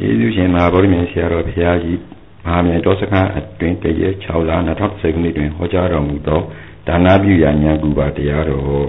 ကျေးဇူးရှင်မဟာဗုဒ္ဓမြတ်ဆရာတော်ဘုရားကြီးမဟာမြတ်တော်စခန်းအတွင်းတရေ6လ2010ခုနှစ်တွင်ဟောကြားတော်မူသောဒါနာပြုရာဉာဏ်ကူပါတရားတော်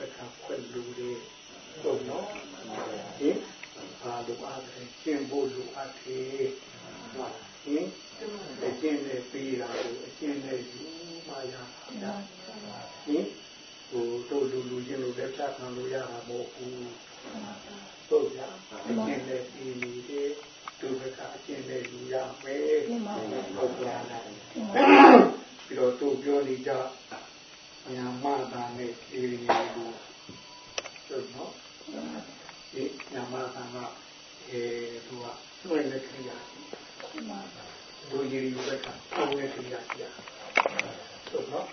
တခါခွဲလူတွေဟုတ်နော်ဟင်ဘာလို့အားဖြင့်ကျင့်ဖို့လူအားဖြင့်ဟင်အကျင့်နဲ့ပြီးတာကိုအကျင့်နဲ့ယူမှရတာဟင်ဟိုတို့လူလူချင်းလို့လက်ဖြတ်ခံလို့ရမှာမဟုတ်ဘူးဟုတ်ကြအကျင့်နဲ့ပြီးနေတဲ့ဒုက္ခအကျင့်နဲ့ယူရမယ်ဟုတ်ကြလားပြီးတော့တို့ပြောနေကြ ညာမတာနဲ့ကိရိယာကိုကျွတ်နော်ဒီညာမတာကအဲသူကသူ့ရဲ့ကိရိယာဒုယေရီဘက်ကသူ့ရဲ့ကိရိယာကျွတ်နော်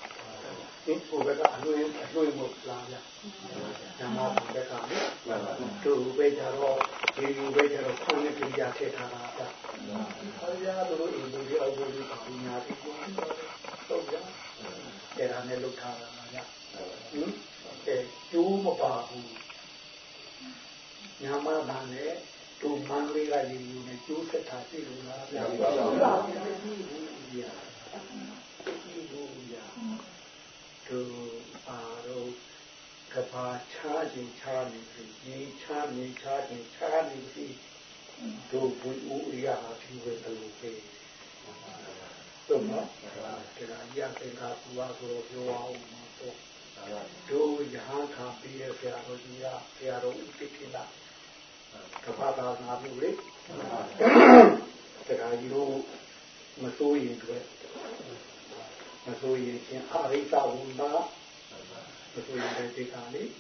ဒီဘုဘက်ကအလွင်အလွင်မို့လာဗျာဓမ္မဘုဘက်ကတို့ဘုဘက်ကတော့ဒီဘုဘက်ကတော့ခုနှစ်ကိရိယာထည့်ထားတာဗျာဘုရားတို့အိမ်ဒီအောက်ဘုရားကညာတိကိုတော့ဗျာ အဲ့ဒါနဲ့လှုပ်ထားတာပါဗျဟင်အဲကျိုးမပါဘူးညမသာနဲ့သူမန်းလေးကယူယူနဲ့ကျိုးဆက်တာရှိလို့လားဗျာဟုတ်ပါဘူးဗျာသူပါတော့ကဘာချားခြင်းချားနေပြီရင်ချားနေချားခြင်းချားနေပြီတို့ဘူးဦးရဟာဒီဝေတလူပဲ သို့မဟုတ်တရားရသင်္ခါသူဝါဆိုတော့ပြောအောင်မဟုတ်တို့ရဟန်းခံပြီးတဲ့ဆရာတော်ကြီးကဆရာတော်ဦးတိတိလာကဘာသာနာပြုလေတရားကြီးတို့မစိုးရင်တွေ့မစိုးရင်ချင်းအရိသဝန္တာမစိုးရင်တဲ့ဒီကလေး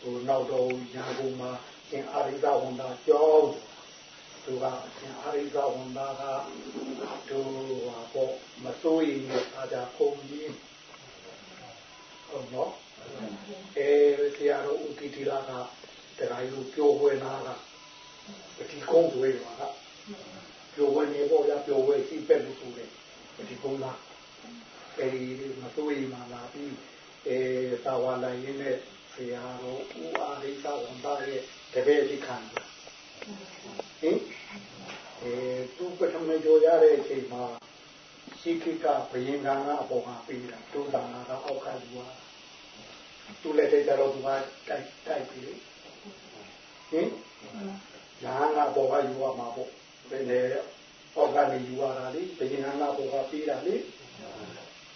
ဟိုနောက်တော့ညာကုန်မှာရှင်အရိသဝန္တာကြောင်း သူကရှင်အာရိသဝန်သားကသူဟာပေါ့မစိုးရင်အားကြခုံကြီးဟုတ်နော်အဲဆရာတော်ဦးကိတိလာကတရားယူပြောဝဲနာကပတိကုန်းတွေပါကပြောဝဲနေပေါ့ရပြောဝဲစီပက်လို့ဆိုတယ်ပတိကုန်းလားအဲဒီမစိုးရင်မှလာပြီးအဲသာဝလာရင်းနဲ့ဆရာတော်ဦးအာရိသဝန်သားရဲ့တပည့်ဒီခံ ဟင်အဲသူပထမကြောရတဲ့အချိန်မှာရှိခိကဘယင်ကံကအပေါ်မှာပြီးတာဒုသာနာကအောက်ကယူသွားသူလည်းတဲ့ကြတော့သူကတိုက်တိုက်ပြီဟင်ညာကပေါ်ကယူရမှာပေါ့ဘယ်နဲ့အောက်ကနေယူရတာလေဘယင်ကံကပေါ်ကပြီးတာလေ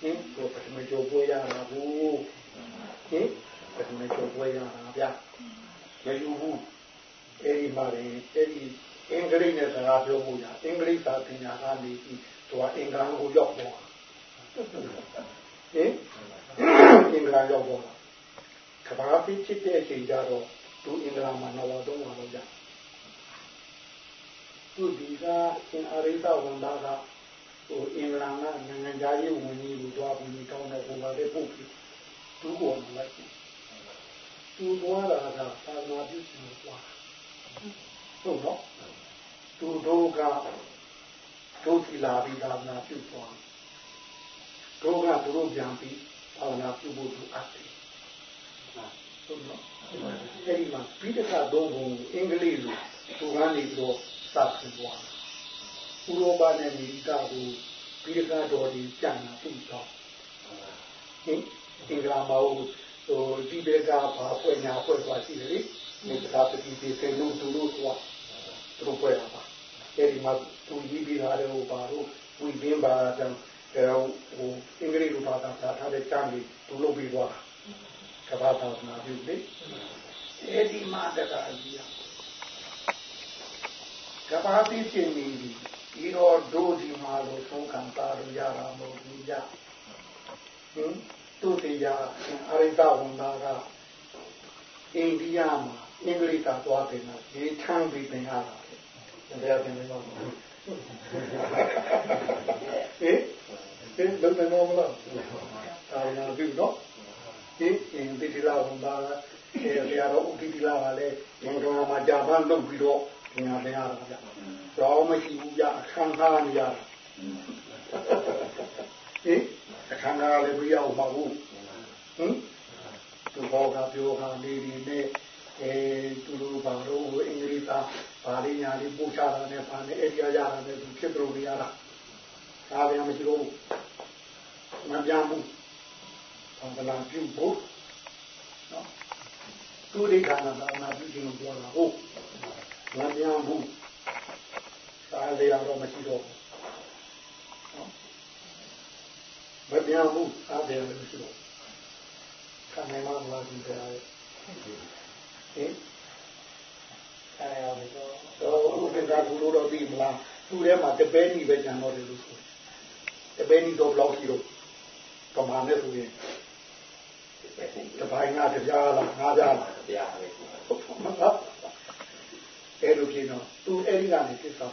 ဟင်သူပထမကြောပွဲရတာဘူးဟင်ပထမကြောပွဲရတာဗျမယူဘူး အဲ့ဒီမှာလေအဲ့ဒီအင်္ဂလိပ်နဲ့စကားပြောဖို့ရအင်္ဂလိပ်စာပညာကနေပြီးသူကအင်္ဂလန်ကိုရောက်သွားဟင်အင်္ဂလန်ရောက်သွားကဘာပြီးဖြစ်တဲ့အချိန်ကျတော့သူအင်္ဂလန်မှာနောက်တော့တော့လောက်ကြသူဒီကအရှင်အရိသဝန်သားကဟိုအင်္ဂလန်ကနိုင်ငံသားရေးဝန်ကြီးကိုတွားပြီးတောင်းတဲ့ဟိုကလည်းပုတ်ပြီးသူ့ကိုလိုက်သူသွားတာကသာနာပြုစုသွား ဟုတ်နော်သူတို့ကတို့ဒီလာပြီးသာနာပြုသွားတို့ကသူတို့ပြန်ပြီးသာနာပြုဖို့သူအပ်တယ်ဟုတ်နော်အဲဒီမှာပြီးတခါတော့ဘုံအင်္ဂလိပ်လိုသူကနေပြီးတော့စတင်သွားဥရောပနဲ့အမေရိကကိုပြီးတခါတော့ဒီကြံတာပြုတော့ဟင်အင်္ဂလာမှာဟို ဒီဘေကဘာဖွဲ့ညာဖွဲ့သွားရှိတယ်လေဒီကပတိဒီစေလို့သူတို့သွားသူတို့ဖွဲ့တာပါအဲဒီမှာသူကြီးပြီးတာလည်းဟိုပါတော့ဝီပင်းပါတဲ့အဲဟိုအင်္ဂလိပ်လိုဘာသာထားတဲ့ကျမ်းကြီးသူလုပ်ပြီးသွားကဘာသာနာပြုလေအဲဒီမှာတကအကြီးကဘာပြီးပြင်းနေပြီဒီတော့ဒိုဒီမှာလို့သုံးခံသားလို့ရတာမဟုတ်ဘူးကြဟင် သူတရားအရိသဝန်သားကအိန္ဒိယမှာအင်္ဂလိပ်ကသွားတယ်နော်ဒီထမ်းပြီးသင်ရတာလေတရားသင်လို့ဟင်ဒီလုံးတယ်မလားအာနာပြုတော့ဒီအင်ဒီတိလာဝန်သားကအဲဆရာတော်ဥတိတိလာကလည်းငင်တော်မှာဂျာပန်လုပ်ပြီးတော့သင်ရသင်ရတာဗျ။တော့မရှိဘူးကြအခမ်းသားနေရတာ။ဟင်အ ခမ်းသားလည်းမရအောင်ပါဘူးဟင်သူဘောကပြောခါနေနေနဲ့အဲသူတို့ဘာလို့အင်္ဂလိပ်သားဗာလိညာလေးပို့ချတာနဲ့ဗာနဲ့အဲ့ဒီရရတာနဲ့သူဖြစ်လို့နေရတာဒါပြန်မရှိလို့မပြောင်းဘူးဘာကလာပြုဖို့နော်သူဒီခန္ဓာသာနာပြုခြင်းလို့ပြောတာဟုတ်မပြောင်းဘူးဒါလည်းတော့မရှိတော့ဘူး မပြောင်းဘူးအားတယ်လို့ရှိတော့ခံနိုင်မှာမလားဒီကြရဲဟင်ခံရအောင်တော့တော့ဥပဒေကဘူးလို့တော့ပြီးမလားသူ့ထဲမှာတပဲနီပဲကြံတော့တယ်လို့ဆိုတပဲနီတော့ဘလောက်ရှိတော့ပမာနဲ့ဆိုရင်တပိုင်းငါတရားလားငါပြလားတရားပဲအဲ့လိုဖြစ်တော့သူအဲ့ဒီကနေသစ္စာ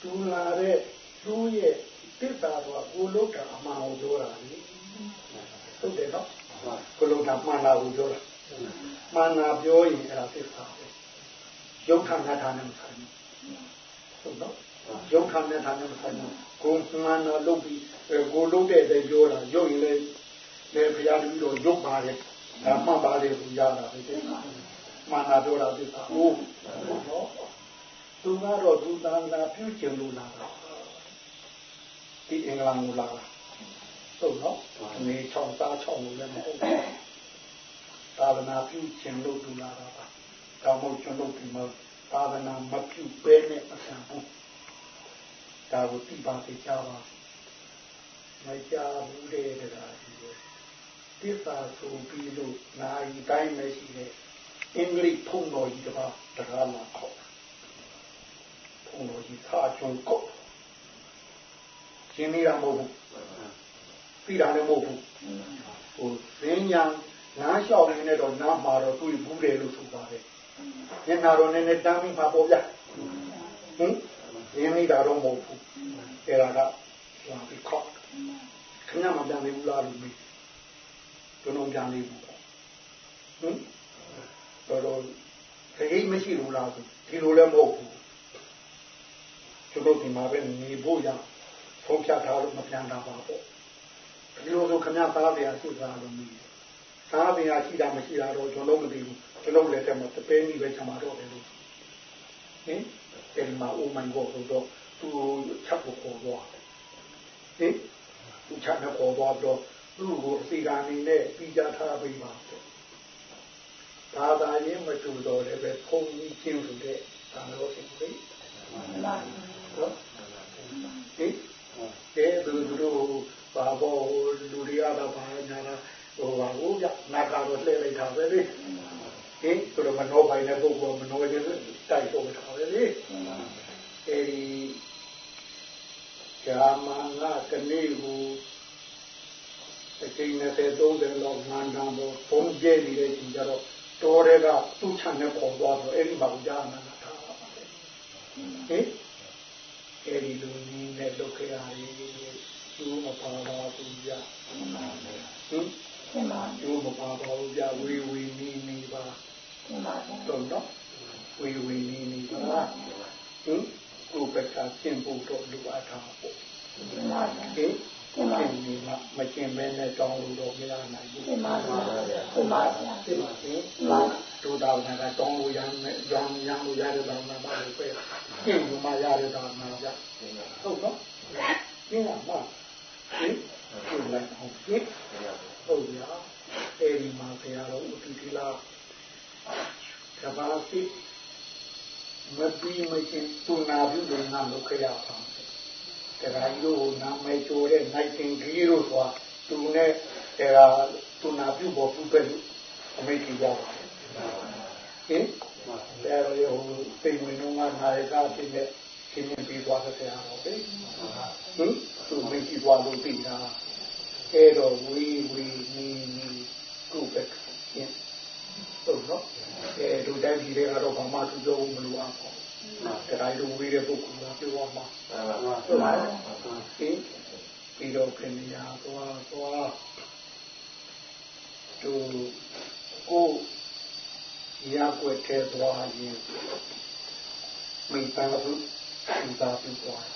သူလာတဲ့သူ့ရဲ့ သစ္စာတော့ကိုလုံးတာအမှန်ကိုပြောတာလေဟုတ်တယ်နော်ကိုလုံးတာမှန်တာကိုပြောတာမှန်တာပြောရင်အဲ့ဒါသစ္စာပဲရုပ်ခန္ဓာထာနဲ့ဆိုင်ဟုတ်နော်ရုပ်ခန္ဓာထာနဲ့ဆိုင်ကိုမှန်တာလုပ်ပြီးကိုလုံးတဲ့တဲ့ပြောတာရုပ်ရင်လည်းလေဘုရားတူတော့ရုပ်ပါတယ်ဒါမှန်ပါလေဘုရားတာပဲတဲ့မှန်တာပြောတာသစ္စာဟုတ်နော်သူကတော့သူသာနာပြုကျင်လို့လာတာ ဒီအင်္ဂလန်ကိုလာတာဟုတ်နော်အနေချောင်းသားချောင်းလို့လည်းမဟုတ်ဘူးသာသနာပြုကျင်လို့သူလာတာပါကောင်းမို့ကျွန်တော်ဒီမှာသာသနာမပြုပဲနဲ့မဆန်ဘူးဒါကိုသိပါသိကြပါမကြဘူးတဲ့တရားရှိတယ်သစ္စာဆိုပြီးလို့နိုင်တိုင်းမရှိတဲ့အင်္ဂလိပ်ထုံတော်ကြီးတပါးတရားမှာခေါ်ထုံတော်ကြီးသာချုံကော့ ရှင်းနေတာမဟုတ်ဘူးပြီးတာလည်းမဟုတ်ဘူးဟိုညာနားလျှောက်နေတော့နားမှာတော့တွေ့ဘူးတယ်လို့ဆိုပါတယ်မျက်နာတော့နည်းနည်းတမ်းပြီးမှာပေါ့ဗျဟင်ရင်းနေတာတော့မဟုတ်ဘူးအဲ့ဒါကလာပြီးခောက်ခင်ဗျားမပြန်နေဘူးလားလို့မေးကျွန်တော်ပြန်နေဘူးဟင်တော့တော့ခေမရှိလို့လားဒီလိုလည်းမဟုတ်ဘူးကျွန်တော်ဒီမှာပဲနေဖို့ရ ဖုံးဖြတ်ထားလို့မပြန်တာပါပေါ့ဒီလိုဆိုခင်ဗျားသားတရားရှိတာလို့မေးသားတရားရှိတာမရှိတာတော့ကျွန်တော်မသိဘူးကျွန်တော်လည်းတဲ့မှာတပဲကြီးပဲချမှာတော့တယ်လို့ဟင်တယ်မှာအိုမိုင်းကိုဆိုတော့သူချက်ဖို့ခေါ်သွားဟင်သူချက်နဲ့ခေါ်သွားတော့သူ့ကိုအစီကာနေနဲ့ပြီးကြထားပေးပါဘာသာရေးမတူတော့လည်းပဲဖုံးကြီးချင်းဆိုတဲ့သာလို့ရှင်ပြီဟုတ်ဟင် အဲသူတို့ဘာဘောလူတွေကတော့ဘာညာလားဟိုပါဘူးကြနာကတော့လှည့်လိုက်တာပဲလေဟင်သူတို့မနှောပိုင်တဲ့ပုဂ္ဂိုလ်မနှောရတဲ့တိုက်တော့တာပဲလေအဲဒီဇာမန်ကကနေ့ကိုအချိန်20 30လောက်ငန်းတန်းတော့ဘုံကျဲနေတဲ့ချိန်ကျတော့တော်တွေကသူ့ချန်နဲ့ပေါ်သွားတော့အဲ့ဒီမှာကြာနာတာပါဟင် အဲ့ဒီလူကြီးနဲ့လုတ်ခရတယ်သူမပါပါဘူးကြာဟင်သူမပါပါဘူးကြာဝေဝေနီးနီးပါတော့တော့ဝေဝေနီးနီးပါဟင်ကိုယ်ပဲကရှင်းဖို့တော့လူအားထားပေါ့ဟင် ရှင်းနေမှမရှင်းမဲနဲ့တောင်းလို့တော့မရနိုင်ဘူးရှင်းပါပါရှင်းပါပါရှင်းပါရှင်းပါတို့တော်ကတောင်းလို့ရမယ်ရောင်းရလို့ရတဲ့တော်မှာပါလို့ပဲရှင်းလို့မရတဲ့တော်မှာကြဟုတ်တော့ရှင်းရမှာဟင်ရှင်းလိုက်အောင်ရှင်းဟုတ်ရအဲဒီမှာဆရာတော်ဥတီတီလာကဘာစီမပီမချင်းသူနာပြုလို့နာလို့ခရပါ တရားကြီးတို့နာမည်ချိုတဲ့နိုင်တင်ကြီးတို့ဆိုတာသူနဲ့တရားသူနာပြုဖို့ပြုပဲလို့အမေကြီးကြပါဟင်တရားရောသိဝင်တော့ငါနာရကဖြစ်တဲ့ရှင်းပြသွားတဲ့ဆရာတော်ပဲဟင်သူမင်းကြီးသွားလို့သိတာအဲ့တော့ဝီဝီနီနီကုပဲရှင်းဟုတ်နော်အဲဒုတိုင်းကြီးတွေကတော့ဘာမှသူပြောမလို့အောင် တရားရုံးဝေးတဲ့ပုဂ္ဂိုလ်ကပြောမှာဟုတ်ပါဘူးပြီးတော့ခင်ဗျာသွားသွားသူကိုရကွက်ထဲသွားရင်မိသားစုမိသားစုသွား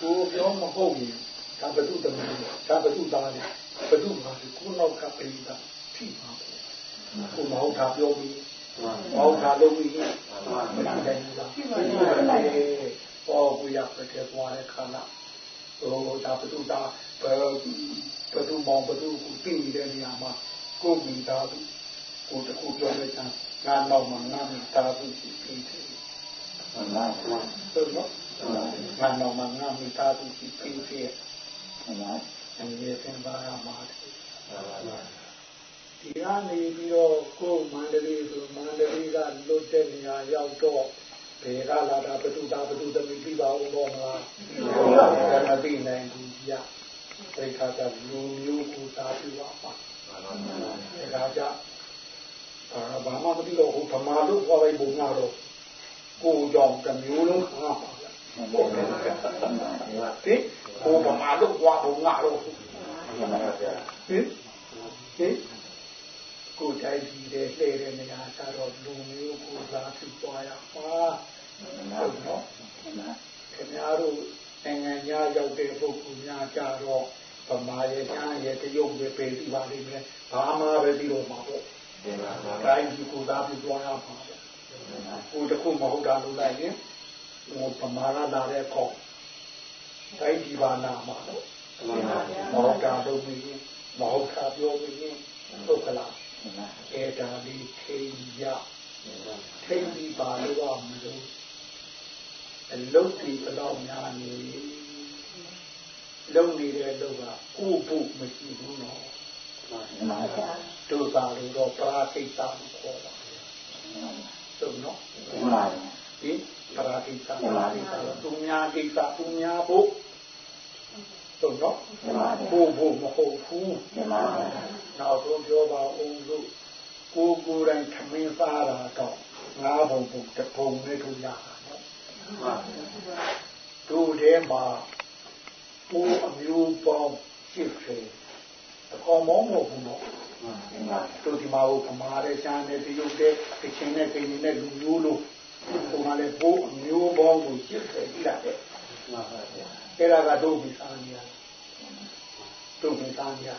ကိုပြောမဟုတ်ရင်ဒါဘုသူတမန်ဒါဘုသူသားလေဘုသူမှာကိုနောက်ကပိတာထိပါကိုမဟုတ်တာပြောပြီး ဘောင်းသာလုံးကြီးမနိုင်တယ်လားဟောကိုရပြတဲ့သွားတဲ့ခါလာဟိုဒါဘုသူတာဘယ်သူမောင်ဘသူကိုသိနေတဲ့နေရာမှာကိုမိသားစုကိုတခုပြောလိုက်တာငါတော့မှငါမိသားစုရှိပြီဟုတ်လားဟုတ်နော်ငါတော့မှငါမိသားစုရှိပြီဟုတ်လားအဲဒီသင်္ဘာရမှာ ဒီကနေပြီးတော့ကိုမန္တလေးဆိုမန္တလေးကလွတ်တဲ့နေရာရောက်တော့ဘယ်ကလာတာဘုသူသားဘုသူသမီးပြပါဦးတော့မလားမသိနိုင်ဘူးကြပြိခါကလူမျိုးကိုသာပြပါပါဒါကြအာဘာမှမသိတော့ဟိုဗမာလို့ခေါ်လိုက်ပုံကတော့ကိုကြောင့်တမျိုးလုံးခါပါဟုတ်ကဲ့ဒီကိုဗမာလို့ခေါ်ပုံကတော့ဟင်ဟင် ကိုယ်တိုင်းကြီးတဲ့လှည့်တဲ့နေရာကျတော့လူမျိုးကိုစားဖြစ်သွားရပါဟုတ်နော်ခင်ဗျားတို့နိုင်ငံညာရောက်တဲ့ပုဂ္ဂိုလ်များကြတော့ဗမာရဲ့ညာရဲ့တရုတ်ရဲ့ပေပြီးပါလိမ့်မယ်ဘာမှပဲပြီးတော့မှာပေါ့တိုင်းကြီးကိုစားဖြစ်သွားရပါကိုတခုမဟုတ်တာလို့လိုက်ရင်ဟိုဗမာကလာတဲ့ခေါတိုင်းကြီးပါနာမှာတော့မဟုတ်တာလို့ပြီးမဟုတ်တာပြောပြီးဟုတ်ကလား အဲဒါလေးထိရထိပြီးပါလို့မလို့အလုတ်ဒီဘလောက်များနေလုံနေတဲ့အလုပ်ကကိုယ့်ဖို့မရှိဘူးနော်မှန်ပါဒုသာလို့တော့ပရာသိတာကိုခေါ်တာသုံးနော်မှန်ပါဒီပရာသိတာပရာသိတာသူများကိစ္စသူများဖို့ သုံးတော့ဘို့ဘို့မဟုတ်ဘူးနောက်ဆုံးပြောပါဦးလို့ကိုကိုယ်တိုင်ခမင်းစားတာတော့ငါးဘုံဘုံတပုံနဲ့တို့ရတာနော်တို့ထဲမှာကိုအမျိုးပေါင်းရှစ်ဆယ်အကောင်မောင်းမဟုတ်ဘူးနော်တို့ဒီမှာဟိုကမာတဲ့ရှားနဲ့တရုတ်တဲ့ကချင်းနဲ့ကိန်းနဲ့လူမျိုးလို့ဟိုမှာလည်းဘိုးအမျိုးပေါင်းကိုရှစ်ဆယ်ကြည့်ရတယ် အဲ့ဒါကတို့ပြီးစားနေရတို့ပြီးစားနေရ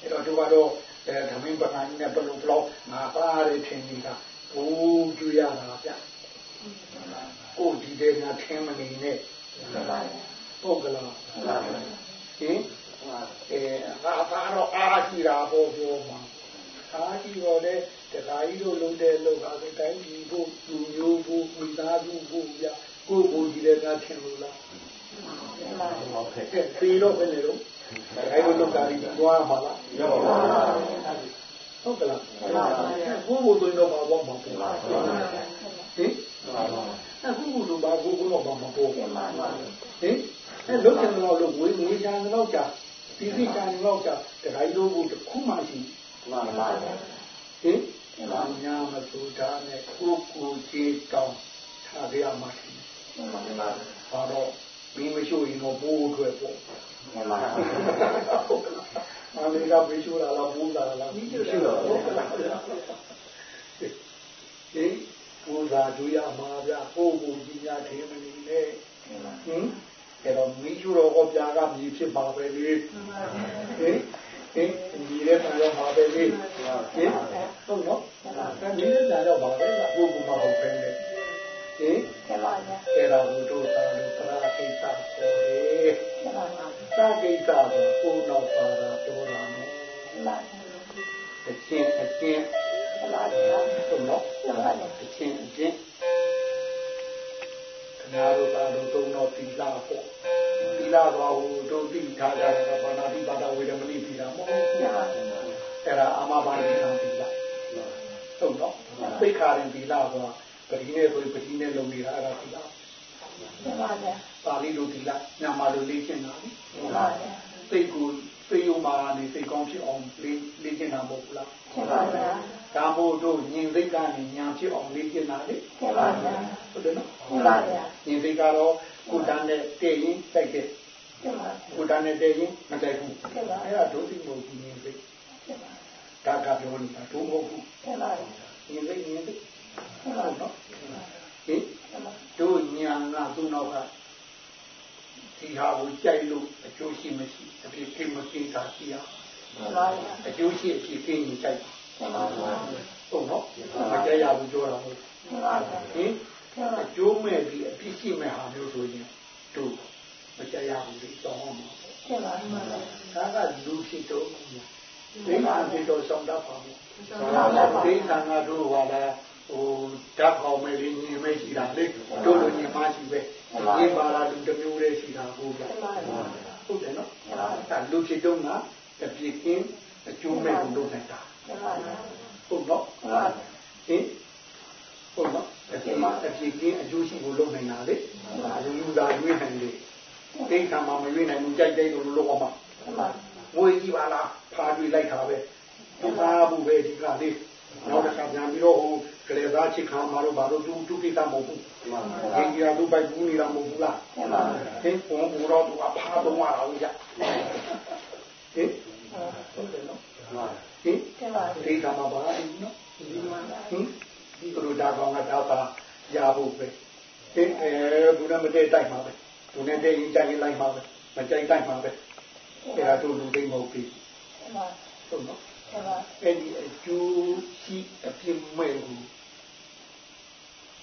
အဲ့တော့တို့ကတော့အဲဓမင်းပကံနဲ့ဘလုံးဘလောက်ငါပါရထင်နေတာဘိုးကြွရတာဗျကိုဒီတဲ့ငါထင်းမနေနဲ့ဟုတ်ကလားဟင်အဲငါပါတော့အားကြည့်တာပေါ့ပြောမှာအားကြည့်တော့လေတခါကြီးတို့လုံးတဲ့လောက်ဟာဒီတိုင်းဒီဖို့လူမျိုးဖို့မိသားစုဖို့ဗျ ကိုကိုကြီးတဲ့ငါထင်လို့လားဟုတ်ကဲ့ပြေတော့ဘယ်နေတော့အဲလိုလုပ်တာကြီးသွားမှာလားဟုတ်ကလားဘိုးဘိုးတို့တော့ဘာဘောမှာပေါ့ဟင်အခုဘုလိုဘာဘိုးဘိုးတော့ဘာမှာပေါ့ဟင်အဲလုံးတယ်တော့လို့ဝေးဝေးချာတော့ကြာဒီစီချာတော့ကြာတခါကြီးတို့ဘုတစ်ခုမှရှိဟင်ဘာညာမဆိုတာနဲ့ကိုကိုကြီးတောင်းထားကြရ မှာရှိဘာတော့မင်းမရှိရင်တော့ဘိုးအတွက်ပေါ့မှန်ပါအမေရိကပြေးရှိုးလာလားဘိုးလာလားမင်းရှိတော့ဟုတ်ကလားဟင်ဘိုးသာတို့ရမှာဗျပို့ဖို့ကြီးများထင်းမနေနဲ့ဟင်အဲ့တော့မင်းရှိတော့ဟောပြာကမြည်ဖြစ်ပါပဲလေဟင်ဟင်ဒီရဲတန်ရောပါပဲလေဟင်ဟုတ်နော်အဲ့ဒီရဲတန်ရောပါပဲဘိုးကမဟုတ်ပဲလေ ဟင်အဲ့ဒါကိုတို့သာလို့ပရာကိစ္စခေါ်တယ်သာကိစ္စကိုကိုယ်တော့ပါတာပြောတာနော်အချင်းအချင်းဟုတ်နော်အချင်းအချင်းခဏတို့သာလို့သုံးတော့သီလပေါ့သီလသွားဟိုတို့သိထားကြတာဘာနာတိပါဒဝေဒမဏိသီလမဟုတ်ဘူးအဲ့ဒါအာမဘာနိသံသီလဟုတ်နော်သိခါရင်သီလဆိုတာ ပတိနဲ့ဆိုပတိနဲ့လုံနေတာအဲ့ဒါသီလမှန်ပါဗျာပါဠိလိုသီလညမာလိုလေ့ကျင့်တာလေမှန်ပါဗျာစိတ်ကိုစိတ်ယုံမာနေစိတ်ကောင်းဖြစ်အောင်လေ့လေ့ကျင့်တာမဟုတ်ဘူးလားမှန်ပါဗျာဒါမို့တို့ညင်စိတ်ကနေညာဖြစ်အောင်လေ့ကျင့်တာလေမှန်ပါဗျာဟုတ်တယ်နော်မှန်ပါဗျာညင်စိတ်ကတော့ကိုယ်တန်းနဲ့တည်ရင်တိုက်တယ်မှန်ပါကိုယ်တန်းနဲ့တည်ရင်မတိုက်ဘူးမှန်ပါအဲ့ဒါဒုသိမဟုတ်ဘူးညင်စိတ်မှန်ပါဒါကပြောနေတာဒုမဟုတ်ဘူးမှန်ပါညင်စိတ်ညင်စိတ် ဟုတ်နော်ဟင်တို့ညာကသူ့နောက်ကဒီဟာကိုကြိုက်လို့အကျိုးရှိမရှိအဖြစ်ကိမရှိတာရှိရအကျိုးရှိအဖြစ်ကိရင်ကြိုက်ဟုတ်နော်မကြရဘူးပြောတာဟုတ်ဟင်အကျိုးမဲ့ပြီးအဖြစ်ရှိမဲ့ဟာမျိုးဆိုရင်တို့မကြရဘူးလေတောင်းအောင်ပါဒါကလူဖြစ်တော့ဒိဋ္ဌာန်ဖြစ်တော့ဆောင်တတ်ပါဘူးဒိဋ္ဌာန်ကတို့ဟာလား ဟိုဓာတ်ကောင်းမဲ့လေးညီမဲ့ရှိတာလေတို့လိုညီမရှိပဲညီပါလာလူတစ်မျိုးလေးရှိတာဟုတ်ကဲ့ဟုတ်တယ်နော်ဒါလူဖြစ်တော့ကတပြည့်ကင်းအကျိုးမဲ့ကိုလုပ်နေတာဟုတ်နော်ဟင်ဟုတ်နော်အပြည့်အပြည့်ကင်းအကျိုးရှိကိုလုပ်နေတာလေလူလူသာရွေးနိုင်လေဒိဋ္ဌာန်မှာမရွေးနိုင်ဘူးကြိုက်တဲ့လိုလုပ်အောင်ပါငွေကြီးပါလားဖာတွေလိုက်တာပဲဒီသားဘူးပဲဒီကလေးနောက်တစ်ခါပြန်ပြီးတော့ဟို ကလေးသားချစ်ခံမှာတော့ဘာလို့သူသူကိစ္စမဟုတ်ဘူး။ဒီကြီးကသူ့ပိုက်ကူးနေတာမဟုတ်ဘူးလား။ဟင်ဘုံဘူတော့သူအဖားသုံးရတာဟုတ်ကြ။ဟင်ဟုတ်တယ်နော်။ဟင်ဒီကမှာပါအဲ့နော်။ဟင်ဒီလိုဒါကောင်ကဒါပါရဖို့ပဲ။ဟင်အဲဘုရားမတည့်တိုက်မှာပဲ။သူနဲ့တည့်ရင်ကြိုက်ရင်လိုက်မှာပဲ။မကြိုက်တိုက်မှာပဲ။အဲ့ဒါတို့လူသိမဟုတ်ဘူး။ဟုတ်နော်။အဲ့ဒီအကျိုးရှိအပြစ်မဲ့ကို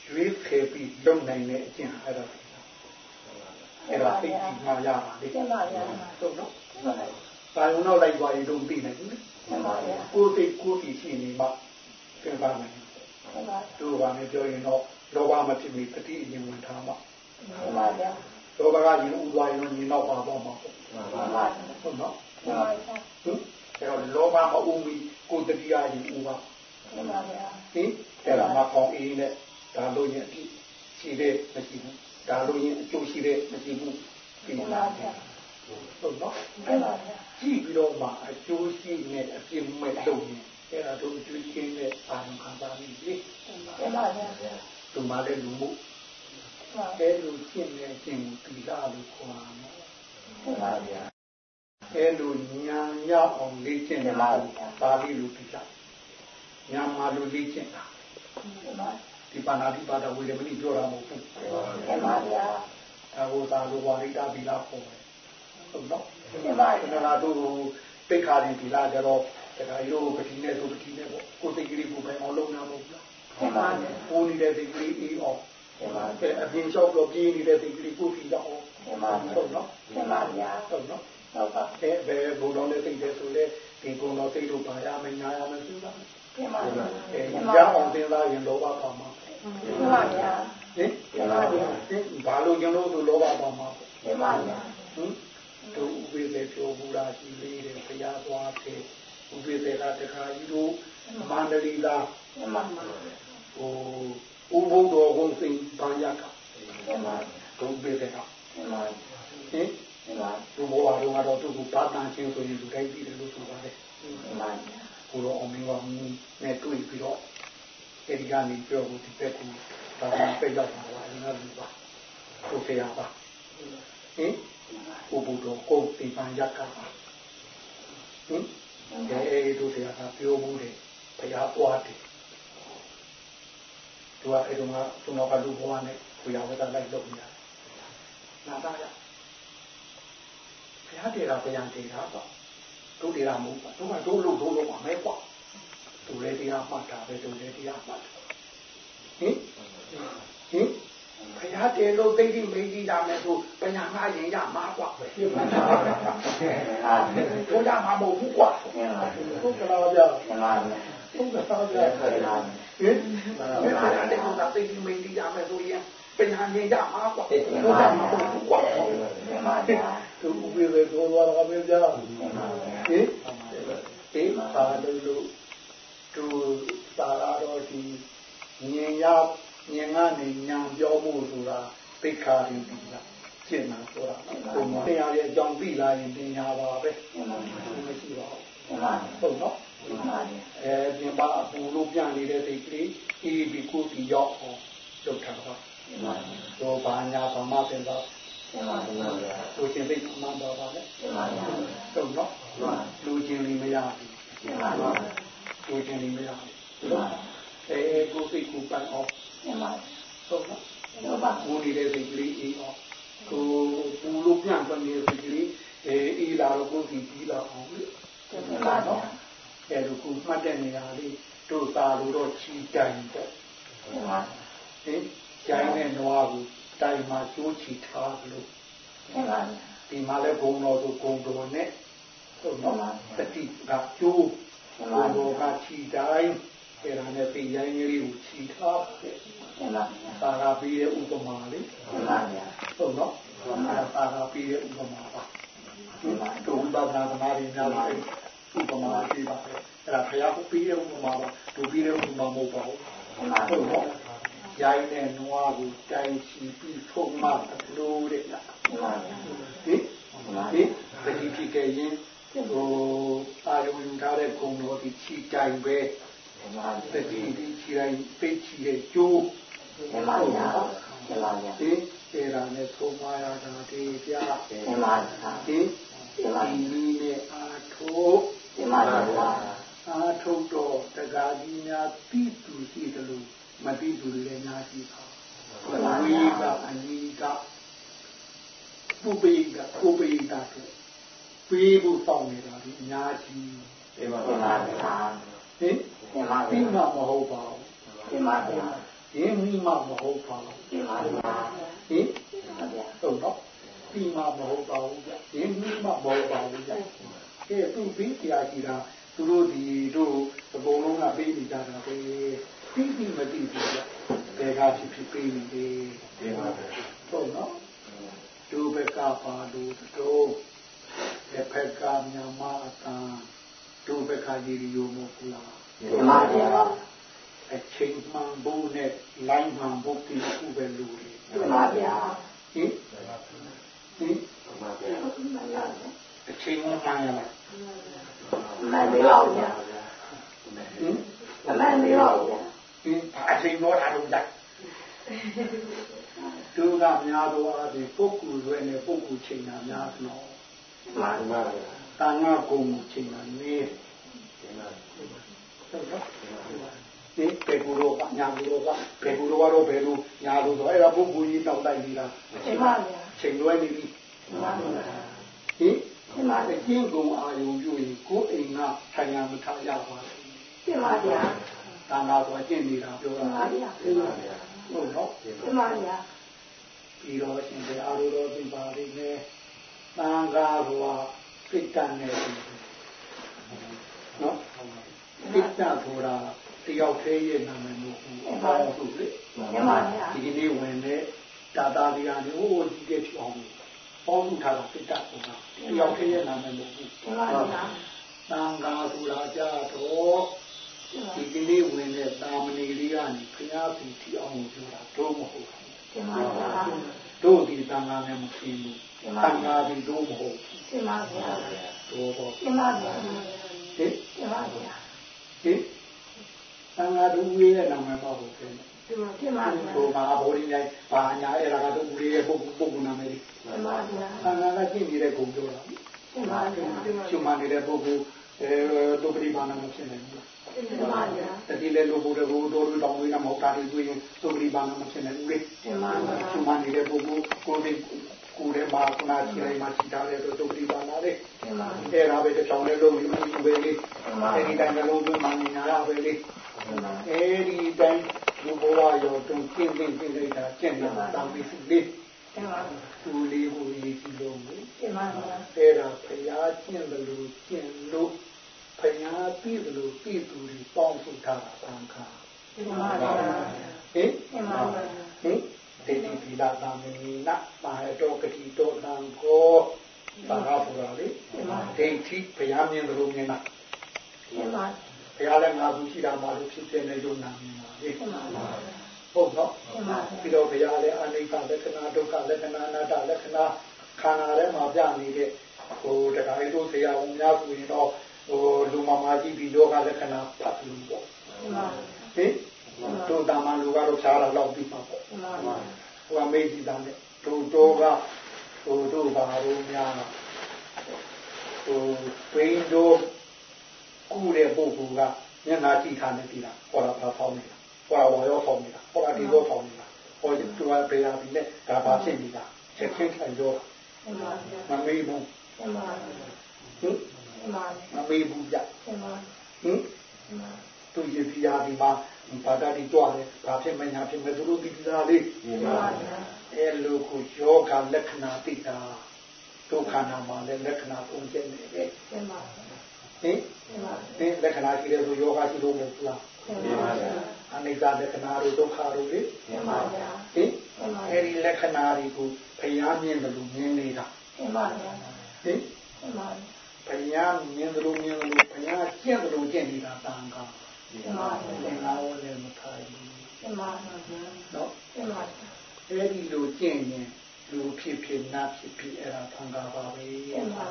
ရွေးဖယ်ပြီးလုံနိုင်တဲ့အကျင့်အဲ့ဒါအဲ့ဒါသိကြမှာရပါလေဟုတ်နော်ဘာလို့တော့လိုက်သွားရင်တော့သိနိုင်ဘူးလေကိုယ်သိကိုယ်သိရှိနေမှပြန်ပါမယ်တို့ဘာနဲ့ပြောရင်တော့လောဘမဖြစ်မီတတိအရင်ဝင်ထားမှာလောဘကရင်ဥသွားရင်တော့ညီနောက်ပါတော့မှာဟုတ်နော်ဟုတ်အဲ့တော့လောဘမဥမီကိုတတိယရင်ဥပါဟင်အဲ့ဒါမှကောင်းအေးနဲ့ ဒါလို့ရင်အဖြစ်ရှိတဲ့မရှိဘူးဒါလို့ရင်အကျိုးရှိတဲ့မရှိဘူးဒီမှာဟဟုတ်နော်မှန်ပါဗျာကြည့်ပြီးတော့မှအကျိုးရှိနဲ့အပြစ်မဲ့လုပ်နေအဲ့ဒါတို့အကျိုးရှိနဲ့အာရုံခံစားပြီးလေမှန်ပါဗျာမှန်သူမှလည်းလူမှုပါအဲ့လိုရှင်းနေခြင်းကိုသီလလို့ခေါ်တာနော်မှန်ပါဗျာအဲ့လိုညာရအောင်လေ့ကျင့်တာပါဠိလိုပြတာညာမာလိုလေ့ကျင့်တာမှန်ပါ ဒီပါဏာတိပါဒဝေရမဏိပြောတာမဟုတ်ဘူးမှန်ပါဗျာအဟောတာလိုဝါရိတာသီလခေါ်တယ်ဟုတ်နော်မှန်ပါခဏဗျာလာတို့ပိတ်ခါရင်သီလကြတော့တခါရိုးပတိနဲ့ဆိုပတိနဲ့ပေါ့ကိုယ်စိတ်ကလေးကိုပဲအောင်လုပ်နေမှာမဟုတ်ဘူးမှန်ပါဗျာကိုယ်နေတဲ့စိတ်ကလေးအေးအောင်မှန်ပါအဲအပြင်လျှောက်တော့ပြေးနေတဲ့စိတ်ကလေးကိုယ်ပြီးတော့အောင်မှန်ပါဟုတ်နော်မှန်ပါဗျာဟုတ်နော်ဟုတ်ပါအဲဘယ်ဘုံတော်နဲ့စိတ်တဲ့ဆိုလေဒီဘုံတော်စိတ်တို့ပါရမယ်ညာရမယ်ဆိုတာမှန်ပါဗျာအဲမှန်ရပါအောင်သင်သားရင်လောဘပါမှာ မှန်ပါဗျာဟင်ဘာလို့ကျွန်တော်တို့လောဘပါမှာမှန်ပါဗျာဟင်တို့ဥပိ္ပေပြောဘူရာရှိလေးတဲ့ဘုရားသွားတဲ့ဥပိ္ပေကတခါကြီးတို့မန္တလေးသားမှန်ပါမှန်ဟိုဥဘုဒ္ဓဝုံစိန်ဘာယကပါတို့ဥပိ္ပေကမှန်ပါဟင်မှန်ပါသူဘောအားလုံးကတော့သူ့ကိုပါတန်ချင်းဆိုရင်သူတိုင်းပြည်တယ်လို့ဆိုပါတယ်မှန်ပါဗျာကိုရောအောင်မင်းကမင်းနဲ့တွေ့ပြီးတော့ အဲဒီကနေပြောဖို့ဒီဘက်ကဒါမှပြတ်ရောက်လာတယ်ငါလူပါကိုဖေရပါဟင်ဥဘုဒ္ဓကိုတိပန်ယကပါဟင်အဲတို့ဆရာကပြောမှုတယ်ဘုရားပွားတယ်သူကအဲ့တော့ကသူတော်ကလူဘဝနဲ့ကိုရဝတ်လိုက်လုပ်နေတာနာတာရဘုရားတေတာဗျာတေတာပေါ့တို့တေတာမဟုတ်ပါတို့ကတို့လို့တို့လို့ပါမဲပေါ့ သူလည်းတရားမှတ်တာပဲတို့လည်းတရားမှတ်ဟင်ဟင်ဘုရားတေလို့သိတိမိတိတာမဲ့ဆိုပညာငါရင်ရမှာကွာပဲတို့ရမှာမဟုတ်ဘူးကွာဟုတ်ကလားဗျာမှန်ပါဗျာဟုတ်ကလားဗျာဟင်ဘယ်လိုလဲကိုသာသိတိမိတိတာမဲ့ဆိုရင်ပညာရင်ရမှာကွာတို့ရမှာမဟုတ်ဘူးကွာမှန်ပါဗျာသူဥပိ္ပေသောသွားတာပဲဗျာမှန်ပါဗျာဟင်ဒီပါလို့လို့ သူသာရတော်ဒီဉာဏ်ရဉာဏ်ကနေဉာဏ်ပြောမှုဆိုတာသိခါရင်ဒီလားရှင်းတာဆိုတာဘုံတရားရဲ့အကြောင်းသိလာရင်ပညာပါပဲမှန်ပါဗျာမရှိပါမှန်ပါဘူးဟုတ်နော်မှန်ပါဗျာအဲပြင်ပါအပူလို့ပြန်နေတဲ့စိတ်ကလေးအေးဒီကိုဒီရောက်အောင်လုပ်ထားပါမှန်ပါတော့ဘာညာဘာမှသင်တော့မှန်ပါဗျာကိုရှင်သိမှန်တော့ပါလေမှန်ပါဗျာဟုတ်နော်လူချင်းလေးမရဘူး မှန်ပါဗျာလူချင်းလေးမရဘူးမှန်ပါအဲကိုစိတ်ကိုပန်းအောင်မှန်ပါဟုတ်နော်ဟုတ်ပါကိုနေတဲ့စိတ်ကလေးအေးအောင်ကိုပူလို့ပြန်ပြန်နေတဲ့စိတ်ကလေးအဲအေးလာတော့ကိုစီပြီးလာအောင်လေမှန်ပါဗျာအဲလိုကိုမှတ်တဲ့နေရာလေးတို့သားလို့တော့ချီတိုင်ပေါ့မှန်ပါဟင်ကျိုင်းနဲ့နွားကိုတိုင်မှာကျိုးချီထားလို့မှန်ပါဒီမှာလဲဘုံတော်ဆိုဘုံတော်နဲ့ဟုတ်နော်တတိကကျိုး မှန်ဘုပါံတော်ကချီတိုင်းအဲဒါနဲ့ပြင်ရိုင်းလေးကိုချီထားတယ်မှန်ပါသာရာပြီးတဲ့ဥပမာလေးမှန်ပါဗျာဟုတ်နော်အဲသာရာပြီးတဲ့ဥပမာပါတို့ဝိပဿနာသမားတွေများလာဥပမာရှိပါတယ်အဲ့ဒါခရဘုပြီးတဲ့ဥပမာပါတို့ပြီးတဲ့ဥပမာမဟုတ်ပါဘူးမှန်ပါဟုတ်နော်ရိုင်းတဲ့နွားကိုတိုင်ချီပြီးထုံမှလို့တဲ့လားမှန်ပါဗျာဟင်ဟင်တတိဖြစ်ခဲ့ရင် ဟိုအာယုံထားတဲ့ကုံတော်ဒီချီတိုင်ပဲမှန်ပါတတိဒီချီတိုင်းပိတ်ချီတဲ့ကျိုးမှန်ပါဗျာမှန်ပါဗျာဒီအဲဒါနဲ့သုံးပါးရတာဒီပြမှန်ပါဗျာဒီဒီနည်းနဲ့အာထုပ်မှန်ပါဗျာအာထုပ်တော့တက္ကကြီးများတိတူရှိတယ်လို့မတိတူလည်းများရှိပါဝိကအနိကပုပိကပုပိကတဲ့ ပြေးဖို့တောင်းနေတာဒီအများကြီးမှန်ပါဗျာဟင်မှန်ပါပြီးဗျာမှမဟုတ်ပါဘူးမှန်ပါဗျာရင်းမိမှမဟုတ်ပါဘူးမှန်ပါဗျာဟင်မှန်ပါဗျာဟုတ်တော့ပြီးမှမဟုတ်ပါဘူးဗျရင်းမိမှမဟုတ်ပါဘူးဗျကဲသူပြီးတရားကြီးတာသူတို့ဒီတို့အကုန်လုံးကပြီးနေကြတာပဲပြီးပြီးမပြီးဘူးဗျဘယ်ကဖြစ်ဖြစ်ပြီးနေတယ်ဟုတ်နော်ဒုဘကပါလို့တို့ တစ်ဖက်ကမြန်မာအတန်ဒုဘကကြီးရိုးမဟုတ်လားမှန်ပါဗျာအချိန်မှန်ဖို့နဲ့လိုင်းမှန်ဖို့ဒီခုပဲလူတွေမှန်ပါဗျာဟင်ဟင်မှန်ဗျာအချိန်မှမှန်ရလားမှန်ပြီပါဗျာဟင်မှန်ပြီပါဗျာဒီအချိန်တော့ထားလို့လိုက်သူကများတော့အဒီပုဂ္ဂိုလ်တွေနဲ့ပုဂ္ဂိုလ်ချိန်တာများတော့ မှန်ပါဗျာတာငါကုံချိန်တာနေဟုတ်နော်ဒီပေကူရောကညာကူရောကပေကူရောကတော့ဘယ်လိုညာလို့ဆိုအဲ့ဒါပုဂ္ဂိုလ်ကြီးနောက်လိုက်နေတာမှန်ပါဗျာချိန်လွဲနေပြီမှန်ပါဗျာဟင်ဒီမှာအကျင့်ကုံအာယုံပြုရင်ကိုယ်အိမ်ကထိုင်ရမထားရပါဘူးမှန်ပါဗျာ။တာနာဆိုအကျင့်နေတာပြောမှန်တာပါဗျာဟုတ်နော်မှန်ပါဗျာပြီးတော့ရှင်ဘုရားလိုတော်ပြပါလိမ့်မယ်။ တန်ခါဆိုတာစိတ်တန်နေတယ်နော်စိတ်တန်ဆိုတာတယောက်သေးရဲ့နာမည်မဟုတ်ဘူး။ဘာလို့ဆိုလဲမှန်ပါဗျာဒီကနေ့ဝင်တဲ့တာတာလေးကနေဟိုဒီကဖြစ်အောင်ပေါင်းထားတာစိတ်တန်ဆိုတာတယောက်သေးရဲ့နာမည်မဟုတ်ဘူးမှန်ပါဗျာ။တန်ခါဆိုတာကြတော့ဒီကနေ့ဝင်တဲ့တာမဏေလေးကနေခရားစီထီအောင်ပြောတာတော့မဟုတ်ဘူးမှန်ပါဗျာ တို့ဒီတန်ခါနဲ့မဖြစ်ဘူးတန်ခါဒီတော့မဟုတ်ဘူးမှန်ပါဗျာတော့တော့မှန်ပါဗျာဟင်မှန်ပါဗျာဟင်တန်ခါတို့ရဲ့နာမည်ပေါ့ဘူးခင်ဗျမှန်ပါဗျာတို့မှာဘောရင်းတိုင်းဘာညာအဲ့ဒါကတော့ဦးလေးရဲ့ပုဂ္ဂိုလ်ပုဂ္ဂိုလ်နာမည်လေးမှန်ပါဗျာတန်ခါကကြည့်နေတဲ့ဂုံပြောတာမှန်ပါဗျာရှင်မနေတဲ့ပုဂ္ဂိုလ် အဲဒုပရိပါဏမဖြစ်နိုင်ဘူးမှန်ပါဗျာတတိလည်းလိုဖို့တကူတော်တော်တောင်းဝေးတာမဟုတ်တာတွေတွေ့ရင်ဒုပရိပါဏမဖြစ်နိုင်ဘူးလေမှန်ပါဗျာရှင်မနေတဲ့ပုဂ္ဂိုလ်ကိုယ်ဒီကိုယ်ရဲ့မှာခုနကရှိလိုက်မှရှိတာလေဒုပရိပါဏလေမှန်ပါအဲ့ဒါပဲတစ်ချောင်းလေးလုံးပြီးမှပဲလေအဲ့ဒီတိုင်းလုံးသွင်းမှညာရပဲလေမှန်ပါအဲ့ဒီတိုင်းလူဘဝရောတုံးကျင့်သိသိလိုက်တာကျင့်တာတောင်းပြီးစီလေး မှန်ပါသူလေးကိုရေးကြည့်လို့လေမှန်ပါဗျာအဲ့ဒါဖရာကျင့်တယ်လို့ကျင့်လို့ဖရာပြည်တယ်လို့ပြည်သူတွေပေါင်းစုထားတာသံဃာမှန်ပါဗျာဟင်မှန်ပါဗျာဟင်တေတိပိလာသမီနာမဟတောကတိတောတံကိုသာဂပူရာလေဒိဋ္ဌိဘုရားမြင်တယ်လို့မြင်တာမှန်ပါဘုရားလည်းငါဘူးရှိတာမှလို့ဖြစ်တဲ့နေလို့နာမြင်ပါလေမှန်ပါ ဟုတ်နော်မှန်ပါပြီးတော့ဘုရားလည်းအနိစ္စလက္ခဏာဒုက္ခလက္ခဏာအနတ္တလက္ခဏာခန္ဓာထဲမှာပြနေတဲ့ဟိုတရားရီတို့ဆရာဝန်များဆိုရင်တော့ဟိုလူမမာကြီးပြီးတော့ကလက္ခဏာဖတ်လို့ပေါ့မှန်ပါဟင်တို့တာမန်လူကတော့ဖြားတာလောက်ပြီးပါပေါ့မှန်ပါဟိုကမေးကြည့်တာနဲ့တို့တော့ကဟိုတို့ဘာလို့များဟိုဘိန်းတို့ကူတဲ့ပုဂ္ဂိုလ်ကမျက်နှာကြည့်ထားနေပြီလားဟောတာဘာဖောင်းနေတာ ဟောတာဝါရောဖောင်းနေတာဟောတာဒီရောဖောင်းနေတာဟောဒီသူကပေရာပြီနဲ့ဒါပါဖြစ်နေတာချက်ချင်းထိုင်တော့မှန်ပါမမေးဘူးမှန်ပါဟင်မှန်ပါမမေးဘူးကြမှန်ပါဟင်သူရည်ပြာဒီမှာဘာသာဒီတော့လေဘာဖြစ်မညာဖြစ်မသူတို့ဒီလားလေမှန်ပါဗျာအဲလိုကိုယောဂလက္ခဏာသိတာဒုက္ခနာမှာလည်းလက္ခဏာပုံကျနေတယ်မှန်ပါဟင်မှန်ပါဒီလက္ခဏာရှိတဲ့ဆိုယောဂရှိလို့မဟုတ်လားမှန်ပါဗျာ အနိစ္စလက္ခဏာတို့ဒုက္ခတို့လေမှန်ပါဗျာဟင်အဲဒီလက္ခဏာတွေကိုဘုရားမြင်တယ်လို့မြင်နေတာမှန်ပါဗျာဟင်မှန်ပါဘုရားမြင်တယ်လို့မြင်တယ်လို့ဘုရားကျင့်တယ်လို့ကျင့်နေတာတန်ခါမှန်ပါသင်္ဃာဝလည်းမထိုင်ဘူးမှန်ပါဗျာနော်မှန်ပါအဲဒီလိုကျင့်ရင်လူဖြစ်ဖြစ်နတ်ဖြစ်ဖြစ်အဲ့ဒါသံဃာပါပဲမှန်ပါ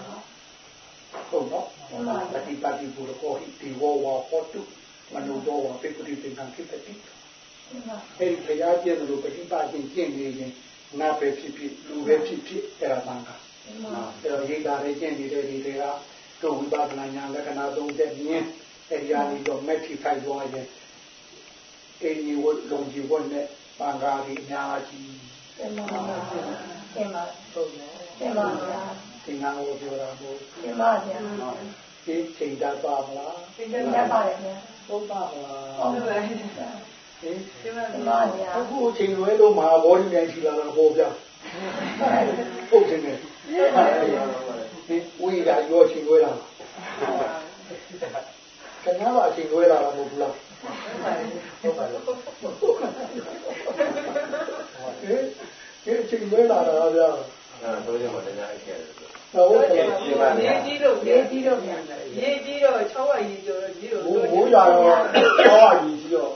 ဟုတ်နော်မှန်ပါပฏิပတ်တိပုရကောဟိတိဝဝဟောတု မနုသောဝပိပတိသင်္ကံဖြစ်တဲ့မှန်ပါအဲဒီဘုရားကျင့်တယ်လို့ပฏิပတ်ခြင်းကျင့်နေရင်နတ်ပဲဖြစ်ဖြစ်လူပဲဖြစ်ဖြစ်အဲ့ဒါသံဃာမှန်ပါအဲ့တော့ရိတ်တာတွေကျင့်နေတဲ့ဒီတွေကတို့ဝိပဿနာဉာဏ်လက္ခဏာသုံးချက်မြင်အဲဒီအရတော့မက်ထီဖိုက်သွားရင်အင်းကြီးဝလုံကြီးဝတ်နဲ့သံဃာကြီးအများကြီးမှန်ပါမှန်ပါဟုတ်နော်မှန်ပါဗျာသင်္ကန်းကိုပြောတာမဟုတ်မှန်ပါဗျာဒီချိန်တတ်ပါမလားဒီလိုရပါတယ်ဗျာ ဟုတ်ပါမလားဟုတ်ပါဗျာဟင်မှန်ပါဗျာအခုချိန်လွဲလို့မဟာဘောဓိတိုင်းထီလာတာပေါ်ပြဟုတ်တယ်နဲ့ဒီဝိရာရောချိန်လွဲလာခင်ဗျားပါချိန်လွဲလာတာမဟုတ်ဘူးလားဟုတ်ပါလားဟင်ဒီချိန်လွဲလာတာဗျာတော့ရမှာတရားအခက် တယ်ဟုတ်ကဲ့ရေးကြီးတော့ရေးကြီးတော့ပြန်တယ်ရေးကြီးတော့6ဝရေးကျော်တော့ကြီးတော့ဘိုးဘိုးရာတော့တော့အကြီးကြီးတော့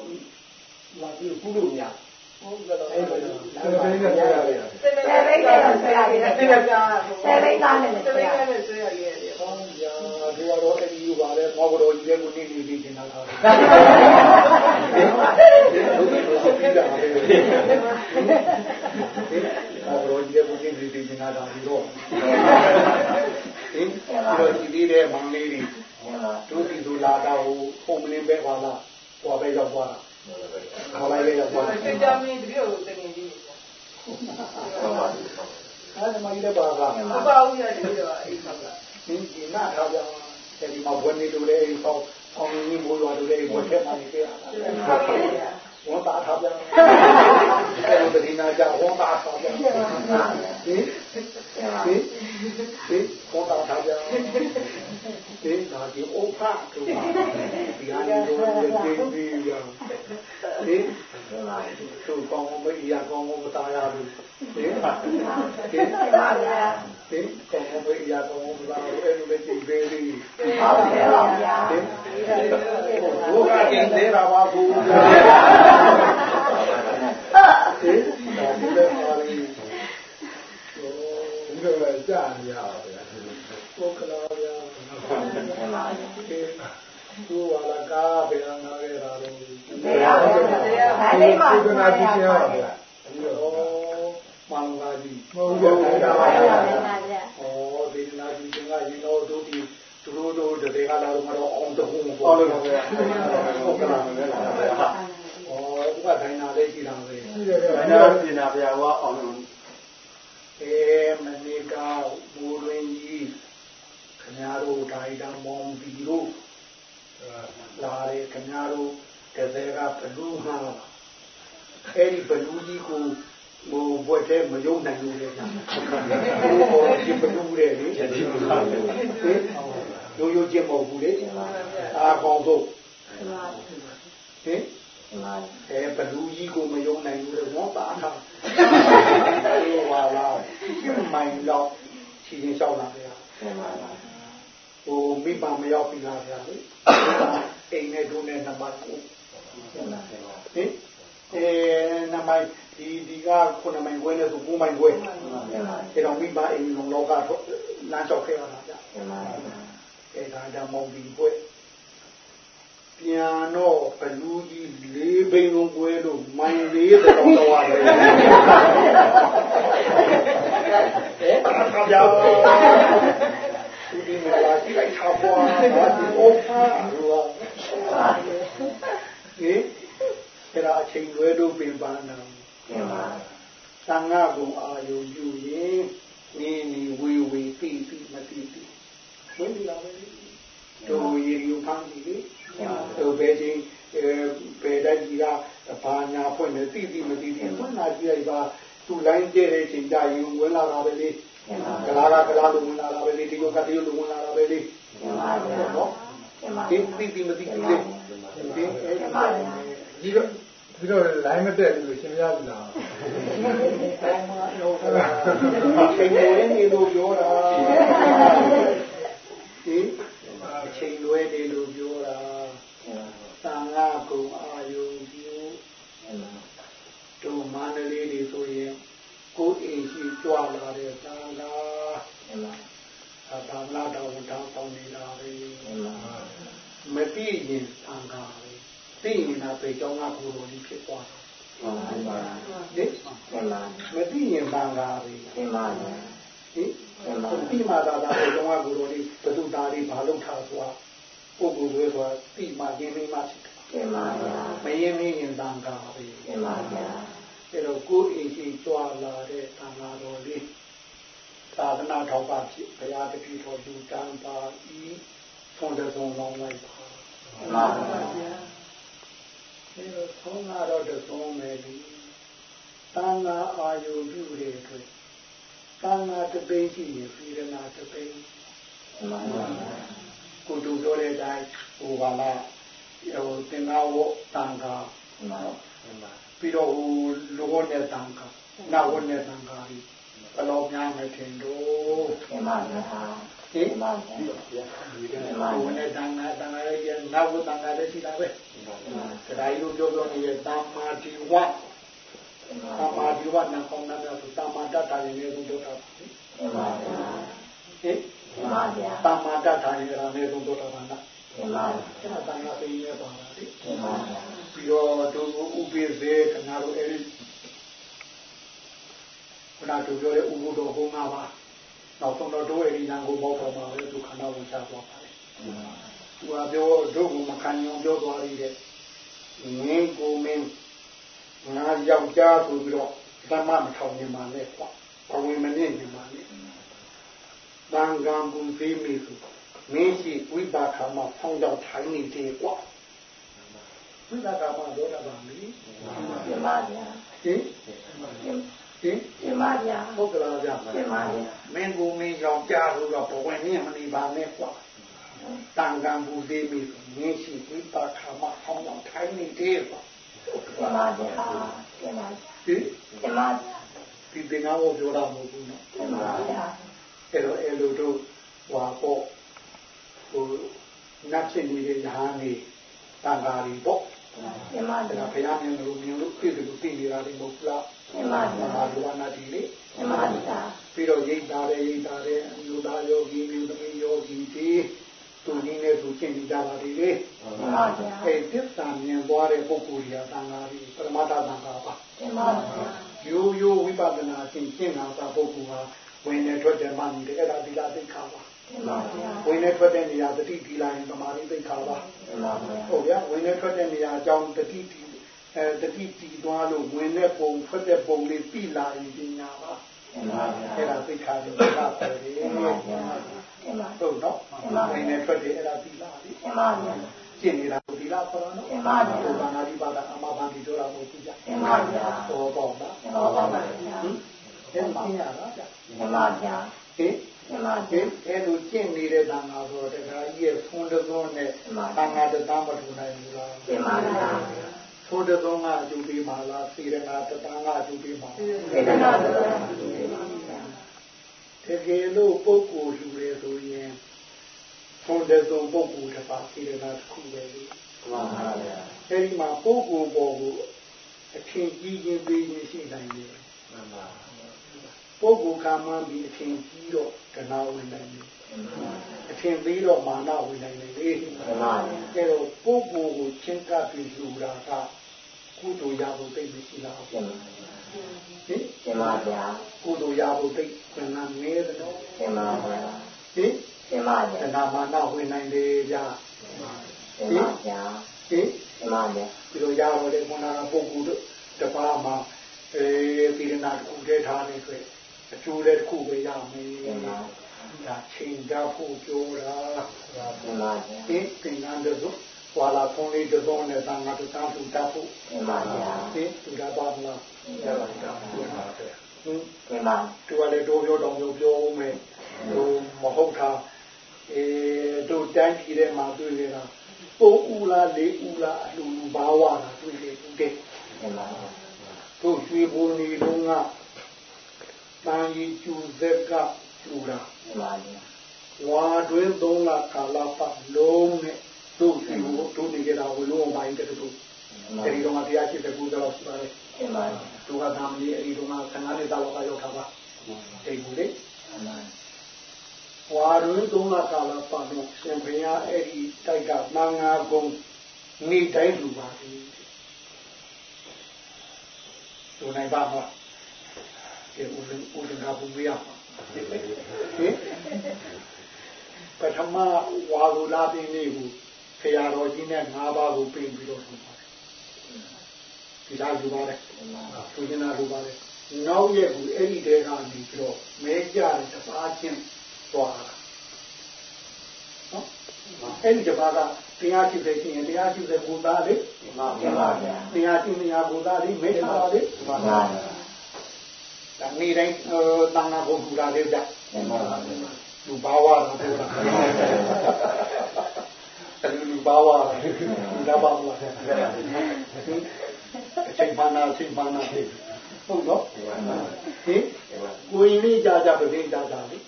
မပြီးကုလို့များ ဟုတ်ကဲ့တော့အဲ့ဒါဆယ်ဘိန်းနဲ့ဆက်ရတယ်ဆယ်ဘိန်းနဲ့ဆွဲရတယ်ဆယ်ဘိန်းကဆယ်ဘိန်းသားနဲ့လည်းဆယ်ဆွဲဘိန်းရတယ်နဲ့ဆွဲရတယ်ဟောညာဒီကတော့အဲ့ဒီပါလေမောကတော့ဒီလေးကိုနေနေပြီးနေတာထားတယ်ဟုတ်ကဲ့တော့ပြီးတာပဲမောကတော့ဒီလေးကိုနေနေပြီးနေတာထားပြီးတော့ဟင်ဒီတော့ဒီလေးတဲ့မောင်လေးတွေတို့ဒီလိုလာတော့ဟိုမလင်းပဲပါလားဟိုပဲရောက်သွားတာ ခေါ်လိုက်လေရောက်သွားတာဆွေကြမင်းတပြည့်ကိုတကယ်ကြီးအဲ့ဒါမှလည်းပါလားမပါဘူးရတယ်တော့အိမ်ဆောင်တာဒီဒီနာထားကြတယ်ဒီမှာဘွယ်နေလို့လေဆောင်းဆောင်းနေမိုးရွာလို့လေဘွယ်ထက်မှနေကြတာဟုတ်ကဲ့ဝန်တာထားကြအဲ့ဒါဒီနာကြဝန်တာထားကြဟင်ဟင်ဟင်ဝန်တာထားကြ ဒီနာဒီအိုဖာတို့ပါဒီဟာဒီလိုဒီဒီရဟင်သူကောင်းမရကောင်းမတာရဘူးဟင်ဟင်ပါဗျာဒီကောင်းမရကောင်းမတာရအဲ့လိုပဲဒီဘေးလေးဟုတ်ကဲ့ပါဗျာဒီဘုရားကျင့်သေးတာပါဘူးဒီဒါဒီလည်းပါလိဒီလိုပဲကြာနေရပါဗျာဘုခလာဗျာ သူဝါလာကားဘယ်နာရဲတာလို့တရားပါဗျာဒါလေးမှစေတနာကြည့်ရပါဗျာဒီတော့မောင်လာကြီးမဟုတ်ဘူးဗျာပါဗျာဗျာဩဒီနာကြီးကရင်တော့တို့ဒီသူတို့တို့တည်းကလာတော့မတော့အောင်တဟုံးဟောပေါ့လို့လို့ဗျာဟုတ်ကလားဩဥပဒိုင်နာလေးရှိတာပဲရှိတယ်ဗျာဒါတော့ပြင်တာဗျာဟောအောင်လို့အဲမနေ့ကဘူရင်းကြီး ခင်ဗျားတို့ဒါရီတာမောင်ဒီတို့လာရဲခင်ဗျားတို့တကယ်ကဘလူးမှာအဲ့ဒီဘလူးကြီးကိုဟိုဘွက်တဲ့မယုံနိုင်လို့လေဗျာဟိုဒီဘလူးတဲ့လေဒီဘလူးရိုးရိုးချင်းမဟုတ်ဘူးလေအားကောင်းဆုံးဟင်အဲဘလူးကြီးကိုမယုံနိုင်ဘူးလေဝတ်ပါထားဟိုပါလားမိုင်းတော့ချီရင်လျှောက်လာဗျာဟို မိဘမရောက်ပြီလားဗျာလေအိမ်နဲ့ဒုနဲ့နံပါတ်ကိုဟင်အဲနံပါတ်ဒီဒီကခုနမိုင်ခွဲနဲ့ဆို9မိုင်ခွဲအဲတော့မိဘအိမ်လုံးလောကတော့လမ်းလျှောက်ခဲ့ရတာဗျာအဲဒါကြောင့်မောင်ပြီးခွဲပြန်တော့ဘလူးကြီးလေးဘိန်းလုံးခွဲလို့မိုင်လေးတောင်တော့ရတယ်အဲဘာကြော င့်ဒီမလာကြည့်လိုက်ချပွားတာဒီအိုဖာလို့ဟင်အဲ့ဒါအချိန်လွဲလို့ပြင်ပန်းတာသံဃာကုံအာယုပြုရင်နေနေဝေဝေတိတိမတိတိဝိညာဉ်ပဲတို့ရေယူဖမ်းကြည့်လေတို့ပဲချင်းအဲပေတိုက်ကြီးကဘာညာဖွင့်နေတိတိမတိတိဖွင့်လာကြည့်လိုက်ပါသူ့လိုင်းကျဲတဲ့ချိန်ကြရင်ဝင်လာတာပဲလေ ကလာကကလာလိုဝင်လာတာပဲလေဒီကကတည်းကလိုဝင်လာတာပဲလေနော်တိတိတိမတိတိလေဒီအဲဒီတော့ဒီတော့ line မတက်ဘူးရှင်မရဘူးလားတောင်းမလို့အချိန်လွဲနေလို့ပြောတာဟင်အချိန်လွဲနေလို့ပြောတာသံဃာကုံအာယုပြုတို့မန္တလေးတွေဆိုရင် ကိုယ်အိမ်ရှိကြွလာတဲ့သံဃာအဘာလာတော်တောင်းတောင်းနေတာပဲမသိရင်သံဃာပဲသိရင်တော့ပေကြောင်းကကိုယ်တော်ကြီးဖြစ်သွားတယ်ဟင်မသိရင်သံဃာပဲဟင်ဒီမှာသာသာပေကြောင်းကကိုယ်တော်ကြီးဘုသူသားလေးဘာလို့ထားသွားပုဂ္ဂိုလ်တွေဆိုတာတိမှရင်းနှီးမှဖြစ်တယ်မရင်းနှီးရင်သံဃာပဲ အဲ့တော့ကိုယ်အိမ်ရှိကြွလာတဲ့သံဃာတော်လေးသာသနာတော်ပါဖြစ်ဘုရားတပည့်တော်လူတန်းပါဤဆုံးတဲ့ဆုံးလောင်းလိုက်ပါအဲ့တော့ဆုံးလာတော့တဆုံးမယ်ဒီသံဃာအာယုပြုတဲ့အတွက်သံဃာတပိရှိရင်ပြည်ရနာတပိကိုတို့ပြောတဲ့အတိုင်းဟိုဘာလားဟိုသင်္ဃဝသံဃာပြီး တော့ဟိုလောနဲ့သံဃာနာဝနဲ့သံဃာကြီးဘယ်လိုများမထင်တော့ဟင်လောနဲ့သံဃာသံဃာရဲ့နာဝသံဃာလည်းရှိတာပဲဒါကြီးတို့ပြောပြောနေတဲ့သမ္မာတိဝတာမာဒီဝနာကောင်းနာဆိုတာမာတတာရင်လည်းသုံးတော့တာဟင်မှန်ပါဗျာဟင်မှန်ပါဗျာတာမာတတာရင်လည်းသုံးတော့တာပါလားမှန်ပါအဲ့ဒါတန်ခါသိနေပါလားဒီမှန်ပါဗျာ ပြီးတော့တို့ဥပိ္ပေခဏတို့အဲ့ဒီခဏတို့ပြောတဲ့ဥပုဒ္ဒောဟောငါပါနောက်ဆုံးတော့တို့အဲ့ဒီနာကိုပေါ့ပေါ်ပါပဲသူခန္ဓာဝင်ချသွားပါတယ်သူကပြောတို့ကမခံရုံပြောသွားရတဲ့ငင်းကိုမင်းငါယောက်ျားဆိုပြီးတော့သမမထောင်နေမှာလဲကွာဘဝင်မနေနေမှာလဲတန်ကံဘူးသေးမိဆိုမင်းရှိဝိပါခါမှာဖောင်းတော့ထိုင်နေတယ်ကွာ ဝိပါခါမှာတော့တာပါမီမှန်ပါဗျာဟင်ဟင်မှန်ပါဗျာဟုတ်ကလားဗျာမှန်ပါဗျာမင်းကိုမင်းယောက်ျားဆိုတော့ဘဝင်နေမနေပါနဲ့ကွာတန်ကံဘူးသေးမိဆိုမင်းရှိဝိပါခါမှာဖောင်းတော့ထိုင်နေတယ်ကွာမှန်ပါဗျာမှန်ပါဟင်မှန်ပါဗျာဒီသင်္ကန်းကိုပြောတာမဟုတ်ဘူးနော်မှန်ပါဗျာအဲ့တော့အဲ့လိုတို့ဟွာပေါ့ဟိုနတ်ဖြစ်နေတဲ့ညာနေတန်ဃာတွေပေါ့ မှန်ပါအဲ့ဗျာဒါဘုရားမြင်လို့မြင်လို့ပြည့်တယ်လို့သိနေတာတွေမဟုတ်လားမှန်ပါဗျာမာဒဝနာတိလေမှန်ပါဗျာပြီးတော့ရိတ်တာတဲ့ရိတ်တာတဲ့အမျိုးသားယောဂီမျိုးသမီးယောဂီတွေသူနည်းနဲ့သူရှင်းနေကြတာတွေလေမှန်ပါဗျာအဲ့သစ္စာမြင်သွားတဲ့ပုဂ္ဂိုလ်တွေကတန်ဃာတွေပရမတ္ထတန်ဃာပါမှန်ပါဗျာရိုးရိုးဝိပဿနာရှင်းရှင်းတာသာပုဂ္ဂိုလ်ဟာဝင်နေထွက်တယ်မှနေတယ်အဲ့ဒါသီလသိက္ခာပါ မှန်ပါဗျာဝင်နေထွက်တဲ့နေရာတတိဒီလာရင်သမာဓိသိက္ခာပါမှန်ပါဗျာဟုတ်ဗျာဝင်နေထွက်တဲ့နေရာအကြောင်းတတိဒီအဲတတိဒီသွားလို့ဝင်တဲ့ပုံထွက်တဲ့ပုံလေးပြည်လာရင်ပညာပါမှန်ပါဗျာအဲ့ဒါသိက္ခာတွေသိက္ခာပဲလေမှန်ပါဗျာမှန်ပါဟုတ်တော့ဝင်နေထွက်တဲ့အဲ့ဒါပြည်လာပြီမှန်ပါဗျာကျင့်နေတာဒီလာပေါ်တော့မှန်ပါဗျာဘုရားနာဒီပါဒအမဘာဒီတို့လာဖို့ကြည့်ကြမှန်ပါဗျာဟောတော့လားမှန်ပါဗျာဟင်အဲ့ဒီကျင့်ရတာဗျမှန်ပါဗျာဟင် မှန်ပါဒီဗျာအဲ့လိုကျင့်နေတဲ့တန်ခါဆိုတော့တခါကြီးရဲ့ဖုန်းတစ်သွန်းနဲ့တန်ခါတစ်သားမထူနိုင်ဘူးလားမှန်ပါဗျာဖုန်းတစ်သွန်းကအကျိုးပေးပါလားစေရနာတစ်သားကအကျိုးပေးပါလားစေတနာတော်ပါဗျာတကယ်လို့ပုဂ္ဂိုလ်လူတွေဆိုရင်ဖုန်းတစ်သွန်းပုဂ္ဂိုလ်တစ်ပါးစေရနာတစ်ခုပဲလေမှန်ပါဗျာအဲဒီမှာပုဂ္ဂိုလ်ပေါ်ကိုအထင်ကြီးခြင်းပေးခြင်းရှိနိုင်တယ်မှန်ပါ ပုဂ္ဂိုလ်ကမှန်ပြီးအထင်ကြီးတော့ကနာဝင်နိုင်တယ်အထင်သေးတော့မာနဝင်နိုင်တယ်လေမှန်ပါဗျာအဲတော့ပုဂ္ဂိုလ်ကိုချင်းကပ်ပြီးလူတာကကုသိုလ်ရဖို့သိမရှိလားဟင်မှန်ပါဗျာကုသိုလ်ရဖို့သိကနာမဲတယ်နော်မှန်ပါဗျာဟင်မှန်ပါဗျာကနာမာနဝင်နိုင်တယ်ဗျာမှန်ပါဗျာဟင်မှန်ပါဗျာဒီလိုရတော့လေခန္ဓာကပုဂ္ဂိုလ်တို့တပါးမှာအဲသီရနာတစ်ခုတည်းထားနေဆို အကျိုးလည်းတစ်ခုပဲရမယ်မှန်ပါဒါချိန်ကြဖို့ပြောတာမှန်ပါဗျာဒီသင်္ကန်းတို့ဝါလာဖုံးလေးတစ်စုံနဲ့သံဃာတစ်သားထူတတ်ဖို့မှန်ပါဗျာဒီသူရပါမလားမှန်ပါဗျာဟင်မှန်ပါသူကလည်းတို့ပြောတော်မျိုးပြောဦးမယ်ဟိုမဟုတ်တာအဲတို့တန်းကြီးထဲမှာတွေ့ရတာပုံဦးလားလေးဦးလားအလူလူဘာဝလားတွေ့လေတူတဲ့မှန်ပါတို့ရွှေဘုံဒီလုံးက တန်ကြီးကျူဇက်ကကျူတာမှန်ပါဗျာဝါတွင်းသုံးလကာလပတ်လုံးနဲ့တို့ရွှေဘုံတို့နေကြတာဝလုံးအောင်ပိုင်းတဲ့တို့အဲဒီတော့တရားရှိတဲ့ကုသလောက်ရှိပါတယ်မှန်ပါတို့ကသာမဏေအဲဒီတော့15နှစ်တောက်ကရောက်တာပါတိတ်ဘူးလေမှန်ပါဝါတွင်းသုံးလကာလပတ်လုံးရှင်ဘုရားအဲ့ဒီတိုက်ကမင်္ဂလာကုံနေတိုင်းလူပါပြီတို့နိုင်ပါမလား ဒီဦးလဦးလကဘူးရပါဟင်ပထမဝါလူလာပြင်းလေးကိုခရာတော်ကြီးနဲ့၅ပါးကိုပြင်ပြီးတော့ထုတ်ပါတယ်ဒီလားယူပါတယ်သူကျင်တာလူပါတယ်နောက်ရက်ကိုအဲ့ဒီတဲကနေပြီးတော့မဲကြတဲ့တပါးချင်းသွားတာနော်အဲ့ဒီတပါးကတရားရှိတဲ့ချင်းတရားရှိတဲ့ကိုသားလေမှန်ပါမှန်ပါဗျာတရားရှိနေရကိုသားလေမဲထားပါလေမှန်ပါဗျာ ဒါနေတိုင်းတန်ခါကိုထူတာလေးဗျမှန်ပါဗျာလူဘာဝလာပြောတာအဲ့ဒီလူဘာဝလာလူဘာဝလာအချိန်ပါနာအချိန်ပါနာဟုတ်တော့ဟင်ကိုရင်လေးကြာကြာပြင်းကြာကြာလေ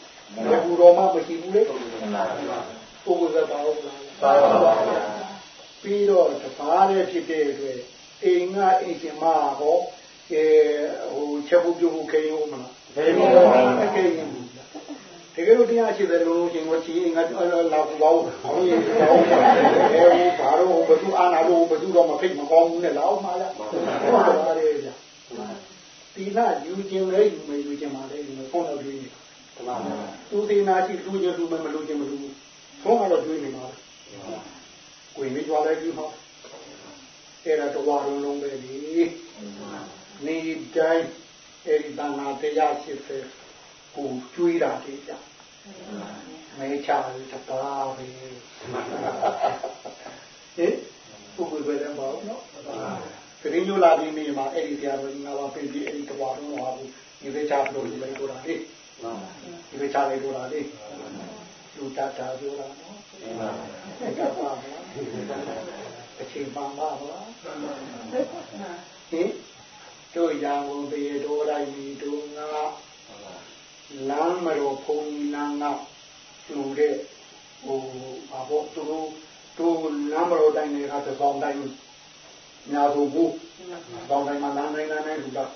ဘယ်ဘူတော်မှမရှိဘူးလေမှန်ပါဗျာပုဂ္ဂိုလ်သဘာဝလာပါပါဗျာပြီးတော့တပါးတဲ့ဖြစ်တဲ့အတွက်အိမ်ကအိမ်ရှင်မဟော အဲဟိုချက်ဖို့ပြုတ်ဖို့ခိရင်ဦးမလားဘယ်လိုလဲခိရင်ဘူးတကယ်လို့တရားရှိတယ်လို့ရှင်ကိုချင်းငါလာကူပါဦးဟောရင်တော့အဲဘာလို့ဘသူအာနာလို့ဘသူတော့မဖိတ်မကောင်းဘူးနဲ့လောက်မှလားဟုတ်ပါတယ်ဗျဒီကယူခြင်းလဲယူမယ်ယူခြင်းပါလေယူမယ်ဖုန်းတော့တွေ့နေပါသူဒီနာရှိလူချင်းလူမမလူချင်းမလူဖုန်းကတော့တွေ့နေပါကိုယ်မကြွားလိုက်ပြီးဟောအဲ့ဒါတော့လုံးလုံးပဲဒီ နေတိုင်းအဲ့ဒီတန်ခါတရားရှိစေကိုကျွေးတာတေးကြမဲချတယ်တပါးပဲဟင်ပုဂ္ဂိုလ်တွေလည်းမဟုတ်နော်သတိညလာပြီးနေမှာအဲ့ဒီတရားတော်ကြီးငါးပါးပြင်ပြီးအဲ့ဒီတဝါလုံးဟာဘူးဒီလေချလို့ဒီလေတို့တာလေဒီလေချလေးတို့တာလေလူတတ်တာပြောတာနော်အဲ့ဒါပါမလားအချိန်ပါမှာမလားဟင် တို့ရံကုန်ပြေတို့တိုင်းဒီတို့ငါလမ်းမတော်ဖုန်ကြီးလမ်းကလူတဲ့ဟိုဘာဖို့သူတို့တို့လမ်းမတော်တိုင်းတွေကသဆောင်တိုင်းညာသူဘူးဆောင်တိုင်းမှာလမ်းတိုင်းလမ်းတိုင်းလူတာ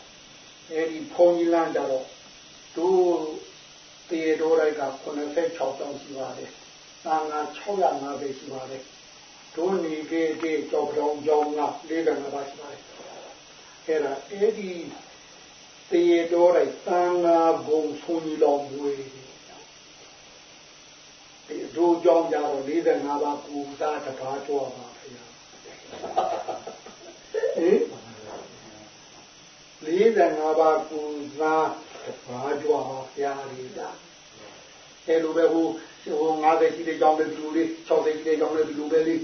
အဲဒီဖုန်ကြီးလမ်းကြတော့တို့တေတော်တိုက်က86တောင်ရှိပါတယ်။သာငါ650ရှိပါတယ်။တို့နေခဲ့တဲ့ကြောက်ကြောင်ကြောင်က45ပါးရှိပါတယ်။ အဲ့ဒါအဲ့ဒီတေတော်တိုက်သာငါဘုံဆွန်ကြီးတော်မွေဒီတို့ကြောင်ကြတော့45ပါးပူစားတပါးကြောပါဗျာ။ဟင်45ပါးပူစားတပါးကြောပါဗျာလေဒါအဲလိုပဲဟိုဟို50ရှိတဲ့ကြောင်တဲ့လူလေး60ရှိတဲ့ကြောင်တဲ့လူပဲလေး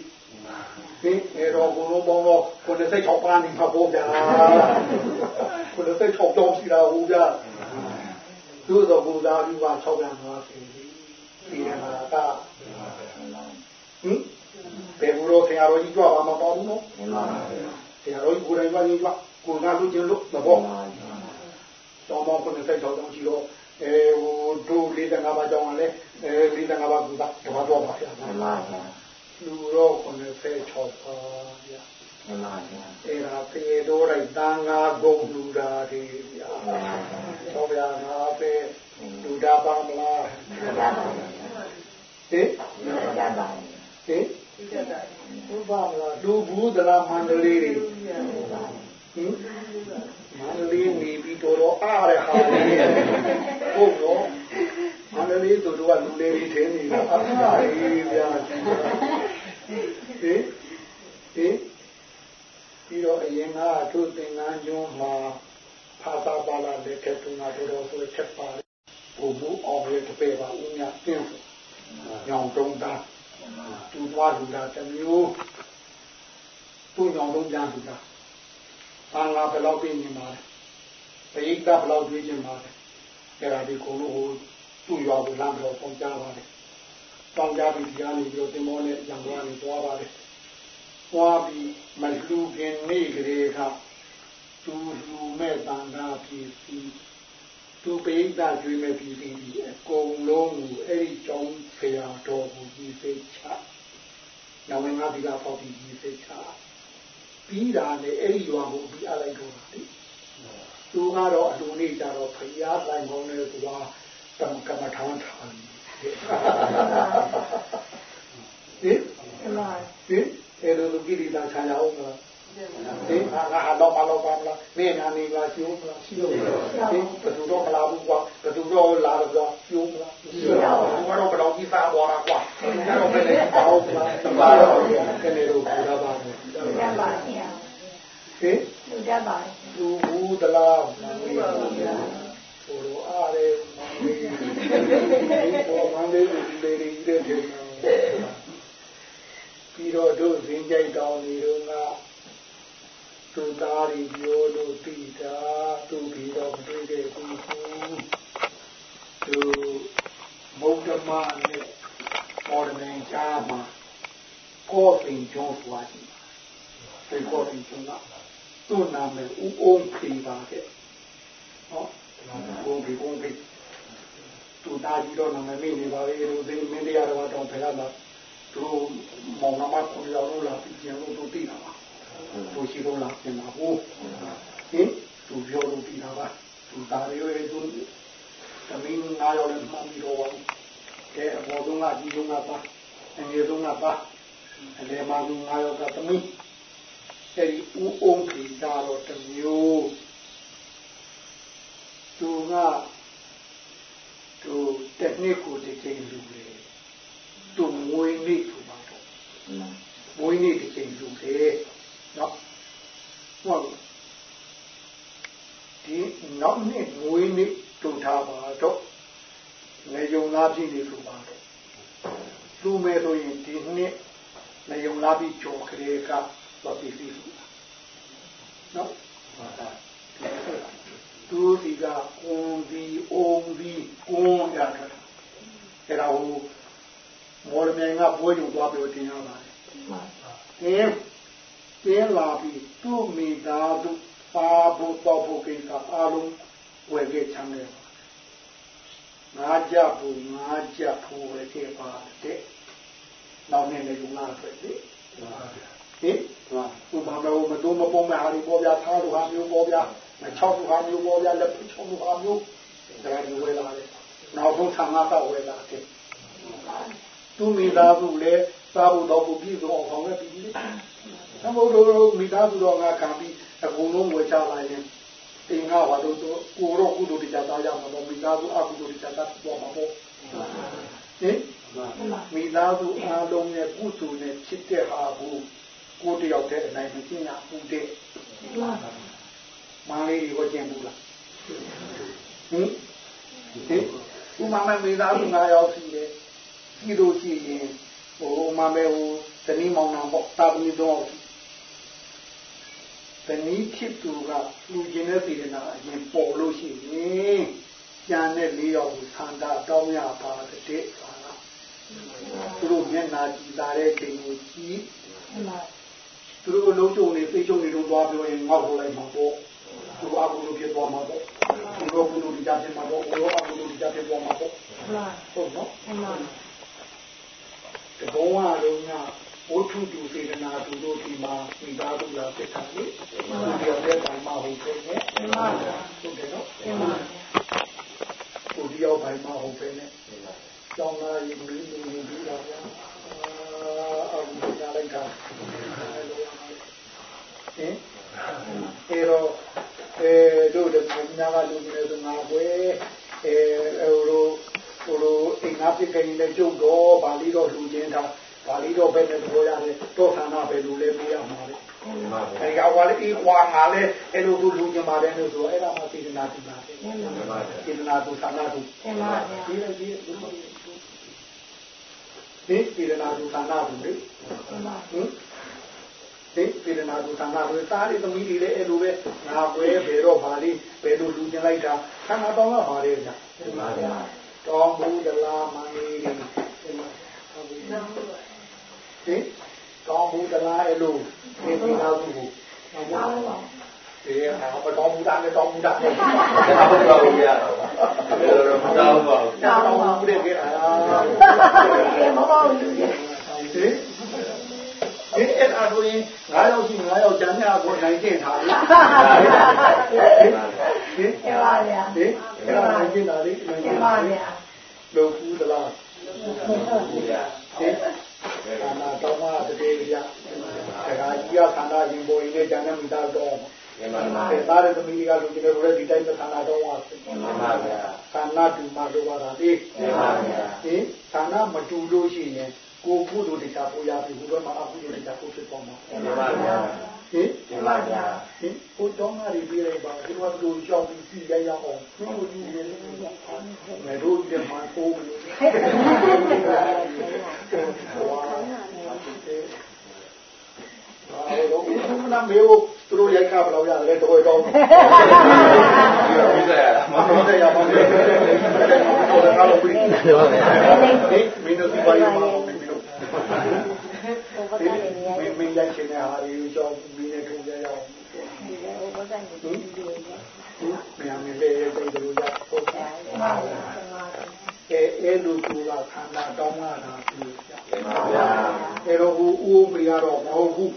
ဟင်အဲတော့ဘုံလုံးပေါင်းတော့96ပါးနေမှာပေါ့ဗျာ96ကြောင်ရှိတာဟုတ်ဗျာသူတော့ဘုရားပြုပါ650ဒီမှာကဟင်ဘယ်လိုဆရာတော်ကြီးကြွပါမှာပေါ့နော်ဆရာတော်ကြီးကိုယ်တိုင်ကြွရင်ကြွကိုယ်ကလူချင်းလို့သဘောတော့မော96ကြောင်ရှိတော့အဲဟိုတို့45ပါးကြောင်းကလည်းအဲ45ပါးကူတာတပါးတော့ပါဗျာမှန်ပါဗျာ လူတော့96ပါးဗျာမှန်ပါဗျာအဲ့ဒါပေတော့လိုက်တန်ငါဂုံလူတာဒီဗျာတော့ဗျာငါပဲလူတာပါမလားမှန်ပါဗျာဟင်မှန်ပါဗျာဟင်ဘုရားမလားလူဘူးသလားမန္တလေးတွေဟင်မန္တလေးနေပြီးတော်တော်အားရဟာလေးဟုတ်တော့ မန္တလေးတို့ကလူလေးတွေထင်းနေတာအားရဗျာဟင်ဟင်ပြီးတော့အရင်ကသူ့သင်္ကန်းကျွန်းမှာဖာသာပါလာတဲ့ကဲတူနာတော်တော်ဆိုချက်ပါဘုံဘူးအောင်ရဲ့တပည့်ပါဦးမြတ်ကျင်းညောင်တုံးသားသူသွားလူတာတစ်မျိုးသူ့ညောင်တုံးကြလူတာဘာလာဘယ်လောက်ပြင်းနေပါလဲပရိသတ်ဘယ်လောက်တွေးနေပါလဲအဲ့ဒါဒီကိုလို့ဟို သူ့ရွာကိုလမ်းပြီးတော့ပုံကြပါလေပေါင်းကြပြီးဒီကနေပြီးတော့တင်မောနဲ့ရံသွားနေသွားပါလေသွားပြီးမလူခင်နေကလေးကသူလူမဲ့တန်တာဖြစ်ပြီးသူပိဋကကျွေးမဲ့ပြီးပြီးအကုန်လုံးကိုအဲ့ဒီကြောင်းဖရာတော်ကိုကြီးစိတ်ချ။နောက်ငါဒီကပေါက်ပြီးကြီးစိတ်ချ။ပြီးတာလေအဲ့ဒီရွာကိုပြီးအလိုက်တော့တာလေ။သူကတော့အလိုနေကြတော့ဖရာဆိုင်ကောင်းတဲ့ သူကတမကမထောင်းထားတယ်။ဟင်မှန်ပါဟင်အဲ့လိုကိရိတာခြာရအောင်မလားဟင်ဟာငါဟာတော့မလောက်ပါမလားနေနာနေပါရှိဦးမလားရှိဦးဟင်ဘယ်သူတော့မလာဘူးကွာဘယ်သူတော့လာတော့ကွာရှိဦးမလားရှိတော့ဘယ်တော့ကြီးစားပေါ်တာကွာဘယ်တော့ပဲပေါင်းမလားတပါတော့ကနေတော့ပူတာပါမယ်လူတတ်ပါဗျာဟင်လူတတ်ပါသူဘူးတလားဘူးပါဗျာဟိုလိုအားရမင်းဒီ ပေါ်မန်းလေးတွေလေးတွေတဲ့တယ်ပြီးတော့တို့ဇင်းကြိုက်တောင်းနေတော့ကသူသားတွေပြောလို့သိတာသူပြီးတော့မတွေ့တဲ့ဘူးသူမုဒ္ဓမနဲ့မော်ဒမန်ချာမှာကောပင်ကျော်သွားတယ်ဒီကောပင်ကျော်ကသူ့နာမည်ဦးအောင်ခေပါတဲ့ဟောဦးခေဦးခေ သူသားကြီးတော့နာမည်မိနေပါလေလူသိမင်းတရားတော်တောင်ဖယ်ရတာသူမောင်နှမကိုရောက်လို့လာပြီးကျန်လို့သူသိတာပါသူရှိတော့လာပြန်လာဟုတ်ဟင်သူပြောလို့ပြီးတာပါသူသားရွယ်သူသမီးငါရောက်လည်းမှန်ပြီးတော့ပါကဲအပေါ်ဆုံးကကြီးဆုံးကပါအငယ်ဆုံးကပါအလယ်မှာသူငါရောက်ကသမီးအဲဒီဦးအောင်ခေတာတော့တစ်မျိုးသူက သူတက်နစ်ကိုတစ်ချိန်လူလေသူမွေးနေ့ဆိုပါတော့မွေးနေ့တစ်ချိန်လူလေနော်ဟုတ်ဒီနောက်နှစ်မွေးနေ့တူထားပါတော့နေုံလားပြည့်နေဆိုပါတော့လူမဲ့ဆိုရင်ဒီနှစ်နေုံလားပြည့်ကြော်ကလေးကတော့ပြည့်ပြီနော် သူဒီကကွန်ဒီအုံဒီကွန်ရတာအဲ့ဒါဟိုမော်လမြိုင်ကပွဲကြုံသွားပြီးတင်ရပါတယ်။အဲကျင်းလာပြီးသူ့မိသားစုပါဖို့တော့ဖို့ကိစ္စအားလုံးဝယ်ခဲ့ချမ်းတယ်။ငါကြဖို့ငါကြဖို့ဝယ်ခဲ့ပါတယ်။နောက်နေ့လည်းငါဆွဲတယ်။ဟင်ဥပမာတော့မတော်မပုံမဲ့ဟာဒီပေါ်ပြထားလို့ဟာမျိုးပေါ်ပြ မချောက်လို့ဟာမျိုးပေါ်ပြလက်ချောက်လို့ဟာမျိုးဒါကြီးဝယ်လာတယ်။နောက်ဆုံးဆံငါကဝယ်လာတယ်။သူမိသားစုလည်းစားဖို့တော့ဘူးပြီးတော့အောင်လည်းပြီးပြီ။သမုဒ္ဒရမိသားစုတော့ငါခံပြီးအကုန်လုံးဝယ်ချလာရင်တင်ငါဘာလို့တော့ကိုရောကုသိုလ်တရားသားရမှာတော့မိသားစုအကုသိုလ်တရားသားပေါ်မှာပေါ့ဟင်မိသားစုအားလုံးရဲ့ကုသိုလ်နဲ့ဖြစ်တဲ့ဟာကိုကိုတယောက်တည်းအနိုင်မကျင့်ရဘူးတဲ့ မာလေးကိုကျင့်ဘူးလားဟင်ဟင်ဥမာမမိသားစု၅ယောက်ရှိတယ်ပြီးလို့ရှိရင်ဟိုမမဲဟိုတနည်းမောင်နှံပေါ့တာသမီတော့တနည်းဖြစ်သူကလူကျင်တဲ့စေတနာအရင်ပေါ်လို့ရှိရင်ကျန်တဲ့၄ယောက်ကိုသန္တာတောင်းရပါတဲ့ဆိုတာသူတို့မျက်နာကြည်လာတဲ့ချိန်ကိုကြည့်သူတို့လုံးကြုံနေသိကြုံနေတော့သွားပြောရင်ငေါ့ထုတ်လိုက်မှာပေါ့ သူတို့အကုသိုလ်ဖြစ်သွားမှာပေါ့သူတို့ကုသိုလ်တရားဖြစ်မှာပေါ့ဘုရားအကုသိုလ်တရားဖြစ်သွားမှာပေါ့ဟုတ်နော်တဘောဝလုံးကဝိထုတူစေတနာသူတို့ဒီမှာမိသားစုလာပြထားလေသူတို့ရဲ့တိုင်မှာဟုတ်တယ်နဲ့ဟုတ်တယ်နော်ကိုဒီရောက်ပိုင်းမှာဟုတ်တယ်နဲ့ကျောင်းသားရင်မင်းလူလူပြီးတာဗျာအာအမှုရလိုက်တာဟင် အဲတော့အဲတို့တဲ့မြာကလူနေဆိုငါပွဲအဲအဲလိုဟိုလိုအင်္ဂါပြကိန်းနဲ့ကျုပ်တော့ဗာလီတော့လူချင်းတာဗာလီတော့ဘယ်နဲ့ပြောရတယ်တော့ဌာနပဲလူလဲပြရမှာလေအဲကဝါလေးကွာငါလဲအဲလိုသူလူချင်းပါတယ်လို့ဆိုအဲ့ဒါမှစေတနာတူတာစေတနာတူဌာနတူဒီလေဒီဒီစေတနာတူဌာနတူလေဟ င်ဒီစေတနာတူဌာနတူစားရသမီးတွေလည်းအဲ့လိုပဲငါပွဲဘယ်တော့ဗာလီဘယ်လိုလူချင်းလိုက်တာဌာနတော်ကပါလေဗျာတော်မူဒလာမန္ဒီဟင်တော်မူဒလာအဲ့လိုဒီမိသားစုကိုတော်မူဒီဟာမတော်မူတာနဲ့တော်မူတာနဲ့ဒါဘုရားဘုရားဘယ်လိုမတောင်းပါဘူးတောင်းမူတဲ့ကေအာကဲမဟုတ်ဘူးဒီ ဒီအဲ့ဒါဆိုရင်9ယောက်ရှိ9ယောက်ကျန်တဲ့ကိုနိုင်ကျင့်ထားလေဟင်ကျပါဗျာဟင်အဲ့ဒါနိုင်ကျင့်တာလေနိုင်ကျပါဗျာလုံဖူးသလားဟုတ်ပါဗျာဟင်ခန္ဓာတော်မှာတည်းပြတခါကြီးကခန္ဓာရင်ပေါ်ရင်လည်းဉာဏ်နဲ့မိသားတော့မှန်ပါဗျာသားတဲ့သမီးတွေကလူတွေလည်းဒီတိုင်းခန္ဓာတော်မှာမှန်ပါဗျာခန္ဓာတူမှာတော့ပါတာလေမှန်ပါဗျာဟင်ခန္ဓာမတူလို့ရှိရင် ကိုကုသိုလ်တရားပေါ်ရပြီဘုရားမှာအကုသိုလ်တရားကိုဖြစ်ပေါ်မှာမှန်ပါဗျာဟင်မှန်ပါဗျာဟင်ကိုတော်မှာတွေပြလိုက်ပါဒီလိုတို့ကြောက်ပြီးစီရရအောင်ဘုရားကြီးလည်းငါတို့ဒီမှာပိုးမလို့အော်တော့ဘုရားမေကိုသူတို့ရိုက်ခါဘယ်လောက်ရတယ်တော့တော့ပြီးတော့ပြီးဆက်ရတာမဟုတ်တယ်ရပါဘူးဟိုကတော့ပြီးတယ်ဟင်မင်းတို့ဒီဘာရမှာပြီးတော့ မင်းမင်းရိုက်ချင်တဲ့ဟာတွေကြောင့်မင်းနဲ့ထုံကြရအောင်ဟိုဘာကနေပြီးတော့မင်းအမေလေးတိတ်တူရဟုတ်ကဲ့အဲအဲလူကူကခန္ဓာတောင်းလာတာပြီးကြပါဗျာအဲတော့ဟိုဦးမေကတော့မဟုတ်ဘူး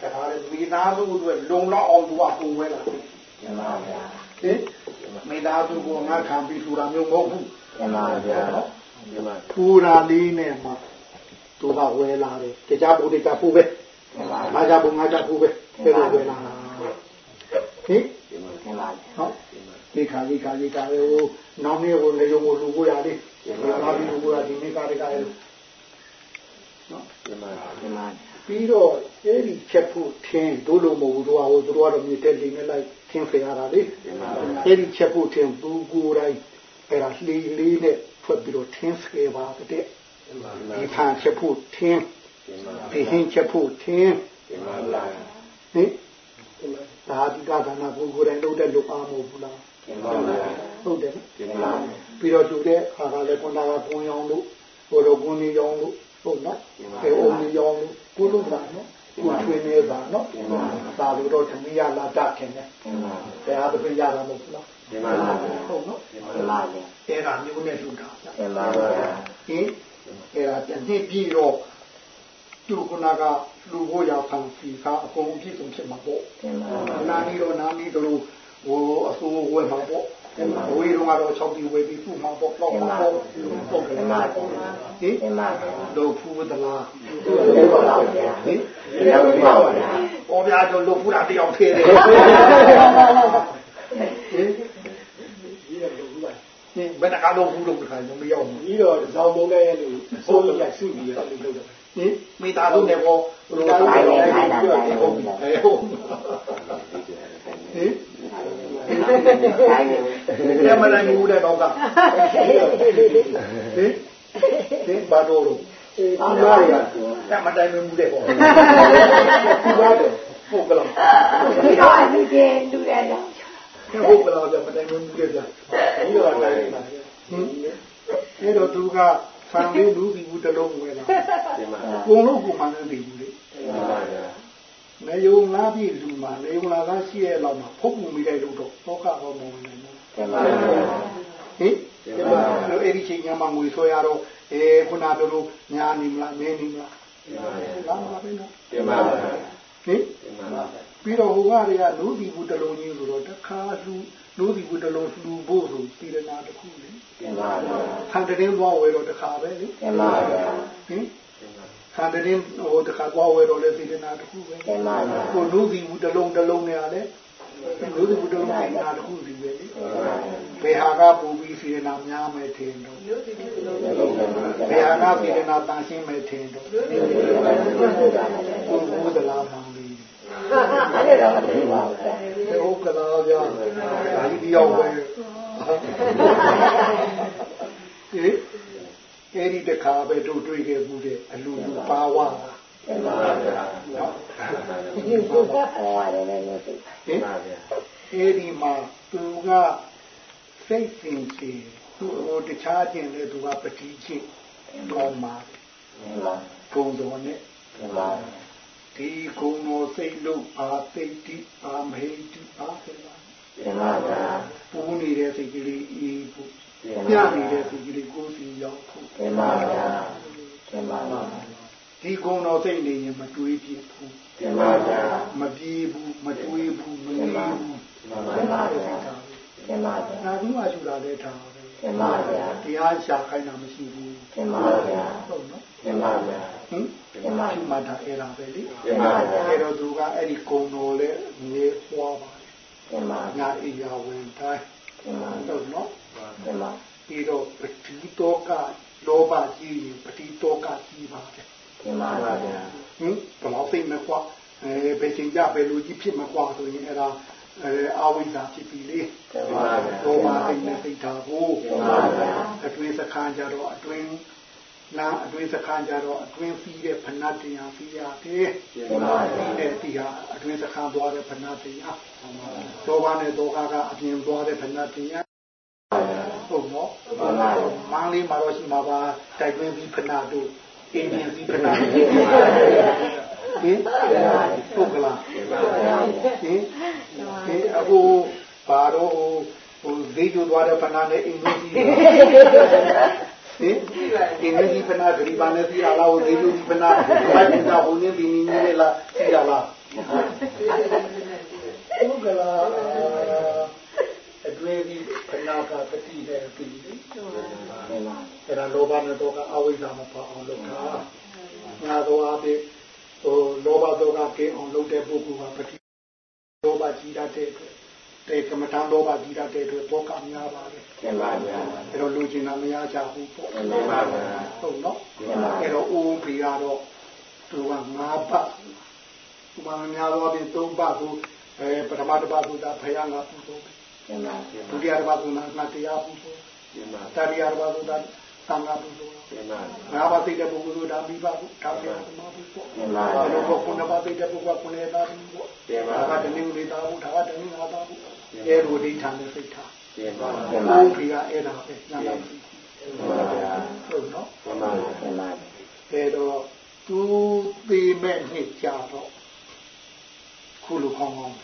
ဒါကြတဲ့မိသားစုတွေလုံလောက်အောင်သူကပုံဝဲလာတင်ပါဗျာဟင်မိသားစုကိုငါခံပြီးထူတာမျိုးမဟုတ်ဘူးတင်ပါဗျာထူတာလေးနဲ့မှ သူကဝဲလာတယ်တရားဘုရားပူပဲတင်ပါငါကြဘုံငါကြပူပဲတဲ့လိုဝဲလာတာဟင်တင်ပါဗျာဟုတ်ဒီခါဒီခါဒီခါလေဟိုနောင်နေ့ကိုလေယုံကိုလူကိုရတယ်ဒီမှာဒီလူကိုရဒီနေ့ကတည်းကလေနော်တင်ပါဗျာပြီးတော့အဲ့ဒီချက်ဖို့ထင်းတို့လိုမဟုတ်ဘူးတို့ဟိုတို့ကတော့မြေတက်လေးနဲ့လိုက်ထင်းဖေရတာလေအဲ့ဒီချက်ဖို့ထင်းသူကိုယ်တိုင်အဲ့ဒါလေးလေးနဲ့ထွက်ပြီးတော့ထင်းဖေပါတဲ့ ဒီဖန်ချက်ဖို့ထင်းဒီဟင်းချက်ဖို့ထင်းဟင်ဒါဒီကဒါနာကိုကိုယ်တိုင်လုပ်တဲ့လူအားမဟုတ်ဘူးလားဟုတ်တယ်ပြီးတော့တူတဲ့ခါကလည်းကွန်တာကကွန်ရောင်လို့ဟိုတော့ကွန်နေရောင်လို့ဟုတ်နော်အဲအုံနေရောင်လို့ကိုလုံးတာနော်ကိုထွေးနေတာနော်ဒါလိုတော့သမီးရလာတတ်ခင်တယ်တရားသဖြင့်ရတာမဟုတ်ဘူးလားဟုတ်နော်တင်ပါဗျာအဲ့ဒါမျိုးနဲ့လှူတာတင်ပါဗျာဟင် အဲ့ဒါတနေ့ပြီးတော့သူကနာကလူဖို့ရဖန်စီကအကုန်ပြည့်စုံဖြစ်မှာပေါ့တင်ပါနာမီတော့နာမီတို့ဟိုအစိုးဝယ်မှာပေါ့ဝေးတော့ကတော့6တီဝယ်ပြီးသူ့မှာပေါ့တော့မှာပေါ့ဟုတ်ကဲ့တင်ပါတင်ပါဟင်တင်ပါဗျာလို့ဖူးသလားတင်ပါဗျာဟင်တင်ပါဗျာပေါ်ပြတော့လို့ဖူးတာတယောက်သေးတယ်ဟင်ဟ င်ဘယ်နှကတော့ဖူးလို့ခါမမရောက်ဘူးပြီးတော့ဇောင်းမုန်းတဲ့လူအစိုးရစုပြီးတော့လုပ်တယ်ဟင်မိသားစုနဲ့ပေါ့ဘယ်လိုလုပ်လဲဟုတ်ပြီအဲဟုတ်ဟင်တိုင်းညမနိုင်ဘူးတဲ့တော့ကဟင်ဟင်ဘာလို့လို့ပါပါဗျာညမတိုင်းဘူးတဲ့ပေါ့ဒီပါတော့ဟုတ်ကလားဒီတော့အမိကျေလူရတော့ ဟုတ်ကလားညမတိုင်းဘူးတဲ့ကြာပြီးတော့တိုင်းပါဟင်အဲ့တော့သူကဆံလေးလူဒီဘူးတလုံးဝယ်လာကိုလုံးကိုမှန်းနေပြီလေနေယုံလာပြီလူမှာနေယုံလာကရှိရဲ့လောက်မှာဖုတ်မှုမိတဲ့လူတော့တော့ကတော့မဝင်နိုင်ဘူးတင်ပါဗျာဟင်ဒီမှာအဲ့ဒီချိန်ညမှာငွေဆွဲရတော့အဲခုနတို့လိုညာနေမလားမင်းနေမလားလာမှာပဲနော်ဟင်ပြီး တော့ဟိုကတွေကလူဒီဘူးတလုံးကြီးဆိုတော့တခါလူလူဒီဘူးတလုံးလူဖို့ဆိုပြည်ရနာတစ်ခုလေတင်ပါဗျာဆန်တရင်သွားဝယ်တော့တခါပဲလေတင်ပါဗျာဟင်ဆန်တရင်ဟိုတခါသွားဝယ်တော့လေပြည်ရနာတစ်ခုပဲတင်ပါဗျာကိုလူဒီဘူးတလုံးတလုံးနဲ့လည်းလူဒီဘူးတလုံးပြည်ရနာတစ်ခုစီပဲလေဘယ်ဟာကပူပြီးပြည်ရနာများမယ်ထင်တော့ဘယ်ဟာကပြည်ရနာတန်ရှင်းမယ်ထင်တော့ကိုဘူးသလားမောင်လေး အဲ့ဒါတော့တင်ပါဗျာဒီဟုတ်ကလားဗျာဒါကြီးတယောက်ပဲဒီအဲ့ဒီတခါပဲတို့တွေ့ခဲ့မှုတဲ့အလူလူပါဝါတင်ပါဗျာနော်ဒီကိုကအော်ရတယ်လည်းလို့သိဟင်အဲ့ဒီမှာသူကစိတ်စင်စီသူ့ဟိုတခြားခြင်းလေသူကပတိချင်းတော်မှာတင်ပါဂုံတော်နဲ့တင်ပါ ဒီကုံတော်စိတ်လို့အာသိတိအာမေတိအာသေပါတင်ပါဗျာပူနေတဲ့စိတ်ကလေးအေးဖို့တင်ညပါနေတဲ့စိတ်ကလေးကိုယ်စီရောက်ဖို့တင်ပါဗျာတင်ပါဒီကုံတော်စိတ်နေရင်မတွေးပြဘူးတင်ပါဗျာမပြေးဘူးမတွေးဘူးမနေဘူးတင်ပါဗျာတင်ပါဗျာနာဘူးအရှူတာလည်းထားပဲတင်ပါဗျာတရားရှာခိုင်းတာမရှိဘူးတင်ပါဗျာဟုတ်နော် တင်ပါဗျာဟင်တင်ပါဒီမှာဒါအဲ့ဒါပဲလေတင်ပါဗျာအဲ့တော့သူကအဲ့ဒီကုံတော်လည်းနေဟွာပါတင်ပါငါအိယာဝင်တိုင်းတင်ပါဟုတ်နော်တင်ပါပြီးတော့ပတိတောကလောဘကြီးရင်ပတိတောကကြီးပါတယ်တင်ပါဗျာဟင်ဘယ်လောက်သိမကွာအဲဘယ်ချိန်ကြဘယ်လိုကြီးဖြစ်မကွာဆိုရင်အဲ့ဒါအဲအာဝိဇ္ဇာဖြစ်ပြီလေတင်ပါဗျာလောဘသိနေသိတာကိုတင်ပါဗျာအတွင်းစခန်းကြတော့အတွင်း နာအတွင်းစခန်းကြတော့အတွင်းပြီးတဲ့ဖဏတရားပြီးရတယ်တင်ပါဗျာပြီးတဲ့တီဟာအတွင်းစခန်းသွားတဲ့ဖဏတရားလောဘနဲ့ဒေါသကအပြင်သွားတဲ့ဖဏတရားဟုတ်နော်မန်းလေးမှာတော့ရှိမှာပါတိုက်တွင်းပြီးဖဏတို့အင်းကြီးပြီးဖဏတို့ဟင်ဟုတ်ကလားဟင်ဟင်အခုဘာတော့ဟိုဇေဂျူသွားတဲ့ဖဏနဲ့အင်းကြီး ဟင်အင်းကြီးဖဏဂရိပါနဲ့စီရလားဟိုဇေဂျူဒီဖဏဘာကြီးတာဟိုနေပြီးနေနေလားစီရလားဟင်ဟုတ်ကလားအတွေ့အကြုံခဏကတတိနဲ့ပြီးပြီအဲ့ဒါလောဘနဲ့တော့ကအဝိဇ္ဇာမပါအောင်လုပ်တာငါတော်အပြင်ဟိုလောဘတော့ကကင်းအောင်လုပ်တဲ့ပုဂ္ဂိုလ်ကပတိလောဘကြီးတတ်တဲ့အတွက် တဲ့ကမ္မဋ္ဌာန်းလောဘကြီးတတ်တဲ့အတွက်တော့ကများပါလေကျင်ပါဗျာအဲ့တော့လူကျင်တာမရကြဘူးပေါ့ကျင်ပါဗျာဟုတ်နော်အဲ့တော့အိုးပြီးတော့သူက၅ပတ်ဒီမှာများတော့ပြီး၃ပတ်ကိုအဲပထမတစ်ပတ်ကဖယားငါပူဇော်ကျင်ပါဒုတိယတစ်ပတ်ကငါတရားပူဇော်ကျင်ပါတတိယတစ်ပတ်ကသံဃာပူဇော်ကျင်ပါငါးပါးသိတဲ့ပုဂ္ဂိုလ်တို့ဒါပြီးပါဘူးဒါပြောသမားဘူးပေါ့ကျင်ပါအဲ့လိုပေါ့ခုနစ်ပါးသိတဲ့ပုဂ္ဂိုလ်ကခုနှစ်ပါးဘူးပေါ့ကျင်ပါဒါကတနည်းလေးသားဘူးဒါကတနည်းငါးပါးဘူး အဲ့လိုဒိဋ္ဌာန်နဲ့စိတ်ထားကျင်ပါဘုရားကြီးကအဲ့ဒါပဲနားလည်ကျင်ပါဗျာဟုတ်နော်ကျင်ပါကျင်ပါအဲတော့သူသေးမဲ့နှစ်ကြာတော့ခုလိုကောင်းကောင်း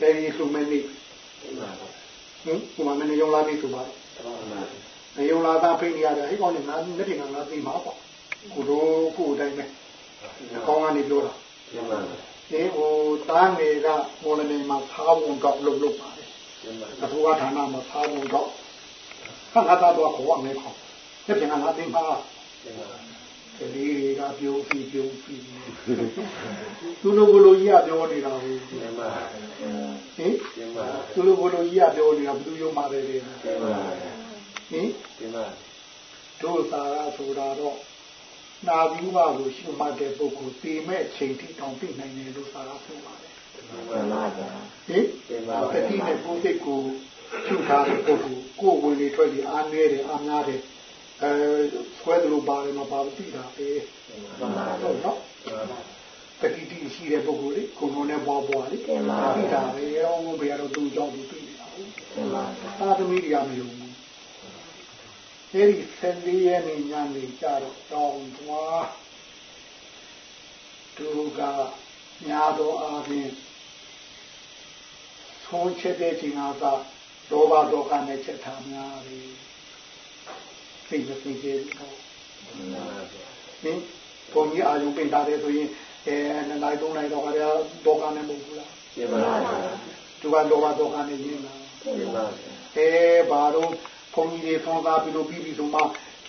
အဲဒီလူမင်းနေကျင်ပါဟင်ဒီမှာမင်းရုံလာပြီဆိုပါမရုံလာသားဖိနေရတယ်ဟဲ့ကောင်းနေငါမျက်ထင်ကငါသိမှာပေါ့ကိုတို့ကိုယ်တိုင်းပဲကောင်းကနေပြောတာ ကျင်ပါဒီဟိုတားနေကမော်လနေမှာသားဝန်တော့လုပ်လုပ်ပါတယ်ကျင်ပါအထူးကဌာနမှာသားဝန်တော့ခဏသားတော့ခေါ်ရမယ်ခေါ်မျက်ထင်ကငါသိမှာကျင်ပါကလေးတွေကပြုံးပြီးပြုံးပြီးသူတို့ဘလိုကြီးကပြောနေတာဘူးကျင်ပါဟင်ကျင်ပါသူတို့ဘလိုကြီးကပြောနေတာဘယ်သူရုံမှပဲလေဟင်ကျင်ပါကျင်ပါတို့သာရဆိုတာတော့ နာဘူးပါလို့ရှုမှတ်တဲ့ပုဂ္ဂိုလ်တည်မဲ့ချိန်ထိတောင်ပြနိုင်တယ်လို့သာရဆိုပါတယ်ကျင်ပါဗျာဟင်တတိနဲ့ကိုယ်စိတ်ကိုရှုထားတဲ့ပုဂ္ဂိုလ်ကိုယ်ဝင်လေထွက်လေအားနည်းတယ်အားများတယ်အဲဆွဲတယ်လို့ပါတယ်မပါဘူးသိတာပဲဟုတ်နော်တတိတိရှိတဲ့ပုဂ္ဂိုလ်လေကိုယ်လုံးနဲ့ပွားပွားလေသိတာပဲအောင်ဘယ်တော့သူ့ကြောင့်သူသိနေတာဟုတ်သာသမီတွေကမယုံဘူး အဲဒီဆယ်လေးရက်နေညနေကြတော့တောင်းသွားသူကညာတော်အားဖြင့်ဆုံးချက်တဲ့ချိန်ကသာလောဘဒေါသနဲ့ချက်ထားများပြီသိမသိသေးဘူးဟင်ဘုန်းကြီးအာယုပိတ်ထားတယ်ဆိုရင်အဲနှစ်နိုင်သုံးနိုင်တော့ကြတော့ဒေါကနဲ့မဟုတ်ဘူးလားကျင်ပါသူကလောဘဒေါကနဲ့ရင်းလာကျင်ပါအဲဘာတော့ ဘုန်းကြီးတွေသွန်သားပြီးလို့ပြီးပြီဆိုမှ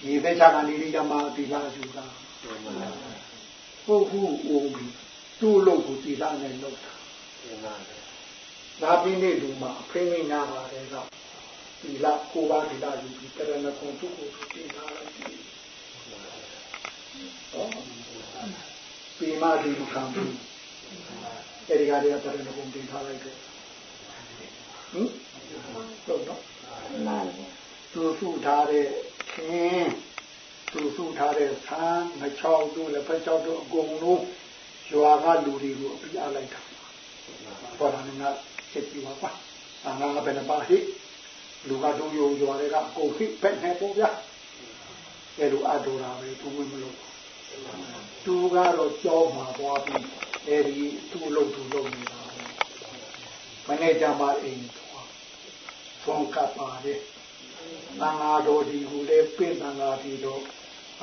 ရေသက်ချကနေရိယာမှာဒီလာယူတာဟုတ်ဘူးအိုးပြီးသူ့လို့ကိုဒီလာနဲ့လုပ်တာကျင်ပါဒါပြီးနေလူမှာအဖိမိနာပါတယ်ကဒီလာကိုပါဒီလာယူပြီးတရဏဂုံသူ့ကိုသူတင်လာလိုက်ပြီဟောပြီးမှဒီလူခံပြီးအဲဒီကတည်းကတရဏဂုံတင်ထားလိုက်တယ်ဟင်ဟုတ်တော့ သူစုထားတဲ့ခင်သူစုထားတဲ့ဆန်းငချောက်တို့လည်းဖက်ချောက်တို့အကုန်လုံးရွာကလူတွေကိုအပြအားလိုက်တာပေါ်လာနေတာချက်ကြည့်ပါပါအငါကဘယ်နှပါဟိလူကတို့ယုံရွာတွေကအကုန်ဟိပဲ့နေပေါ့ဗျာအဲလိုအတူတာပဲသူဝင်မလို့သူကတော့ကြောမှာသွားပြီးအဲဒီသူ့လို့သူလုပ်နေတာမနေ့ကမှအိမ်သွားဆုံးကပ်ပါတယ် သံဃာတော်ဒီကိုလည်းပြင့်သံဃာဒီတော့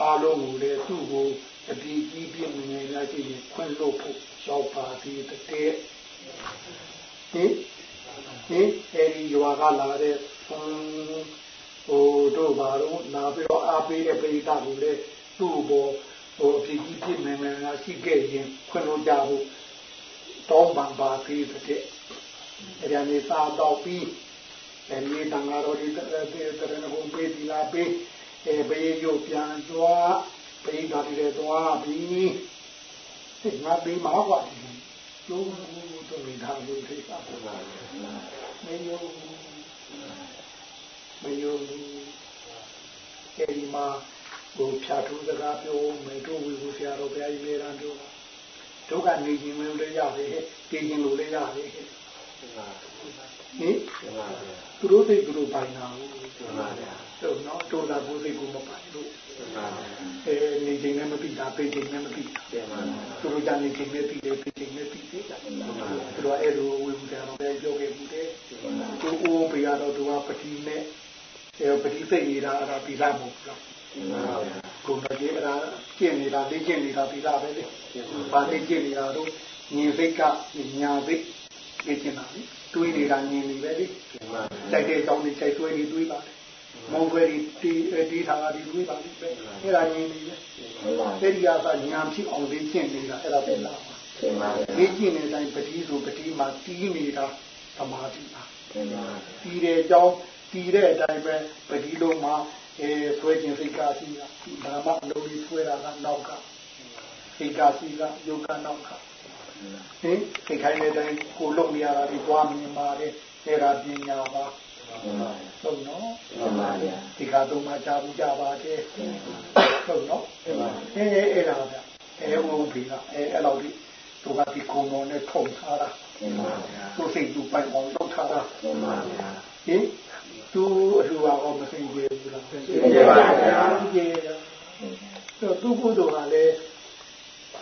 အားလုံးကိုလည်းသူ့ကိုအဒီကြီးပြင်းနေလာကြည့်ရင်ခွင့်လို့ဖို့ရောက်ပါသေးတဲ့ဟင်ဟင်အဲဒီရွာကလာတဲ့ဟိုတို့ဘာလို့လာပြီးတော့အားပေးတဲ့ပိဋကကိုလည်းသူ့ဘောဟိုအဒီကြီးပြင်းနေနေလာရှိခဲ့ရင်ခွင့်လို့ကြဖို့တောင်းပန်ပါသေးတဲ့အဲဒီအနေသာတော့ပြီး အဲဒီတန်ဃာတော်ဒီတရတဲ့တရဏဂုံပေးဒီလာပေးအဲဘေးရုပ်ပြန်သွားဘေးဓာတ်တွေသွားပြီးစိတ်ငါပေးမှာကွာလုံးလုံးတို့ရထားလို့သိတာမယုံမယုံအဲဒီမှာဟိုဖြာထူးစကားပြောမယ်တို့ဝီကိုဆရာတော်ဘုရားကြီးလေးရန်တို့တို့ကနေခြင်းမလို့လည်းရတယ်ဟဲ့ပြင်ခြင်းလို့လည်းရတယ် ဟဲ့ဟင်သူတို့သိသူတို့ပိုင်တာဟုတ်တော့နော်တို့တာကိုသိကိုမပိုင်လို့အဲနေခြင်းနဲ့မပြီးတာပေးခြင်းနဲ့မပြီးတာသူတို့ကြနေခြင်းနဲ့ပြီးတယ်ပေးခြင်းနဲ့ပြီးတယ်သူတို့အဲ့လိုဝေဘူးတယ်တော့ပဲပြောခဲ့ဘူးတယ်သူအိုးပြရတော့သူကပတိနဲ့အဲပတိစိတ်နေတာအဲ့ဒါပြီးလာမို့လားကိုယ်ကကြီးအဲ့ဒါကျင့်နေတာသိကျင့်နေတာပြီးလာပဲလေဘာသိကျင့်နေတာတော့ညီစိတ်ကညာစိတ်သိချင်တာလေ တွေးနေတာညင်နေပဲလေတိုက်တဲ့အကြောင်းတွေချိန်ဆွဲနေတွေးပါလေမောင်ခွဲဒီတီတီထားတာဒီတွေးပါလေပဲအဲ့ဒါညင်နေပဲအဲ့ဒီအစားညာဖြစ်အောင်လေကျင့်နေတာအဲ့ဒါပဲလားလေ့ကျင့်နေတိုင်းပတိဆိုပတိမှာတီးနေတာသမာဓိပါတီးတဲ့အကြောင်းတီးတဲ့အတိုင်းပဲပတိလုံးမှာအဲဆွဲခြင်းစိတ်ကားစီကဘာမှအလုံးကြီးဆွဲတာကနောက်ကစိတ်ကားစီကယောဂနောက်က ဟင်စိတ်ခိုင်းတဲ့အတိုင်းကိုလုံနေရတာဒီသွားမြင်ပါတယ်အဲ့ဒါပညာပါဟုတ်နော်ဒီကတော့မှကြားဘူးကြပါတယ်ဟုတ်နော်အဲအဲ့ဒါဗျအဲဘုံပြီကအဲအဲ့လောက်ဒီသူကဒီကုံတော်နဲ့ထုံထားတာသူစိတ်သူပိုင်အောင်လုပ်ထားတာဟင်သူအထူပါတော့မသိကြဘူးလားသိကြပါဗျာသိကြတော့သူကုသိုလ်ကလည်း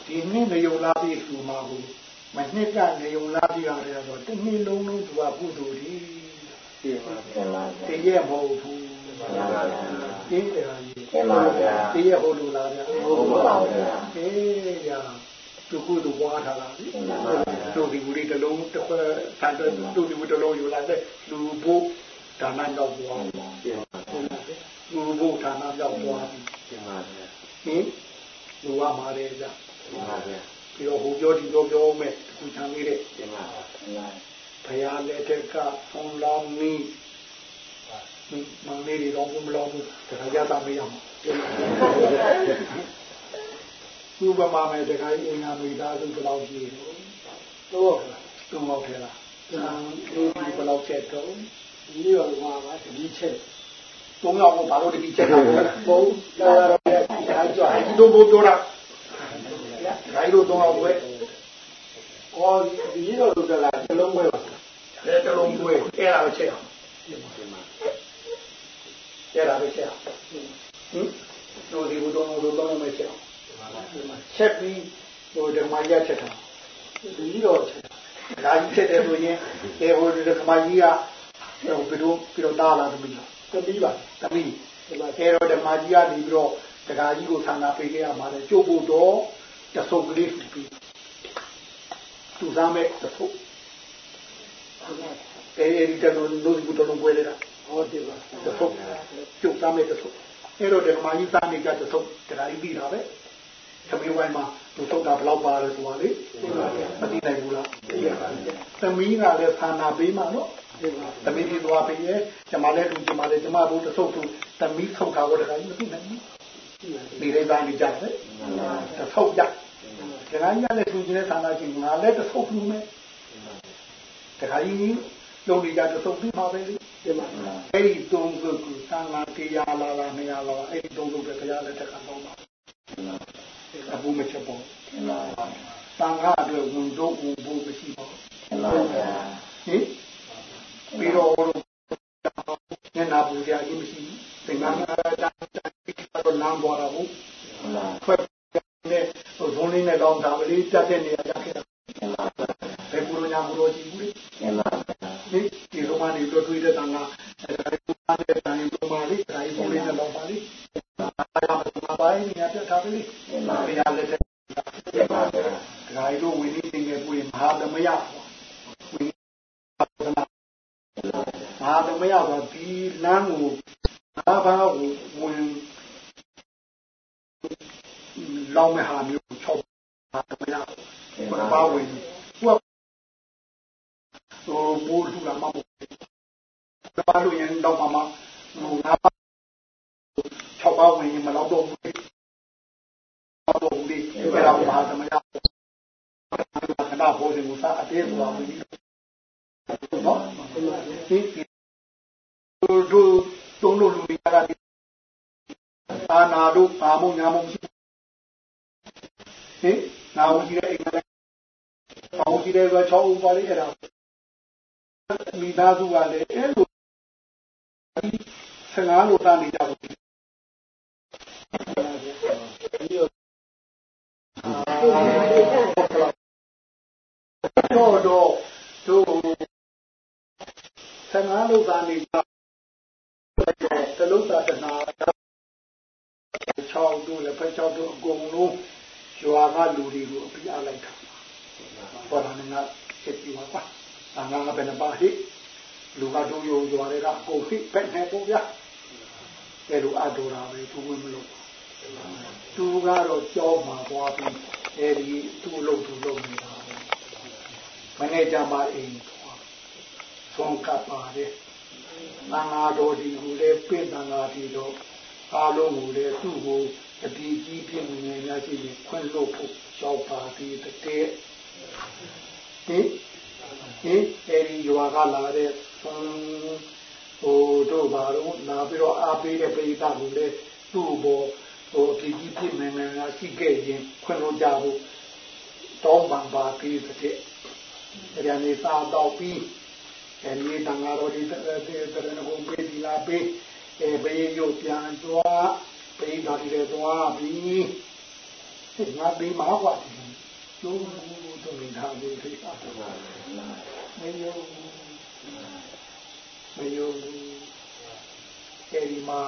ဒီနေ့နေုံလာပြီးသူမှာဘူးမနှစ်ကနေုံလာပြီးရတယ်တော့တနည်းလုံးလုံးသူကကုသိုလ်ဒီတည်းရဲ့မဟုတ်ဘူးဒီတယ်ဟာကြီးတည်းရဲ့ဟုတ်လို့လားဗျာဟုတ်ပါဗျာအေးရာသူကုသိုလ်ဝါထားတာလေတို့ဒီဘူးလေးတစ်လုံးတစ်ခွက်တန်တို့ဒီဘူးတစ်လုံးယူလာတဲ့လူဘို့ဒါနတော့ဘွားလူဘို့ဒါနတော့ဘွားဟင်လူဝမှာ တယ်ဗျာပြီးတော့ဟိုပြောဒီပြောပြောမဲ့ခုချမ်းလေးတဲ့ဘုရားလက်ထက်ကဆုံးလောင်းမီးမင်္ဂလေးတော့ဘုမလောင်းဘူးဒါကြတာမရမှာသူ့ဗမာမဲ့တခါအင်္ဂါမိသားစုဘယ်လောက်ရှိလို့တော့တုံးတော့ထဲလားဒါဒီဘယ်လောက်ချက်တော့ဒီရောဟောပါဒီချက်တုံးတော့ဘာလို့ဒီချက်တော့ဘုံလာရတဲ့ဒါကြွားဒီလိုဘုံတော့ ဂိုင်းတို့တော့ဝဲအော်ဒီလိုလိုကလာတလုံးဝဲပါလေတလုံးဝဲအဲ့ဒါပဲချက်အောင်အဲ့ဒါပဲချက်အောင်ဟင်တို့ဒီဘုံတော့တို့တော့မချက်အောင်ချက်ပြီးဟိုဓမ္မရချက်တာဒီတော့ချက်ဒါကြီးချက်တယ်ဆိုရင်အဲဟိုဓမ္မကြီးကဟိုပြီးတော့ပြီးတော့တားလာသမီးသမီးပါသမီးဒီမှာအဲတော့ဓမ္မကြီးကနေပြီးတော့တခါကြီးကိုဆန္ဒပေးခဲ့ရမှာလေကျိုးဖို့တော့ တဆုပ်ကလေးပြီးသူစားမဲ့တဆုပ်အဲဒီတလုံးလို့ဒီတော့ပွဲလေတာဟောဒီပါတဆုပ်ကျုပ်စားမဲ့တဆုပ်အဲတော့ဓမ္မကြီးစားနေကြတဆုပ်တခါကြီးပြီးတာပဲသမီးဝိုင်းမှာသူသုတ်တာဘယ်လောက်ပါလဲဆိုတာလေမသိနိုင်ဘူးလားသမီးကလည်းဆန္ဒပေးမှာနော်သမီးဒီသွားပေးရဲ့ကျမလည်းလူကျမလည်းကျမဘုတဆုပ်သူသမီးဆုတ်တာတော့တခါကြီးမသိနိုင်ဘူးဒီလေးသားနေကြတယ်တဆုပ်ကြ တခါကြီးလည်းသူကျတဲ့ဆန္ဒချင်းငါလည်းတဆုပ်လို့မယ်တခါကြီးလုံးနေကြတဆုပ်ပြီးပါပဲလေအဲ့ဒီသုံးခုကသံဃာတရားလာလာနေရလာအဲ့ဒီသုံးခုပဲဘုရားလက်ထက်ကတော့ပါအဘူးမချက်ပေါ့သံဃာအတွက်ဝန်တော့ဝန်ဖို့မရှိပါဘူးဟင်ပြီးတော့ညနာပူကြအရင်မရှိဘူးသင်္ကန်းတာတာတော့နားပေါ်တာဘူးဖွဲ့ နေဟိုဇုံးလေးနဲ့တော့ဒါလေးတက်တဲ့နေရာရောက်ခဲ့တာဘယ်ကူညာဘူးလို့ကြည့်ဘူးလေဒီဒီရိုမန်တွေတွေ့တဲ့တန်ကအဲဒီကူနာတဲ့တန်ရိုမန်လေးအဲဒီဇုံးလေးနဲ့တော့ပါလိအားရမှာပါရင်ညတက်တာပဲလေဘယ်ရလက်တဲ့ဒါရီတို့ဝိနည်းတင်ငယ်ပွေမဟာသမယဝိနည်းမဟာသမယဆိုဒီလမ်းကိုဘာဘာကိုဝင် လောင်းမဲ့ဟာမျိုး၆ပါးသမယဘာဘာဝင်ဟိုဟိုဘူလူလာမဘူးဘာလို့ရင်တော့မမဟိုငါ၆ပါးဝင်ရင်မလောက်တော့ဘူးတော့ဘူးဒီအဲ့ဒါဘာသမယခဏဘောဒီမူစာအတေးဆိုတာဝင်နော်ဒီတို့တုံးလို့လူရတာအာနာတို့ပါမုံညာမုံရှိ ဟင်နာဝကြီးတဲ့အိမ်ကလည်းပါဝကြီးတဲ့က6ဦးပါလေအဲ့ဒါမိသားစုကလည်းအဲ့လိုဆငါးလို့သားနေကြဘူးတော့တော့တို့ဆငါးလို့သားနေကြတလုံးသာတနာချောင်းတို့လည်းဖက်ချောင်းတို့အကုန်လုံး ရွာကလူတွေကိုအပြစ်အလိုက်တာပေါ်လာနေတာချက်ပြီးပါကွာအငါကဘယ်နှပါဟိလူကတို့ယုံကြွားတွေကအကုန်ဟိပဲ့နေပေါ့ဗျာအဲလိုအတူတာပဲသူဝင်မလို့သူကတော့ကြောက်မှာသွားပြီးအဲဒီသူ့လုံးသူ့လုံးနေတာပဲမနေ့ကမှအိမ်သွားဆုံးကပ်ပါတယ်သံဃာတော်ဒီကိုလည်းပြင့်သံဃာဒီတော့အားလုံးကိုလည်းသူ့ကို အတီးကြီးပြင်းနေများရှိရင်ခွင့်လို့ဖို့ရှောက်ပါသေးတဲ့ဟင်ဟင်အဲဒီရွာကလာတဲ့ဟိုတို့ဘာလို့နာပြီးတော့အားပေးတဲ့ပိဋကကိုလည်းသူ့ဘောဟိုအတီးကြီးပြင်းနေများရှိခဲ့ရင်ခွင့်လို့ကြဖို့တောင်းပန်ပါသေးတဲ့အဲဒီအနေသာတော့ပြီးအဲဒီတန်ဃာတော်ဒီတရတဲ့တရဏဂုံပေးဒီလာပေးအဲဘေးရုပ်ပြန်သွား ပိဋကတွေသွားပြီးငါပြီးမှာကွာလုံးလုံးတို့မိသားစုတွေအားမယုံမယုံအဲဒီမှာ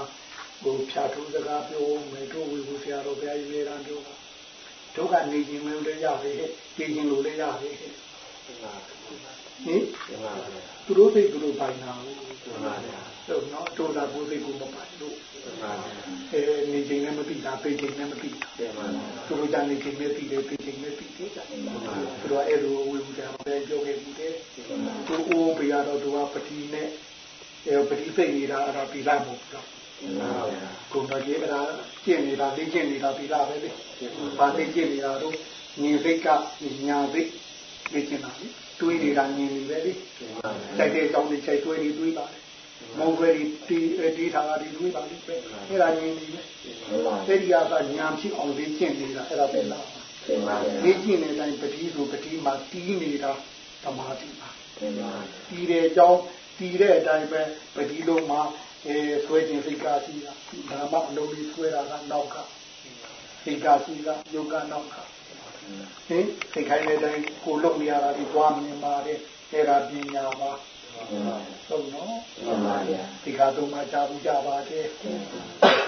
ဘုဖြာထူးစကားပြောမယ်တို့ဝီဘူးဆရာတော်ဘုရားကြီးလေးရန်တို့တို့ကနေခြင်းမလို့လည်းရပဲပြည်ခြင်းလို့လည်းရပဲဟင်သူတို့စိတ်သူတို့ပိုင်တာဟုတ်နော်တို့ လာဘုစိတ်ကိုမပိုင်လို့အဲနေခြင်းလည်းမသိတာပြေခြင်းလည်းမသိတာသူတို့ကြနေခြင်းလည်းသိတယ်ပြေခြင်းလည်းသိတယ်သူတို့အဲ့လိုဝိဝူတယ်ပဲပြောခဲ့ဘူးတယ်သူအိုးပြရတော့သူကပတိနဲ့အဲပတိစိတ်နေတာအဲ့ဒါပြီးလိုက်မို့တော့ကိုယ်တော်ကြီးအဲ့ဒါကျင့်နေတာသိကျင့်နေတာပြီးလာပဲလေဘာသိကျင့်နေတာတော့ညီစိတ်ကညာစိတ်သိကျင့်တာလေတွေးနေတာမြင်နေပဲလေတိုက်တဲ့အကြောင်းတွေချိန်တွေးနေတွေးပါတယ် မောင်တွေတီတီထားတာတွေတွေးပါလိမ့်ပဲအဲ့ဒါမြင်နေပဲအဲ့ဒီအကညာဖြစ်အောင်လေကျင့်နေတာအဲ့ဒါပဲလားဒီကျင့်တဲ့အတိုင်းပတိဆိုပတိမှာတီးနေတာသမာဓိပါတီးတဲ့အကြောင်းတီးတဲ့အတိုင်းပဲပတိလုံးမှာအဲဆွဲခြင်းစိတ်ကားရှိတာဒါမှအလုံးလေးဆွဲတာကနောက်ကစိတ်ကားရှိတာယောဂနောက်ကဟင်စိတ်ခိုင်းတဲ့အတိုင်းကိုလုံနေရတာဒီသွားမြင်ပါတယ်အဲ့ဒါပညာပါ ဟုတ်နော်ဒီကတော့မှကြားဘူးကြပါတယ်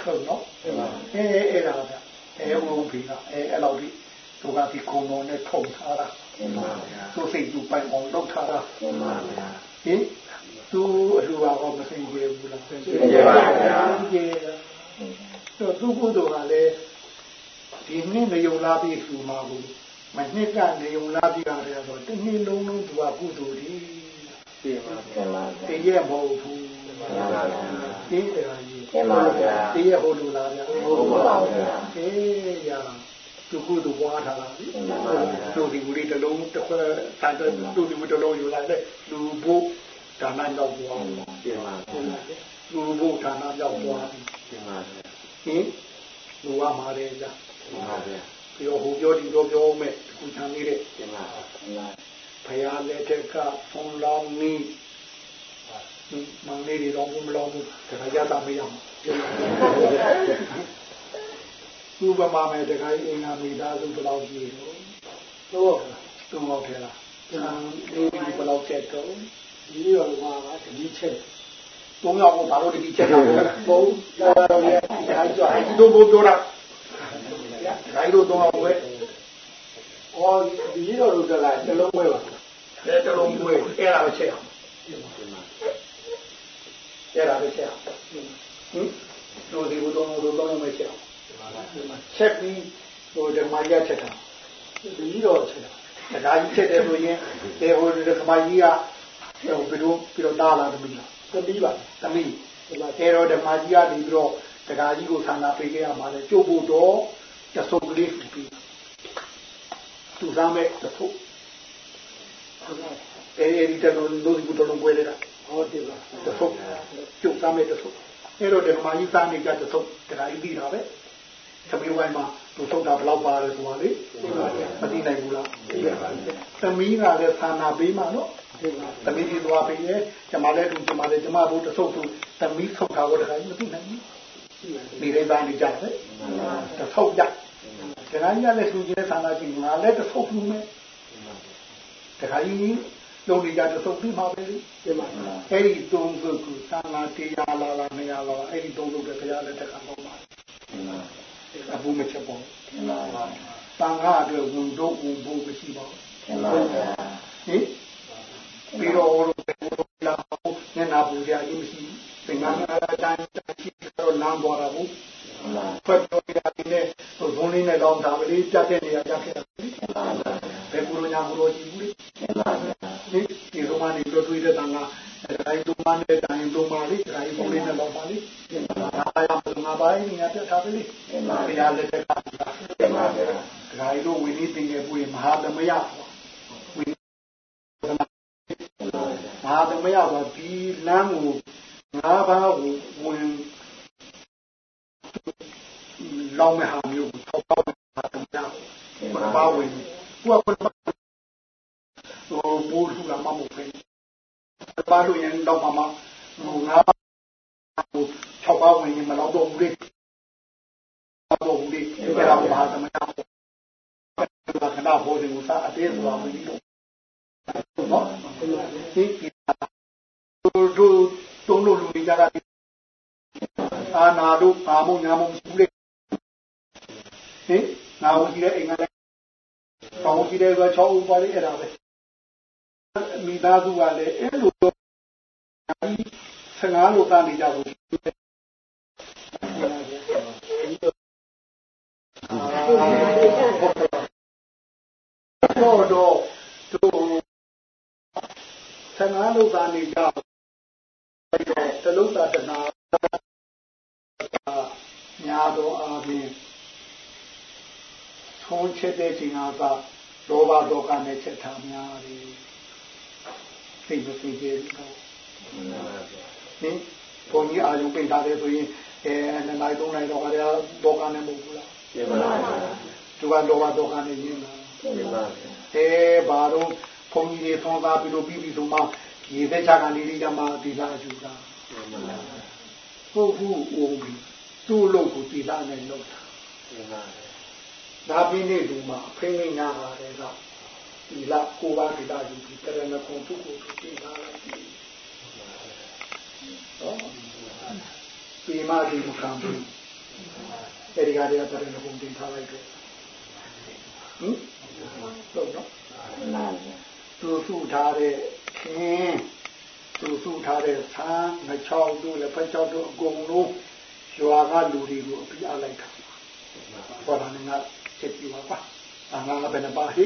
ဟုတ်နော်အဲအဲ့ဒါဗျအဲဘုံပြီကအဲအဲ့လောက်ဒီသူကဒီခုံတော်နဲ့ထုံထားတာသူစိတ်သူပိုင်အောင်လုပ်ထားတာဟင်သူအလှူပါတော့မသိကြဘူးလားသိကြပါဗျာသိကြတော့သူကုသိုလ်ကလည်းဒီနေ့မယုံလားပြီးသူမှာဘူးမနှစ်ကနေုံလာပြီးရတယ်ဆိုတနည်းလုံးလုံးသူကကုသိုလ်ဒီ ပြင်ပါတည်းရဲ့မဟုတ်ဘူးဒီတရားကြီးတည်းရဲ့ဟိုလိုလားဗျာဟုတ်ပါဗျာအေးရသူကုသိုလ်ပွားထားတာသူဒီဝိတလုံးတစ်ခွဲတန်တဲ့သူဒီဝိတလုံးယူလာတဲ့လူဘုဒါနရောက်ပွားပြင်ပါလူဘုဒါနရောက်ပွားပြင်ပါဟင်လူကမာတယ်ကြာမှန်ပါဗျာပြောဟိုပြောဒီပြောပြောမဲ့ခုချမ်းလေးတဲ့ကျင်ပါဘု ရားလက်ထက်ကဖုံလောင်းနီးမင်လေးတွေတော့မလောင်းဘူးဒါကြတာမရဘူးဥပမာမဲ့တခါအင်္ဂါမိသားစုဘယ်လောက်ကြီးတော့တော့သုံးလောက်ထဲလားကျန်လေးဒီဘယ်လောက်ချက်တော့ဒီရောမှာကဒီချက်သုံးယောက်ကိုဘာလို့ဒီချက်တော့ဘုံတော်ရဲ့အားကြိုက်တော့ဘုံပြောတာဒါကြီးတို့တော့ဘယ်ဩဒီတော့တို့ကလည်းတလုံးပွဲပါ အဲတလုံးပွဲအဲ့ဒါပဲချက်အောင်အဲ့ဒါပဲချက်အောင်ဟင်တို့ဒီဘုံတော်တို့တော့မချက်အောင်ချက်ပြီးဟိုဓမ္မရချက်တာဒီတော့ချက်တာဒါကြီးချက်တယ်ဆိုရင်အဲဟိုဓမ္မကြီးကဟိုဘယ်လိုပြီးတော့တားလာသမီးလားသမီးပါသမီးအဲတော့ဓမ္မကြီးကနေပြီးတော့တရားကြီးကိုဆန္ဒပေးခဲ့ရမှာလေကျုပ်ဖို့တော့တဆုပ်ကလေးပြီးသူစားမဲ့တဆုပ် အဲဒီတလုံးလို့ဒီတလုံးပွဲနေတာဟောဒီပါတဆုပ်ကျုပ်စားမဲ့တဆုပ်အဲတော့ဓမ္မကြီးစားနေကြတဆုပ်တရားကြီးပြီးတာပဲသမီးဝိုင်းမှာသူဆုပ်တာဘယ်လောက်ပါလဲဆိုတာလေမသိနိုင်ဘူးလားသမီးကလည်းဆန္ဒပေးမှာနော်သမီးကြီးသွားပေးရဲ့ကျမလည်းသူကျမလည်းကျမတို့တဆုပ်သူသမီးဆုပ်တာတော့တရားကြီးမသိနိုင်ဘူးဒီလေးပိုင်းကြတယ်တဆုပ်ကြတခါကြီးလည်းသူကြီးဆန္ဒကြည့်ငါလည်းတဆုပ်ဘူးမယ် တခါကြီးလုံးနေကြတဆုပ်ပြီးမှာပဲလေဒီမှာအဲ့ဒီတုံးစုကဆန္ဒတရားလာလာမရလာအဲ့ဒီတုံးစုတဲ့ဘုရားလည်းတခါတော့ပါအဘူးမချက်ပေါ့တန်ခါအတွက်ဝန်တော့ဝန်ဖို့မရှိပါဘူးဟင်ပြီးတော့ဟိုလိုလာညနာပူကြအရင်မရှိသင်္ကန်းအတိုင်းရှိတော့လမ်းပေါ်တာဘူး ဖတ်ပြောရတဲ့ဟိုဘုန်းလေးနဲ့တော့ဒါကလေးပြတ်တဲ့နေရာပြတ်ခဲ့တာဘယ်ကူလိုညာကူလိုကြည့်ဘူးလေဒီဒီလိုမှနေတော့တွေ့တဲ့တန်ကအဲဒီလိုမှနဲ့တိုင်းလိုမှလေးအဲဒီဘုန်းလေးနဲ့တော့ပါလေဒါရမငါပိုင်းနေရာပြတ်ထားပြီဘုရားလက်ထက်ကဒါရီလိုဝိနည်းတင်ခဲ့ပြီးမဟာသမယဝိနည်းမဟာသမယကဒီလမ်းကိုငါးပါးကိုဝင် လောင်းမဲ့ဟာမျိုးကိုထောက်ပေါက်တာတမယမပါဝင်ကိုကဟိုဘူထူလာမမဖိပါလို့ရင်တော့မမဟိုငါးပါးကိုထောက်ပေါက်ဝင်ရင်မလောက်တော့ဘူးလေတော့ဘူးလေအဲ့ဒါကိုမဟာသမယကိုခဏဟိုဒီကိုစားအသေးစွာမပြီးတော့နော်ဒီတို့တို့တုံးလို့လူတွေကြတာ အာနာတို့ဘာမုံညာမုံရှိလေဟင်နာဝကြီးတဲ့အိမ်ကလည်းတောင်းကြီးတဲ့က6ဦးပါလေအဲ့ဒါပဲမိသားစုကလည်းအဲ့လို15လို့တာနေကြဘူးတော့တော့တို့ဆန္ဒလို့သာနေကြတလုံးသာတနာ ညာတော်အားဖြင့်ထုံးချက်တဲ့ချိန်ကလောဘဒေါကနဲ့ချက်ထားများတယ်သိမသိကြဘူးတော့ဟင်ဘုန်းကြီးအာယုပိတ်ထားတယ်ဆိုရင်အဲနှစ်နိုင်သုံးနိုင်တော့ကြတယ်ဒေါကနဲ့မဟုတ်ဘူးလားပြပါပါသူကလောဘဒေါကနဲ့ရင်းတာပြပါအဲဘာတော့ဘုန်းကြီးတွေသွန်သားပြီးလို့ပြီးပြီဆိုမှရေသက်ချကနေလေးကမှဒီလာယူတာဟုတ်ဘူးဦးပြီး သူ့လို့ကိုဒီလာနဲ့လုပ်တာဒါပြီးနေလူမှာအဖိနေညာပါတယ်ကဒီလာကိုပါဒီလာယူပြီးတရဏခုံသူ့ကိုသူပြင်ထားလိုက်ပြီဟောဒီမှာဒီမခံဘူးအဲဒီကတည်းကတရဏခုံတင်ထားလိုက်တယ်ဟင်ဟုတ်တော့သူစုထားတဲ့ခင်သူစုထားတဲ့ဆန်းငချောက်တို့လည်းဖက်ချောက်တို့အကုန်လုံး ရွာကလူတွေကိုအပြအလိုက်တာဟောတာနဲ့ချက်ကြည့်ပါပါအငါကဘယ်နှပါဟိ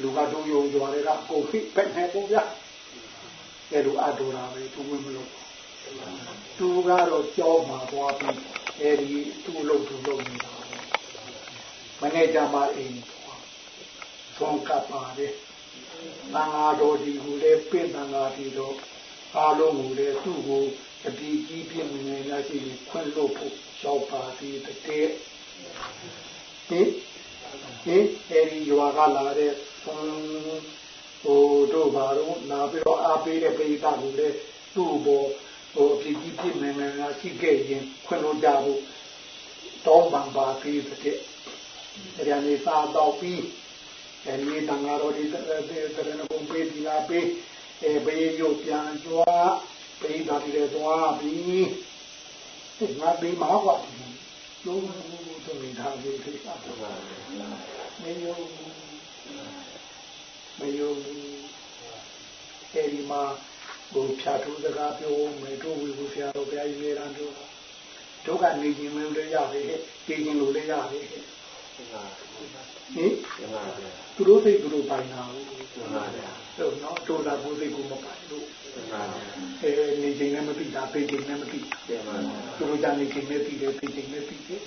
လူကတို့ယုံကြွားတွေကကိုဖိပဲ့နေပေါ့ဗျာအဲလိုအတူတာပဲသူဝင်မလို့သူကတော့ကြောမှာသွားပြီးအဲဒီသူ့လို့သူ့လို့နေတာမနေ့ကမှအိမ်ဆုံးကပ်ပါတယ်သံဃာတော်ဒီကိုလည်းပြင့်သံဃာဒီတော့အားလုံးကိုလည်းသူ့ကို အတိကြီးပြင်းနေနေရှိရင်ခွင့်လို့ဖို့ရှောက်ပါသေးတဲ့ဟင်ဟင်အဲဒီရွာကလာတဲ့ဟိုတို့ဘာလို့လာပြီးတော့အားပေးတဲ့ပိဋကကိုလည်းသူ့ဘောဟိုအပြစ်ကြီးပြင်းနေနေရှိခဲ့ရင်ခွင့်လို့ကြဖို့တောင်းပန်ပါသေးတဲ့အဲဒီအနေစာတော့ပြီးအဲဒီတန်ဃာတော်ဒီတရဏဂုံပေးဒီလာပေးအဲဘေးရုပ်ပြန်ကြွား ပိဋကတိတဲ့သွားပြီးဒီငါပြီးမှာကွာလုံးလုံးတို့နေထားပြီးသိတာမယုံမယုံအဲဒီမှာဘုဖြာထုစကားပြောမယ်တို့ဝီဘူးဆရာတော်ဘုရားကြီးနေရန်တို့တို့ကနေခြင်းမလို့ရပြီဟဲ့တည်ခြင်းလို့လည်းရပြီဟဲ့ ဟင်သူတို့စိတ်သူတို့ပိုင်တာဟုတ်နော်တို့လာဘူးစိတ်ကိုမပိုင်လို့အဲနေချိန်နဲ့မသိတာပေချိန်နဲ့မသိသူတို့ကြနေချိန်နဲ့သိတယ်ပေချိန်နဲ့သိတယ်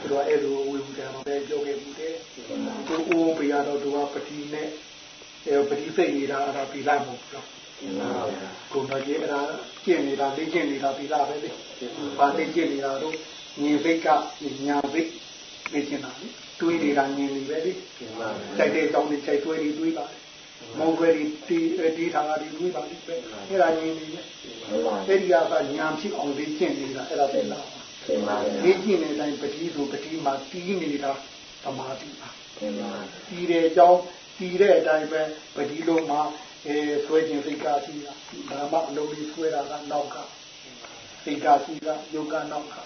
သူတို့အဲ့လိုဝေဘူးတယ်မပဲပြောခဲ့ဘူးတယ်သူအိုးပြရတော့သူကပတိနဲ့အဲပတိစိတ်နေတာအဲ့ဒါပြီးလိုက်မို့တော့ကိုယ်တော်ကြီးအဲ့ဒါကျင့်နေတာလေ့ကျင့်နေတာပြီးလာပဲလေဘာလေ့ကျင့်နေတာတော့ညီစိတ်ကညာစိတ် နေချင်တာလေတွေးနေတာမြင်နေပဲလေစိုက်တဲ့တောင်းတွေစိုက်တွေးတွေတွေးပါတယ်မောင်ခွဲတွေတီးတီးထားတာတွေတွေးပါလိမ့်ပဲအဲ့ဒါမြင်နေတယ်အဲ့ဒီကညာဖြစ်အောင်လေ့ကျင့်နေတာအဲ့ဒါပဲလားလေ့ကျင့်နေတိုင်းပတိဆိုပတိမှာတီးနေတာသမာဓိပါတီးတဲ့အကြောင်းတီးတဲ့အတိုင်းပဲပတိလုံးမှာအဲဆွဲခြင်းစိတ်ကရှိတာဒါမှအလုံးလေးဆွဲတာကနောက်ကစိတ်ကရှိတာယောဂနောက်က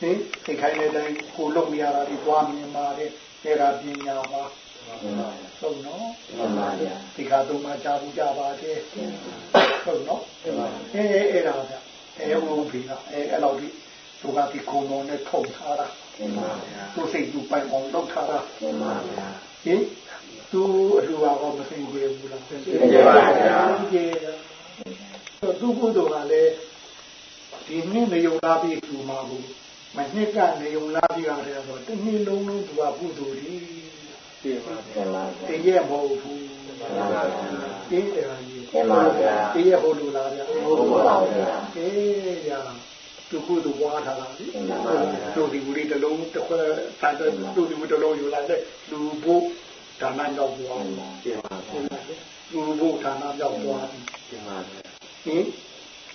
ဟင်သိခိုင်းတဲ့အတိုင်းကိုလုံရတာဒီသွားမြင်ပါတဲ့အဲ့ဒါပညာပါဟုတ်နော်မှန်ပါဗျာဒီကသုံးမှာကြာဘူးကြပါတယ်ဟုတ်နော်အဲအဲ့ဒါဗျအဲဘုံပြီကအဲအဲ့လောက်ဒီသူကဒီကုံတော်နဲ့ထုံထားတာမှန်ပါဗျာသူစိတ်သူပိုင်အောင်လုပ်ထားတာမှန်ပါဗျာဟင်သူအလှူပါတော့မသိဘူးလေဘူးလားသိသိပါဗျာကြည့်သူကုသိုလ်ကလည်း ဒီနေ့နေုံလာပြီးသူမှာဘူးမနှစ်ကနေုံလာပြီးရတယ်ဆိုတနည်းလုံးလုံးသူကကုသိုလ်ကြီးသိပါမှန်ပါတဗျာည့်ရဲ့မဟုတ်ဘူးမှန်ပါဗျာဒီတယ်ကြီးမှန်ပါဗျာတည့်ရဲ့ဟုတ်လို့လားဗျာဟုတ်ပါဗျာအေးရသူကုသိုလ်ပွားထားတာလေမှန်ပါဗျာလူဒီဘူးလေးတစ်လုံးတစ်ခွဲဆိုင်တဲ့လူဒီဘူးတစ်လုံးယူလိုက်လေလူဖို့ဒါနရောက်ပွားမှန်ပါသိပါဗျာလူဖို့ဒါနရောက်ပွားသိပါဗျာဟင်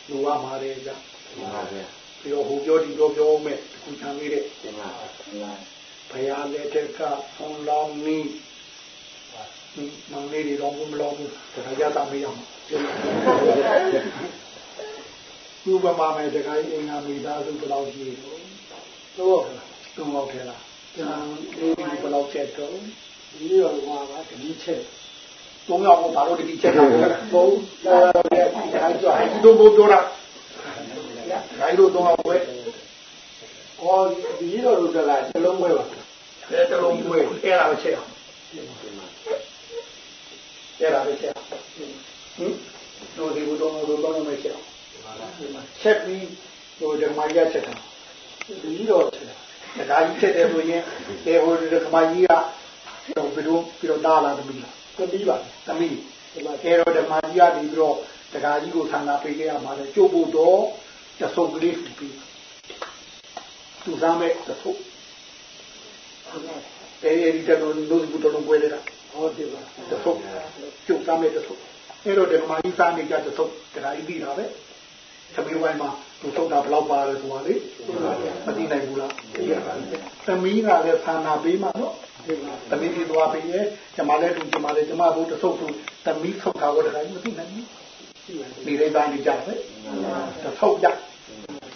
လူရမှာလေကြာ သိပါဗျာပြီးတော့ဟိုပြောဒီပြောပြောမဲ့ခုချမ်းလေးတဲ့သိပါဘုရားလက်ထက်ကဆွန်လောင်းနီးမောင်လေးတွေတော့မလောဘူးဒါကြတာမရအောင်သူ့ဘမမဲ့တခါအင်္ဂါမိသားစုဘယ်လောက်ရှိတော့တော့သူ့ဟုတ်တယ်လားကျွန်တော်ဒီဘယ်လောက်ချက်တော့ဒီရောဟောပါတတိချက်သုံးယောက်ကိုဘာလို့တတိချက်တာလဲဘုံဒါလည်းဒါကြွားဒီ လိုဘုံတော့တာဒါလိုတော့ဝဲဟောဒီတော့လို့တလားတစ်လုံးပဲပါအဲတလုံးပွေးအဲ့ဒါပဲချက်အောင်အဲ့ဒါပဲချက်အောင်ဟင်တို့ဒီဘုတော်တို့တော့မချက်အောင်ချက်ပြီးဟိုဓမ္မကြီးချက်တာဒီတော့ချက်တာဒါကြီးချက်တယ်ဆိုရင်အဲဟိုဓမ္မကြီးကတော့ဘယ်လိုပြီးတော့တားလာသမီးလားသမီးပါသမီးဒီမှာအဲတော့ဓမ္မကြီးကနေပြီးတော့တခါကြီးကိုဆန္ဒပေးခဲ့ရမှာလေကျိုးဖို့တော့ တဆုပ်ကလေးပြီးသူစားမဲ့တဆုပ်အဲဒီတလုံးလို့ဘုတလုံးပွဲနေတာဟောဒီပါတဆုပ်ကျုပ်သားမဲ့တဆုပ်အဲတော့ဒီမှာဤသားနေကြတဆုပ်တခါဤပြီးတာပဲသမီးဝိုင်းမှာသူဆုပ်တာဘယ်လောက်ပါလဲဆိုတာလေမသိနိုင်ဘူးလားသမီးကလည်းဆန္ဒပေးမှာနော်သမီးဒီသွားပေးရဲ့ကျမလည်းသူကျမလည်းကျမဘုတဆုပ်သူသမီးဆုပ်တာကိုတခါမသိနိုင်ဘူးဒီလေးသားနေကြပဲတဆုပ်ကြ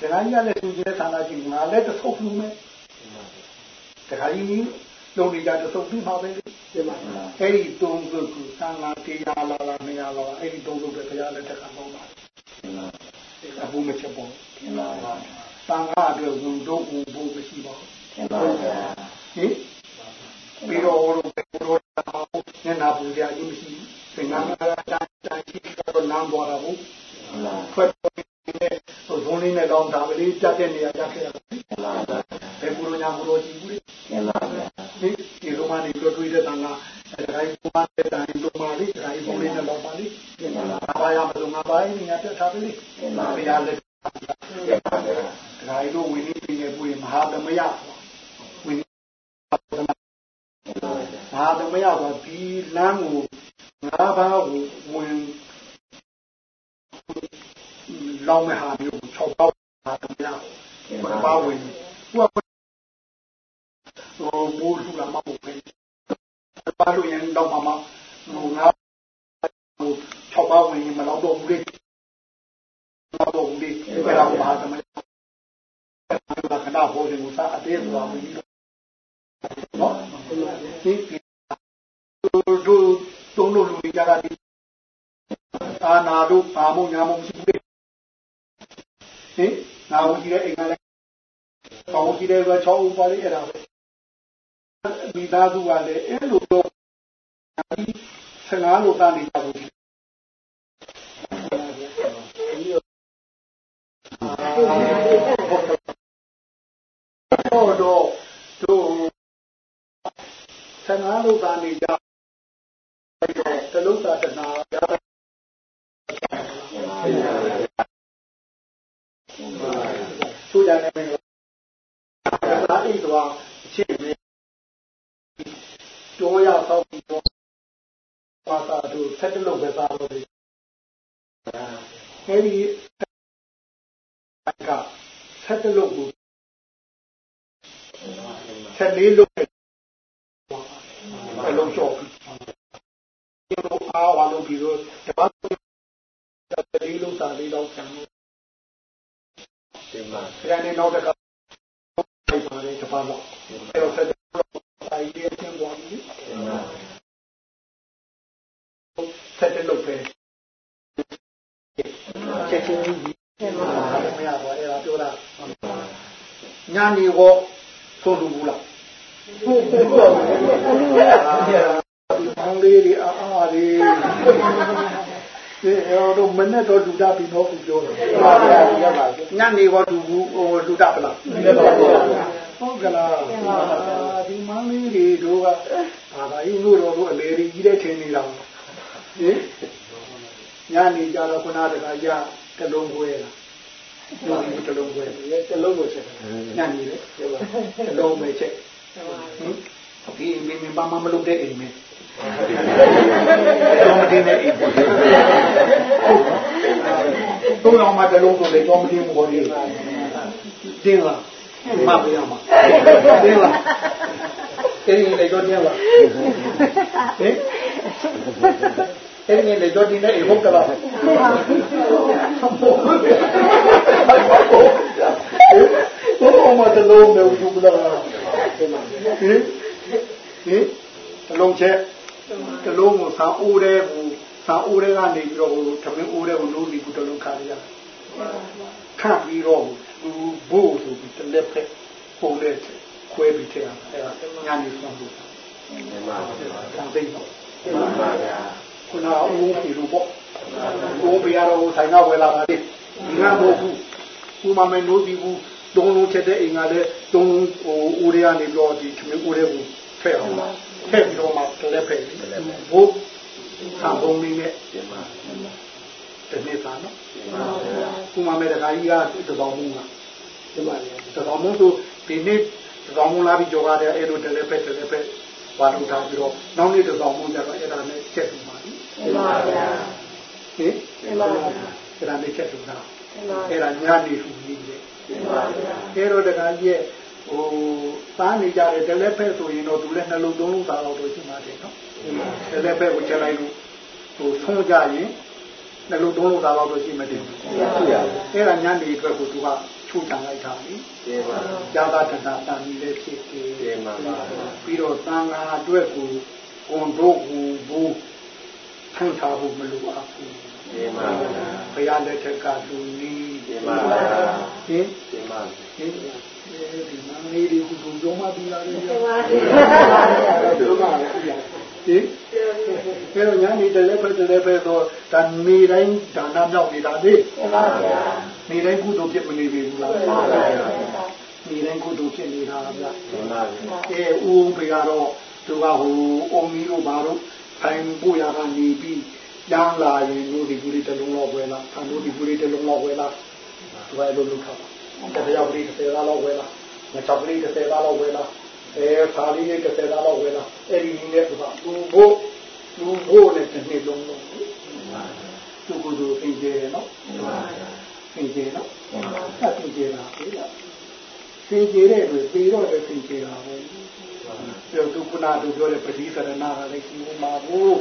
တခါကြီးကလည်းသူကျဲဆန္ဒရှိငါလည်းတဆုပ်လို့မယ်တခါကြီးလုံးနေကြတဲ့သုံးပြီးမှာပဲဒီမှာအဲ့ဒီသုံးခုကသံဃာတရားလာလာမရလာအဲ့ဒီသုံးခုပဲဘုရားလက်ထက်ကပေါင်းပါအဘူးမချက်ပေါ့သံဃာအတွက်ဝန်တော့ဝန်ဖို့မရှိပါဘူးမှန်ပါဗျာဟင်ပြီးတော့ဘုရားညနာပူဇာကြီးမရှိဘူးသင်္ဃာမရာတန်တန်ရှိတော့နားပေါ်တာဘူးမှန်ပါထွက်ပေါ် နေတဲ့ဟိုဇုံးလေးနဲ့တော့ဒါပဲလေးတက်တဲ့နေရာတက်ခဲ့တာမှန်ပါဗျာဘယ်ကုလိုညာကုလိုကြည့်ဘူးလေမှန်ပါဗျာဒီဒီလိုမှနေပြောတွေးတဲ့တန်ကအဲဒါကြီးပုံမှန်တဲ့တန်လိုမှလေဒါကြီးပုံလေးနဲ့တော့ပါလေဒီမှာဘာရမလို့ငါပါရင်ငါတက်ထားပြီလေဘုရားလက်မှန်ပါဗျာဒါကြီးတို့ဝိနည်းပြည့်ရဲ့ကိုယ်မဟာသမယဝိနည်းမဟာသမယဆိုဒီလမ်းကိုငါးပါးကိုဝင် လောင်းမဲ့ဟာမျိုး၆ပါးမဟာသမယမဟာပါဝင်ဟိုဟိုဘူလူလာမဟုတ်ဘူးပါလို့ရင်တော့မမဟိုငါဟို၆ပါးဝင်မလောက်တော့ဘူးလေမလောက်တော့ဘူးလေအဲ့ဒါကိုမဟာသမယဘာကနာဟိုဒီမစားအတေးသွားပြီနော်ဒီတို့တို့တုံးလို့လူကြတာဒီအာနာတို့အာမုညာမုံရှိဘူး ဟင်နာဝကြီးရဲ့အိမ်ကလည်းပေါင်းကြီးတဲ့က6ဦးပါလေအဲ့ဒါပဲမိသားစုကလည်းအဲ့လိုတော့ဆငါးလို့တာနေကြဘူးတော့တော့တို့ဆငါးလို့တာနေကြတလုံးသာတနာရတာ သူကြတယ်မင်းဒါအိတ်တော့အချင်းကြီးတို့ရတော့ပြီးတော့ပါတာတို့ဆက်တလို့ပဲသားလို့ဒီအဲဒီကဆက်တလို့ကိုဆက်လေးလို့အလုံးချောပြီးဒီလိုအားဝါလို့ပြီးတော့တပတ်ဆက်လေးလို့သာလေးတော့ခံလို့ သိပါဒီကနေနောက်တစ်ခါပြန်ပါတယ်တပတ်တော့အဲ့တော့ဆက်လို့စာရေးချင်းသွားပြီသိပါဆက်တက်လုပ်ပဲချက်ချင်းကြီးမရပါအဲ့ဒါပြောတာညာနေဝဆုံးလူဘူးလားဟုတ်ပါဘူးဘောင်းလေးတွေအားအားလေး ဒီတော့မနဲ့တော့လူတာပြီးတော့ပြောတယ်ညနေဝလူဘူးဟိုလူတာပလားဟုတ်ကလားဒီမန်းလေးတွေတို့ကဘာသာရေးလို့တော့အလေကြီးတဲ့ထင်နေတာဟင်ညနေကြတော့ခုနတကရတလုံးခွဲလားဒီတလုံးခွဲတလုံးကိုချက်ညနေလေတလုံးပဲချက်ဟင် ဒီမင်းမမမလုပ်တဲ့အိမ်မဲတော့မတင်တဲ့အိမ်ပေါ့ဟုတ်တော့မှတလုံးဆိုလေတော့မတင်ဘူးဘောလေးတင်လားမပြရမှာတင်လားတင်ရင်လေတော့တင်လားဟင်အဲ့ဒီလေတော့ဒီနေ့ဟုတ်ကလားဘုံမတလုံးမျိုးယူလာဟင် ဟင်တလုံးချက်တလုံးကိုစာအိုးတဲ့ကိုစာအိုးတဲ့ကနေပြီးတော့ထမင်းအိုးတဲ့ကိုလို့ဒီကူတလုံးခါရရခန့်ပြီးတော့သူဘို့ဆိုပြီးတလက်ဖက်ပုံနဲ့ခွဲပြီးထည့်ရအဲ့ဒါညနေဆုံးလို့ဒီမှာပါတန်သိတော့ဒီမှာပါဗျာခုနအုံးပြီလို့ပေါ့ဘိုးပြရတော့ဆိုင်ကဝယ်လာပါလေဒီကမဟုတ်ဘူးခုမှမနိုးပြီဘူး တုံးလုံးချက်တဲ့အိမ်ကလည်းတုံးဟိုဦးရကနေပြီးတော့ဒီသမီးဦးရဲကိုဖဲ့အောင်ဖဲ့ပြီးတော့မှတလက်ဖဲ့ဘိုးဆံပုံလေးနဲ့ဒီမှာတနေ့သားနော်ဒီမှာဗျာခုမှမဲ့တခါကြီးကတတော်မူကဒီမှာတတော်မူဆိုဒီနေ့တတော်မူလာပြီးကြော်ရတယ်အဲ့လိုတလက်ဖဲ့တလက်ဖဲ့ဘာလို့ထားပြီးတော့နောက်နေ့တတော်မူကြတော့အဲ့ဒါနဲ့ချက်ပြီးပါပြီမှန်ပါဗျာဟင်အဲ့ဒါနဲ့ချက်ပြီးတာအဲ့ဒါညာနေသူကြီးလေ မှန်ပါဗျာအဲတော့တခါကြီးရဲ့ဟိုသားနေကြတယ်တလက်ဖက်ဆိုရင်တော့သူလည်းနှလုံးသုံးလုံးသားတော့တော့ရှိမှတယ်နော်တလက်ဖက်ကိုချက်လိုက်လို့ဟိုဆုံးကြရင်နှလုံးသုံးလုံးသားတော့ရှိမှတယ်ရှိရအဲဒါညနေအတွက်ကိုသူကချုတန်လိုက်တာလေဒီမှာဇာတာတနာတန်ကြီးလည်းဖြစ်တယ်ဒီမှာပါပြီးတော့သံဃာအတွက်ကိုကွန်တို့ကိုဘူးထမ်းထားဖို့မလိုအပ်ဘူး ဒီမှာဗျာဘုရားလက်ထက်ကလူနီးဒီမှာဗျာဟင်ဒီမှာဒီဒီမန်းလေးတွေကိုသူကြောမှပြီးလာတယ်မှန်ပါဗျာဒီလိုမှလည်းပြရဟင်အဲတော့ညာနေတယ်လည်းပဲတယ်လည်းပဲတော့ဒါနေတိုင်းဒါနမြောက်နေတာလေမှန်ပါဗျာနေတိုင်းကုသိုလ်ဖြစ်မနေပြီဘူးလားမှန်ပါဗျာနေတိုင်းကုသိုလ်ဖြစ်နေတာဗျဒီမှာဗျာအဲဦးဘေကတော့သူကဟိုအုံကြီးတို့ဘာတို့ထိုင်ပို့ရကနေပြီး လမ်းလာရင်တို့ဒီကူလေးတစ်လုံးလောက်ဝယ်လာဆန်တို့ဒီကူလေးတစ်လုံးလောက်ဝယ်လာသူကအဲ့လိုလုပ်ထားတာတရားပရိသေသားလောက်ဝယ်လာမချပရိသေသားလောက်ဝယ်လာအဲခါလေးတစ်သေသားလောက်ဝယ်လာအဲ့ဒီနည်းနဲ့သူကသူ့ဘို့သူ့ဘို့နဲ့တစ်နှစ်လုံးလုံးသူ့ကိုယ်သူပြင်ကျဲနော်ပြင်ကျဲနော်ဆက်ပြင်ကျဲတာလေပြင်ကျဲတဲ့တွေပြီးတော့လည်းပြင်ကျဲတာပဲ ပြောသူခုနကပြောတဲ့ပတိသရဏကလည်းရှိမှာဘူး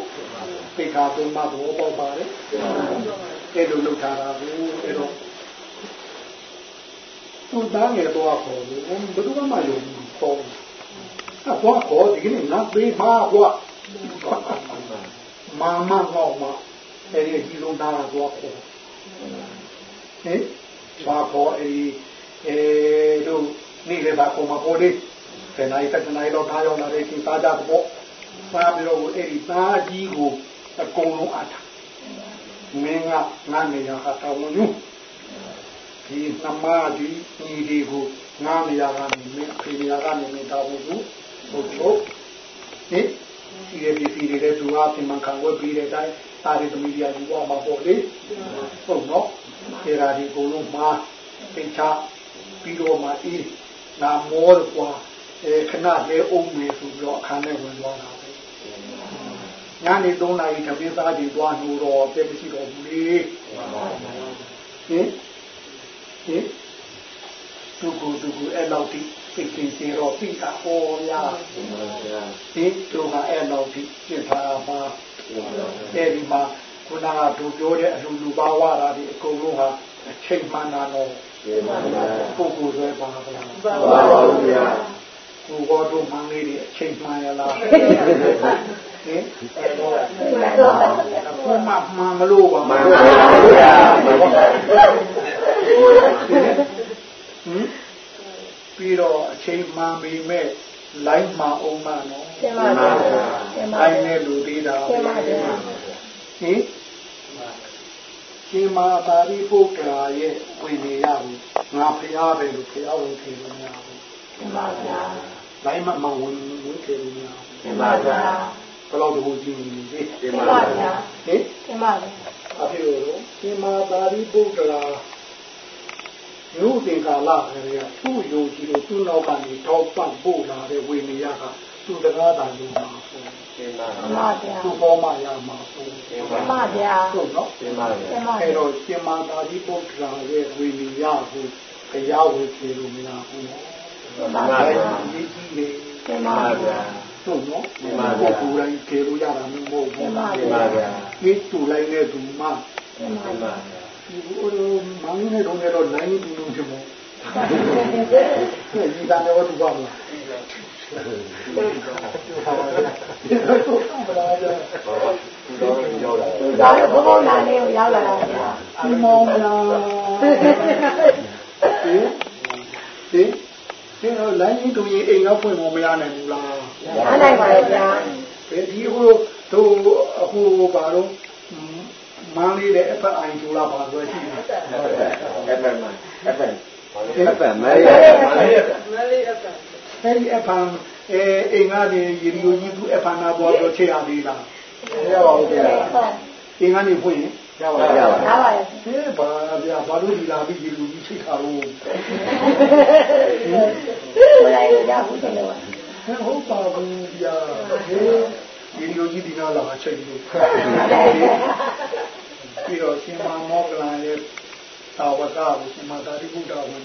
ပိခါသုံးပါဘောပေါက်ပါလေအဲ့လိုလုပ်ထားတာဘူးအဲ့တော့သူသားငယ်တော့ခေါ်လို့ဘယ်သူမှမယုံဘူးပေါ့အဲ့တော့ခေါ်ဒီကနေ့ငါပေးမှာကွာမာမငေါ့မှာအဲ့ဒီအကြီးဆုံးသားကတော့ခေါ်ဟင်ဘာခေါ်အဲ့ဒီအဲတို့နေ့လည်းပါပုံမှာပေါ်လေး ဆယ်နိုင်တစ်နိုင်တော့ထားရောက်လာတဲ့ကိစ္စကြတော့ပါပြီးတော့အဲ့ဒီသားကြီးကိုအကုန်လုံးအထားမင်းကငါနေရဟာတော်ဝင်ယူဒီနမဒီညီဒီကိုငါနေရကနေမင်းအဖေနေရကနေမင်းတော်ဝင်ယူဟုတ်ချုပ်ဟင်ဒီရဒီစီတွေလည်းသူအားပြင်မှခံဝဲပြီးတဲ့အတိုင်းတာရီသမီးကြီးကဘာမှပေါ့လေဟုတ်နော်ဒီရာဒီကိုလုံးမှာပိတ်ချပြီးတော့မှအေးနာမောကွာ အဲခဏလေးအုံးနေဆိုပြီးတော့အခန်းထဲဝင်သွားတာပဲညနေ3နာရီတပိသားကြီးသွားနှိုးတော့ပြည့်မရှိတော့ဘူးလေဟင်ဟင်သူကသူကအဲ့လောက်တိစိတ်ကြီးစီတော့ပြီးတာဟောရဒီမှာဗျာဒီသူကအဲ့လောက်တိပြင်ထားမှာဒီမှာဗျာအဲ့ဒီမှာခုနကသူပြောတဲ့အလူလူပါဝါတာဒီအကုန်လုံးဟာအချိန်မှန်တာတော့ဒီမှာဗျာပုဂ္ဂိုလ်တွေပါပါလားပါပါပါဗျာ ကိုဘောတို့မှန်လေးတွေအချိန်မှန်ရလားဟင်အခုမှမှန်မလို့ပါမှန်ပါဗျာမှန်ပါဟင်ပြီးတော့အချိန်မှန်ပြီမဲ့လိုင်းမှအောင်မနော်ကျမပါဗျာကျမပါလိုင်းနဲ့လူသေးတာကျမပါဗျာဟင်ရှင်မာပါရိပုတ္တရာရဲ့ဝင်နေရဘူးငါဖျားပဲလို့ဖျားဝင်ခေလို့မရဘူး ကျမပါဗျာလိုင်းမှမဝင်ဝင်ခေလို့မရဘူးကျမပါဗျာဘယ်တော့တခုကြည့်နေလေကျမပါဗျာဟင်ကျမပါဗျာအဖေတို့ရှင်မာပါရိပုတ္တရာရုပ်သင်္ကာလခရေကသူ့ယုံကြည်လို့သူ့နောက်ကနေထောက်ပံ့ပို့လာတဲ့ဝိနည်းကသူ့တရားတန်လို့မှာဆိုရှင်ပါကျမပါဗျာသူ့ပေါ်မှာရမှာဆိုရှင်ကျပါမပါဗျာဟုတ်နော်ရှင်ပါကျမပါအဲ့တော့ရှင်မာသာတိပုတ္တရာရဲ့ဝိနည်းကိုတရားဝင်ပြေလို့မရဘူးနော် ကျမပါဗျာဒီကြီးလေကျမမှပါန်ပါဗျာဗျာဟုတ်နော်ဒီကိုယ်တိုင်ပြေလို့ရတာမဟုတ်ဘူးရှင်ပါဗျာဒီတူလိုက်တဲ့သူမှကျမရှင်ပါပါဒီလိုမောင်နေတော့လည်းနိုင်နေတူလို့ဖြစ်မို့ဒီသားတော့သူပါမလားဟုတ်ပါဘူးတော့ရောက်လာသူသားတို့ဘုံဘုံနာလေးကိုရောက်လာတာဗျာဒီမောင်လားဟင်ဟင် ဒီတော့လိုင်းကြီးတူရင်အိမ်ကဖွင့်မမရနိုင်ဘူးလားအားနိုင်ပါရဲ့ဗျာဒီဟိုတို့အခုဘာလို့မန်းလေးတဲ့အဖက်အိုင်ကျူလာပါဆိုရှိတယ် FM FM FM မဲရမလေးအပံအဲဒီအဖန်အဲအိမ်ကနေရေဒီယိုကြီးသူအဖန်နာပေါ်တော့ချက်ရသေးလားရပါဦးဗျာအိမ်ကနေဖွင့်ရင် ရပါရပါအားပါရဲ့ဟေးဘာဗျာဘာလို့ဒီလာပြီးရေဒီယိုကြီးချိတ်ထားလို့ကိုယ်လိုက်ရကြဘူးတယ်လို့ဟဲ့ဟုတ်ပါဘူးဗျာဟေးရေဒီယိုကြီးဒီနာလာချိတ်လို့ပြီးတော့ရှင်မမောကလန်ရဲ့သာဝကကိုရှင်မသာတိဘုဒ္ဓဝင်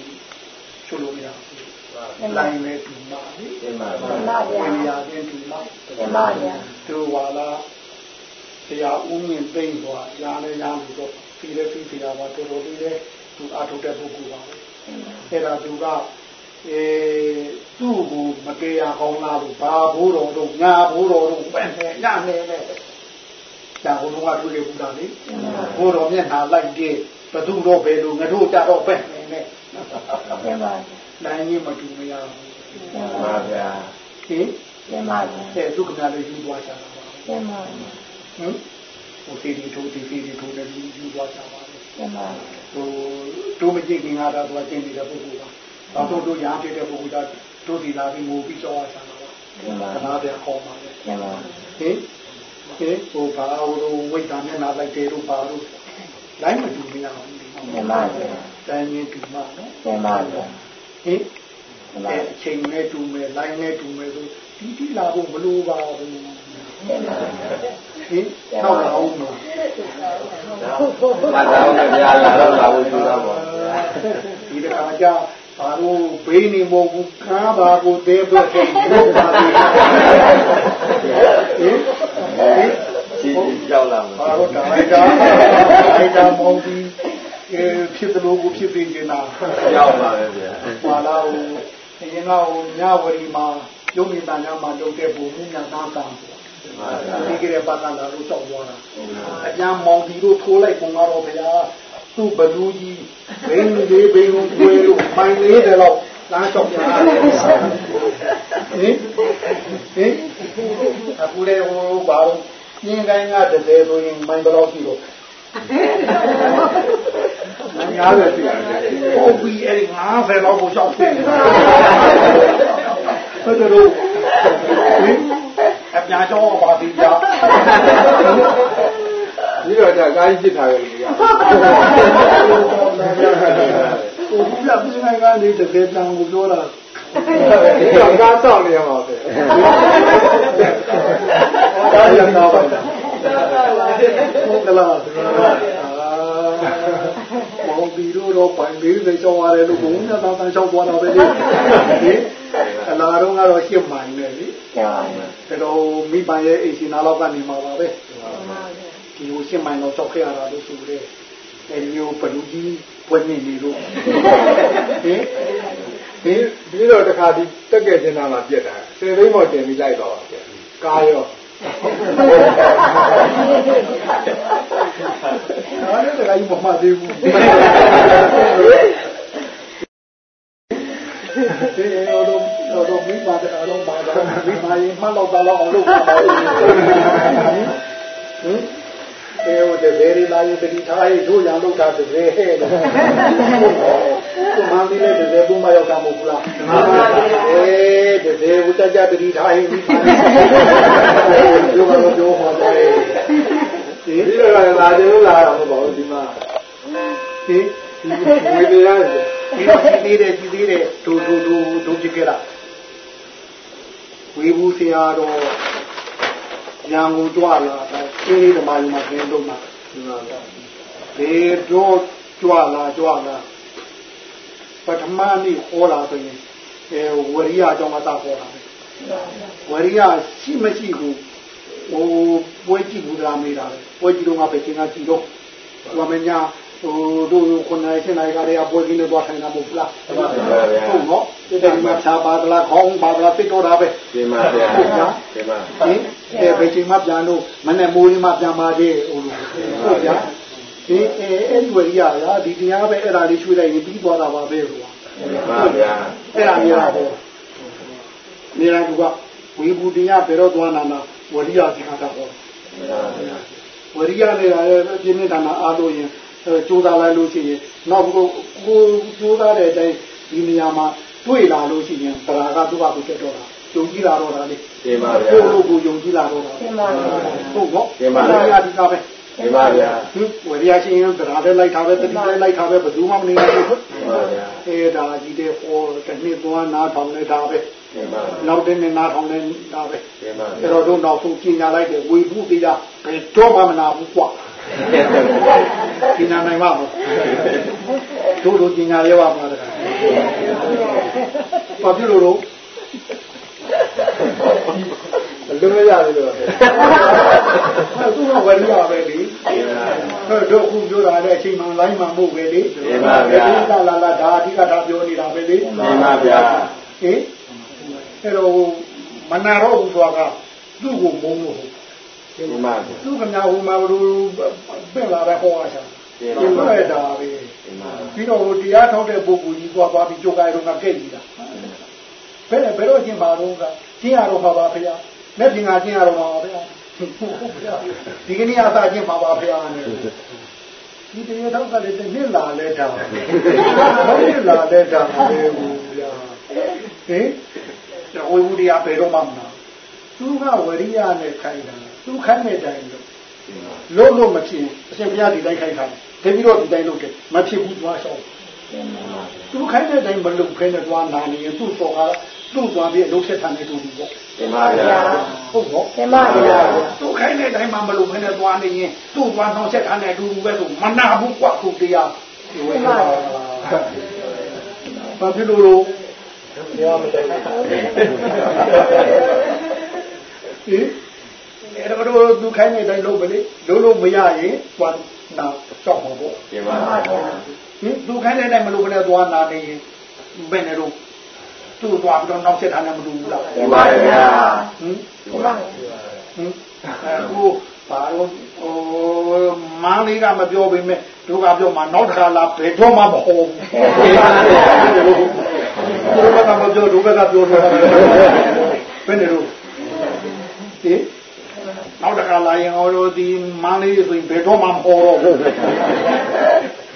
ချုပ်လို့မရဘူးလိုင်းနဲ့ဒီမှာလေရှင်ပါကျမပါဝဗျာိညာဉ်ချင်းဒီမှာကျမပါဗျာသူဝါလာ တရားဦးမြင့်သိမ့်သွားရားလည်းရားလို့တော့ပြီးလည်းပြီးတရားပါတော်တော်လေးလည်းသူအထုတ်တဲ့ပုဂ္ဂိုလ်ပါပဲအဲ့ဒါသူကအဲသူ့ကိုမတရားကောင်းလားလို့ဘာဘိုးတော်တို့ညာဘိုးတော်တို့ပဲနဲ့ညနေနဲ့ဒါဘုံကတွေ့လေဘူးလားလေဘိုးတော်မျက်နှာလိုက်ကြည့်ဘသူတော့ဘယ်လိုငါတို့ကြတော့ပဲနဲ့ကျမပါနိုင်ရင်မတူမရဘူးမှန်ပါဗျာဟင်ကျမပါဗျာအဲသူကလည်းယူသွားကြတာပါကျမပါ ဟင်ဟိုစီဒီထိုးဒီစီဒီထိုးလည်းယူယူသွားကြပါလေကျမပါဟိုတို့မကြည့်ခင်ကတော့သူကကျင့်နေတဲ့ပုဂ္ဂိုလ်ပါ။ဘာလို့တို့ရားဖြစ်တဲ့ပုဂ္ဂိုလ်ကတို့ဒီလာပြီးငိုပြီးကြောက်ရတာပါကျမ။ခပါဏပြန်ခေါ်ပါလေကျမပါ။ဟင်ဟင်ဟိုဘာလို့ဝိတ်တာမျက်နှာလိုက်တယ်တို့ပါလို့လိုင်းမတူမရဘူး။ကျမပါဗျာတိုင်းရင်းတူမှာနော်ကျမပါဗျာ။ဟင်ကျမပါအဲအချိန်နဲ့တူမယ်လိုင်းနဲ့တူမယ်ဆို ဒီတိလာဖို့မလိုပါဘူးကျမပါ။ဟင်နောက်လာအောင်နော်မှတ်သားအောင်ဗျာလာတော့လာဖို့ကျူတော့ပါဒီတခါကျဘာလို့ဘေးနေမဟုတ်ဘူးခါပါကိုသေးဖို့ချိန်လို့ပါလေဟင်ဟင်စီစီရောက်လာမှာဘာလို့ဒါလိုက်တာလိုက်တာမဟုတ်ဘူးအဲဖြစ်တယ်လို့ကိုဖြစ်ပြီးနေတာရောက်ပါပဲဗျာဘာလားဟိုအရင်ကဟိုညဝရီမှာ ယုံမြင်တန်များမှာလုပ်တဲ့ဘုံမြညာသားကံမှန်ပါဗျာဒီကလေးပတ်လာလို့တောက်သွားတာအပြန်မောင်ဒီတို့ထိုးလိုက်ပုံကတော့ဗျာသူ့ဘလူးကြီးဘင်းလေးဘင်းလုံးကျွေးလို့မိုင်လေးတယ်လို့လမ်းလျှောက်ပြန်လာတယ်ဟင်ဟင်အခုလေဟိုဘာလို့ညင်တိုင်းကတည်းဆိုရင်မိုင်ဘယ်လောက်ရှိတော့မများတယ်ပြတယ်ဟုတ်ပြီအဲ့ဒီ90လောက်ကိုရှောက်ပြ င်ဟုတ်တယ်လို့ဟင်အပြန်ကြောပါပြီကြာဒီတော့じゃကားကြီးပြစ်ထားခဲ့လို့ရဟိုပြပြနေကနေတကယ်တန်ကိုပြောတာဒီတော့ကားစောင့်နေရမှာ ပဲဒါရတော့ပါဟုတ်ကလားမောင်ပြီးတော့ပိုင်ပြီးနေကြောင်းရတယ်လို့ဘုံနဲ့တောင်းတန်းလျှောက်သွားတာပဲလေဒီအလာတော့ကတော့ရှစ်မိုင်ပဲလေကျမပါဒါတော့မိဘရဲ့အိမ်ရှင်နာလောက်ကနေမှာပါပဲဒီကိုရှစ်မိုင်တော့ကြောက်ခဲ့ရတာလို့ဆိုတယ်အဲဒီမျိုးဘလူကြီးပွဲနေနေလို့ဟင်ဟင်ဒီဒီတော့တခါဒီတက်ကဲကျင်နာမှာပြက်တာဆယ်သိန်းမော်တင်ပြီးလိုက်တော့ပါဗျာကားရော အားလည်းတခါကြီးမမှတ်သေးဘူးဒီရောတော့တော့မိပါတဲ့အားလုံးပါတော့မိမရင်မှတ်တော့တော့အောင်လုပ်ပါတော့ဟင် အဲဟိုတကယ်ရီလာယူတတိထားရေးတို့ရအောင်လုပ်တာတကယ်ဟဲ့လို့ကိုမန်းဒီလည်းတကယ်ဘုမရောက်တာမဟုတ်ဘူးလားအေးတကယ်ဝတ္တကြတတိထားရေးမိပါပြောတော့ပြောဟောတယ်ဒီလိုကလာတယ်လို့လာတာမဟုတ်ပါဘူးဒီမှာဟင်ဝေနေရတယ်ဒီတော့ကြည်သေးတယ်ကြည်သေးတယ်ဒူဒူဒူဒူကြည့်ကြလားဝေဘူးဆရာတော် ညံကိုကြွလာတာအင်းလေးဓမ္မယူမှာခင်းတော့မှာဒီမှာဗျာဘေတော့ကြွလာကြွလာပထမနေ့ဟောလာဆိုရင်အဲဝရိယအကြောင်းအသာဟောတာပဲဝရိယရှိမရှိဘူးဟိုပွဲကြည့်ဘူးလားမေးတာပဲပွဲကြည့်တော့ငါပဲသင်္ကကြည့်တော့ဘာမညာ ဟိုတို့ခုနိုင်စင်နိုင်ကြတဲ့ပွဲကြီးနဲ့သွားထိုင်တာမဟုတ်ဘူးလားမှန်ပါဗျာဟုတ်နော်ဒီမှာဖြာပါဒလားခေါင်းပါဒလားသိတော့တာပဲဒီမှာဗျာဒီမှာဟင်အဲဘယ်ချိန်မှပြန်လို့မနဲ့မိုးလေးမှပြန်ပါသေးဟိုလိုဟုတ်ကြဒီအဲအဲ့ဒီဝရိယရာဒီတရားပဲအဲ့ဒါလေးချွေးလိုက်ရင်ပြီးသွားတာပါပဲကွာမှန်ပါဗျာအဲ့ဒါမျိုးဟောနေရာကဝိဘူတရားဘယ်တော့သွားနာနာဝရိယစီခတာဟောမှန်ပါဗျာဝရိယနဲ့ပြင်းနေတာနာအားလို့ရင် ကြိုးစားလိုက်လို့ရှိရင်နောက်ကိုကိုကြိုးစားတဲ့အတိုင်းဒီနေရာမှာတွေ့လာလို့ရှိရင်သရာကသူ့ဘာကိုချက်တော့တာယုံကြည်လာတော့တာလေဒီမှာဗျာကိုလိုကိုယုံကြည်လာတော့တာသင်ပါဗျာဟုတ်နော်ဒီမှာဝရိယဒီကပဲဒီမှာဗျာဟင်ဝရိယရှင်သရာလည်းလိုက်တာပဲတတိလည်းလိုက်တာပဲဘယ်သူမှမနေဘူးဒီမှာဗျာအဲဒါကြီးတဲ့ဟောတစ်နှစ်သွားနားထောင်နေတာပဲဒီမှာနောက်တဲ့နေ့နားထောင်နေတာပဲဒီမှာအဲ့တော့တို့နောက်ဆုံးကျင်ညာလိုက်တယ်ဝေဘူးတရားဘယ်တော့မှမနာဘူးကွာ ကျင်ညာနိုင်ပါမလားတို့တို့ကျင်ညာရဲပါမှာတကားဘာဖြစ်လို့တော့လူမရတယ်လို့အဲသူကဝရိယပဲလေဒီမှာဟဲ့တို့ခုပြောတာတဲ့အချိန်မှလိုင်းမှမဟုတ်ပဲလေဒီပါဗျာဒီကလာလာဒါအဓိကထားပြောနေတာပဲလေဒီမှာဗျာဟင်အဲ့တော့မနာတော့ဘူးဆိုတာကသူ့ကိုမုန်းလို့ဟုတ် ဒီမှာဗျာသူကများဟိုမှာဘလို့ပြင်လာတဲ့ဟောအားချာဒီဒီမှာမဲ့တာပဲဒီမှာပြီးတော့ဟိုတရားထောက်တဲ့ပုဂ္ဂိုလ်ကြီးသွားသွားပြီးကြိုးကြိုင်တော့ကဲ့ကြီးတာဘယ်ဘယ်တော့ကျင်ပါတော့ကကျင်းရတော့ပါပါဖေ။လက်ပြင်ကကျင်းရတော့ပါပါဖေ။ဒီကနေ့အသာကျင်းပါပါဖေ။နဲ့ဒီတရားထောက်ကလည်းတစ်နှစ်လာလဲတာ။ဘာလို့လာလဲတာလဲဘူးဗျာ။ဟင်ဝိဝုဒ္ဓရာဘယ်တော့မှမနာသူကဝရိယနဲ့ခိုင်းတာ သူခိုင်းတဲ့တိုင်းလို့လုံးလို့မဖြစ်အရှင်ဘုရားဒီတိုင်းခိုင်းတာတပည့်တော်ဒီတိုင်းလုပ်တယ်မဖြစ်ဘူးသွားရှောင်းသူခိုင်းတဲ့တိုင်းမလုပ်ဖဲနဲ့သွားနာနေရင်သူ့တော်ကသူ့သွားပြီးအလုပ်ဆက်ထမ်းနေတူဘူးပေါ့ဒီမှာဗျာဟုတ်တော့သင်ပါဗျာသူခိုင်းတဲ့တိုင်းမှာမလုပ်ဖဲနဲ့သွားနေရင်သူ့သွားနှောင်းဆက်ထမ်းနေတူဘူးပဲဆိုမနာဘူးကွာသူတရားဒီဝိညာဉ်ဘာဖြစ်လို့လို့တရားမတိုင်ဟင် အဲ့တော့သူခိုင်းတဲ့တိုင်းလုပ်ပဲလေလုပ်လို့မရရင်သွားနာကြောက်မှာပေါ့ဒီမှာဟင်သူခိုင်းတဲ့အတိုင်းမလုပ်ဘဲနဲ့သွားနာနေရင်ဘယ်နဲ့တော့သူ့သွားပြီးတော့နောက်ဆက်ထားနေမလို့ဘူးလားသင်ပါဗျာဟင်သင်ပါဟင်အခုဘာလို့ဟိုမန်းလေးကမပြောပေမဲ့သူကပြောမှနောက်တစ်ခါလာဘယ်တော့မှမဟုတ်ဘူးသူကမပြောသူကပြောတော့ဘယ်နဲ့တော့ဟင် နောက်တစ်ခါလာရင်ဟောတို့ဒီမန်းလေးဆိုရင်ဘယ်တော့မှမဟောတော့ဘူး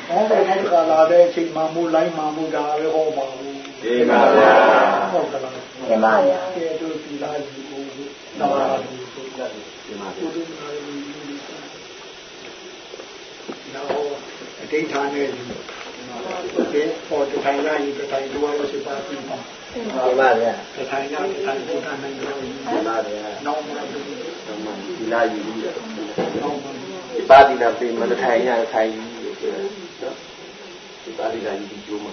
ဟောတော့နောက်တစ်ခါလာတဲ့အချိန်မှမူလိုင်းမှမူတာပဲဟောပါဘူးဒီမှာဗျာဟုတ်ကလားသင်ပါဗျာကဲတို့ဒီလာယူဖို့နာမယူဖို့ဒီမှာကိုယ်တို့နာယူနောက်အတိတ်ဌာနဲ့ယူဟုတ်ကဲ့ဟောတထိုင်လာယူတထိုင်တော့လို့ရှိပါပြီပေါ့ဒီမှာဗျာတထိုင်လာတထိုင်ကိုတထိုင်တော့ယူဒီမှာဗျာနောက်မှတော့မှဒီ လာယူပြီးတော့နောက်မှဒီပါတိနာပြေမတထိုင်ရထိုင်ပြီးဆိုတော့နော်ဒီပါတိနာယူပြီးကျိုးမှာ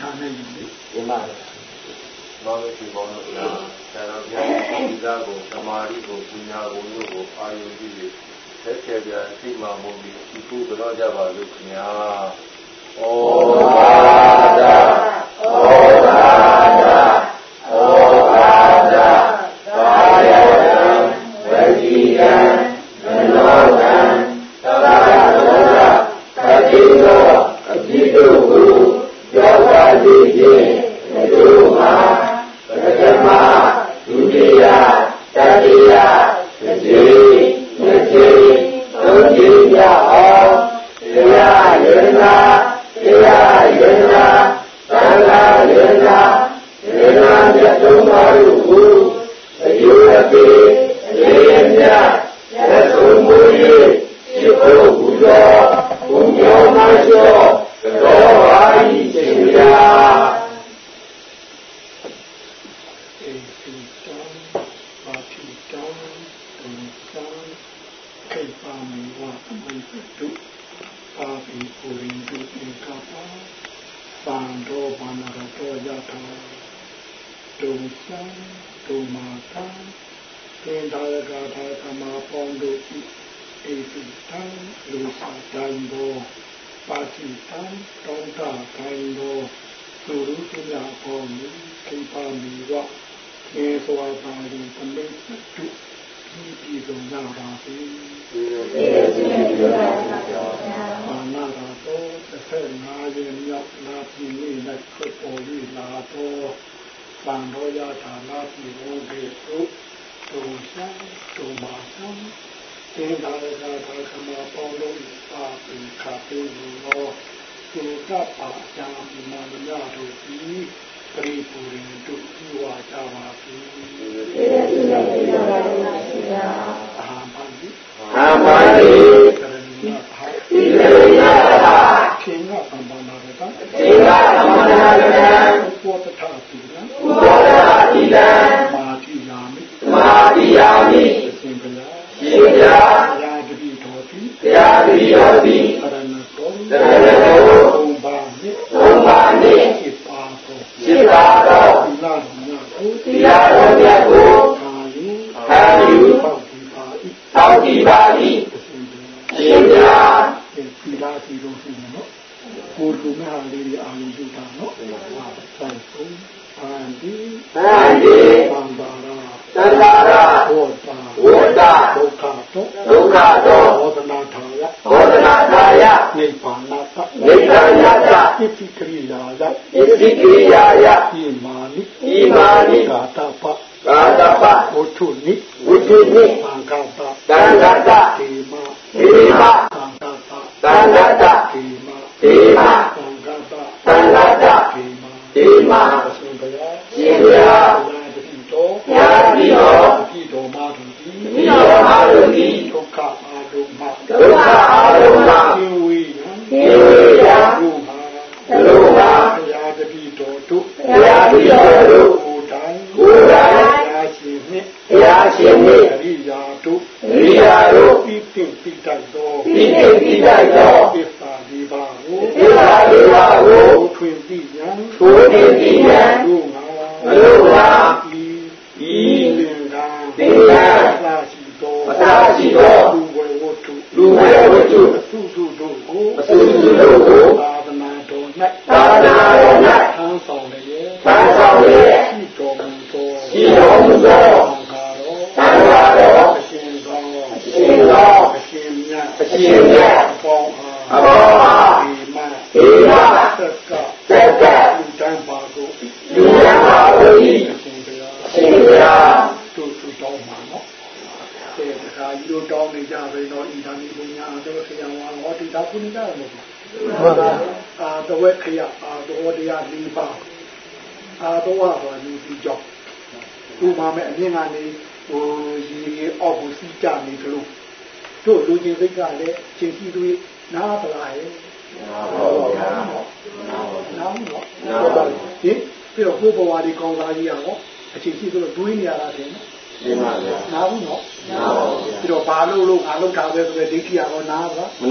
ဌာနဲ့ယူဒီမှာဘောင်းရှိဘောင်းလို့လားဆရာတော်ဘုရားဒီသားကိုသမာဓိကိုပညာကိုမျိုးကိုအာယုကြည့်ပြီးဆက်ဆက်ပြသိမှမဟုတ်ပြီးဒီခုတော့ကြပါလို့ခင်ဗျာဩဘာဒဩဘာ ရုံပြုတာနော်ဟာသံဆုံးအန္တိသံတိသံပါရာသံဃာရဘောတာဝတ္တဒုက္ခတောဒုက္ခတောဘောဓနာထာယဘောဓနာသာယနိဗ္ဗာန်တနိဗ္ဗာန်ယတပိဋိကရိယာယဣတိကိရိယာယဣမာနိဣမာနိကာတပကာတပဝုထုနိဝိတိနိသံဃာတသံဃတဒေမဒေ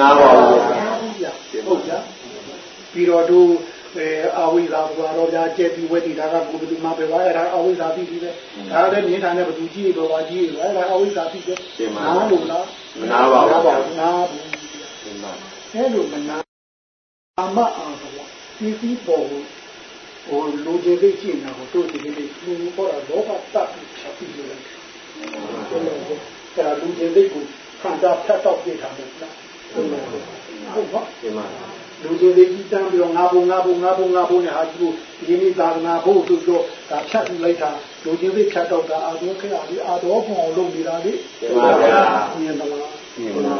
နားပါမနာပါဘူးဗျာနားဘူးဗျဟုတ်ကြပြီးတော့တို့အဲအဝိဇ္ဇာဘုရားတော်များကျက်ပြီးဝဲတည်တာကဘုသူမှပဲပါအဲ့ဒါအဝိဇ္ဇာပြီးပြီပဲဒါလည်းမြင်တာနဲ့ဘသူကြည့်တော့ပါကြည့်ရအဲ့ဒါအဝိဇ္ဇာပြီးပဲနားလို့လားမနာပါဘူးဗျာနားဘူးရှင်းပါအဲ့လိုမနာအမအားတော့ဒီစီပေါ်ဟိုလူတွေသိကျင်တာကိုတို့ဒီနေ့သူပေါ်တော့လောဘတပ်ပြီးချက်ပြီးတယ်ဟုတ်လားအဲ့ဒါလူချင်းစိတ်ကိုခံစားဖြတ်တော့ပြထားတယ်လား ဟုတ်လားဟုတ်ပါရှင်းပါလူချင်းစိတ်ကြီးတန်းပြီးတော့ငါဘုံငါဘုံငါဘုံငါဘုံနဲ့ဟာဒီကိုဒီနေ့သာသနာဘုံဆိုတော့ဒါဖြတ်ပြီးလိုက်တာလူချင်းစိတ်ဖြတ်တော့တာအာတော်ခရဒီအာတော်ဘုံအောင်လုပ်နေတာလေရှင်းပါဗျာမြင်သလားရှင်းပါ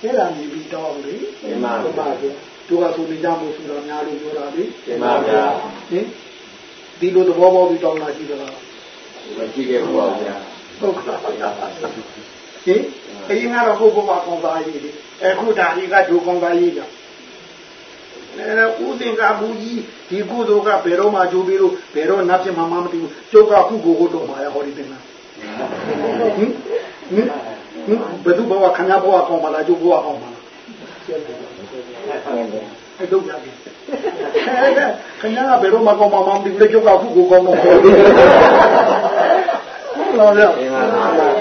အဲ့ဒါမြင်ပြီးတော့လေရှင်းပါဟုတ်ပါဗျာသူကဆိုနေကြမို့ဆိုတော့များလို့ပြောတာလေရှင်းပါဗျာဟင်ဒီလိုသဘောပေါက်ပြီးတောင်းလာရှိသလားမရှိခဲ့ဘူးပါဗျာဟုတ်ကဲ့ ဟင်အရင်ကတော့ကိုယ့်ဘဝကောင်းသားရေးလေအခုဒါကြီးကဒုကောင်းသားရေးကြအဲဥသင်္ကာဘူးကြီးဒီကုသိုလ်ကဘယ်တော့မှကြိုးပြီးလို့ဘယ်တော့နတ်ဖြစ်မှမမသိဘူးကျုပ်ကခုကိုကိုတော့မှာရဟောဒီတင်လားဟင်ဟင်ဟင်ဘယ်သူဘဝခဏဘဝကောင်းပါလားကျုပ်ဘဝကောင်းပါလားအဲ့တော့ရတယ်ခဏကဘယ်တော့မှကောင်းမှမသိဘူးလေကျုပ်ကခုကိုကောင်းတော့ဟုတ်လားဗျာဟုတ်နော်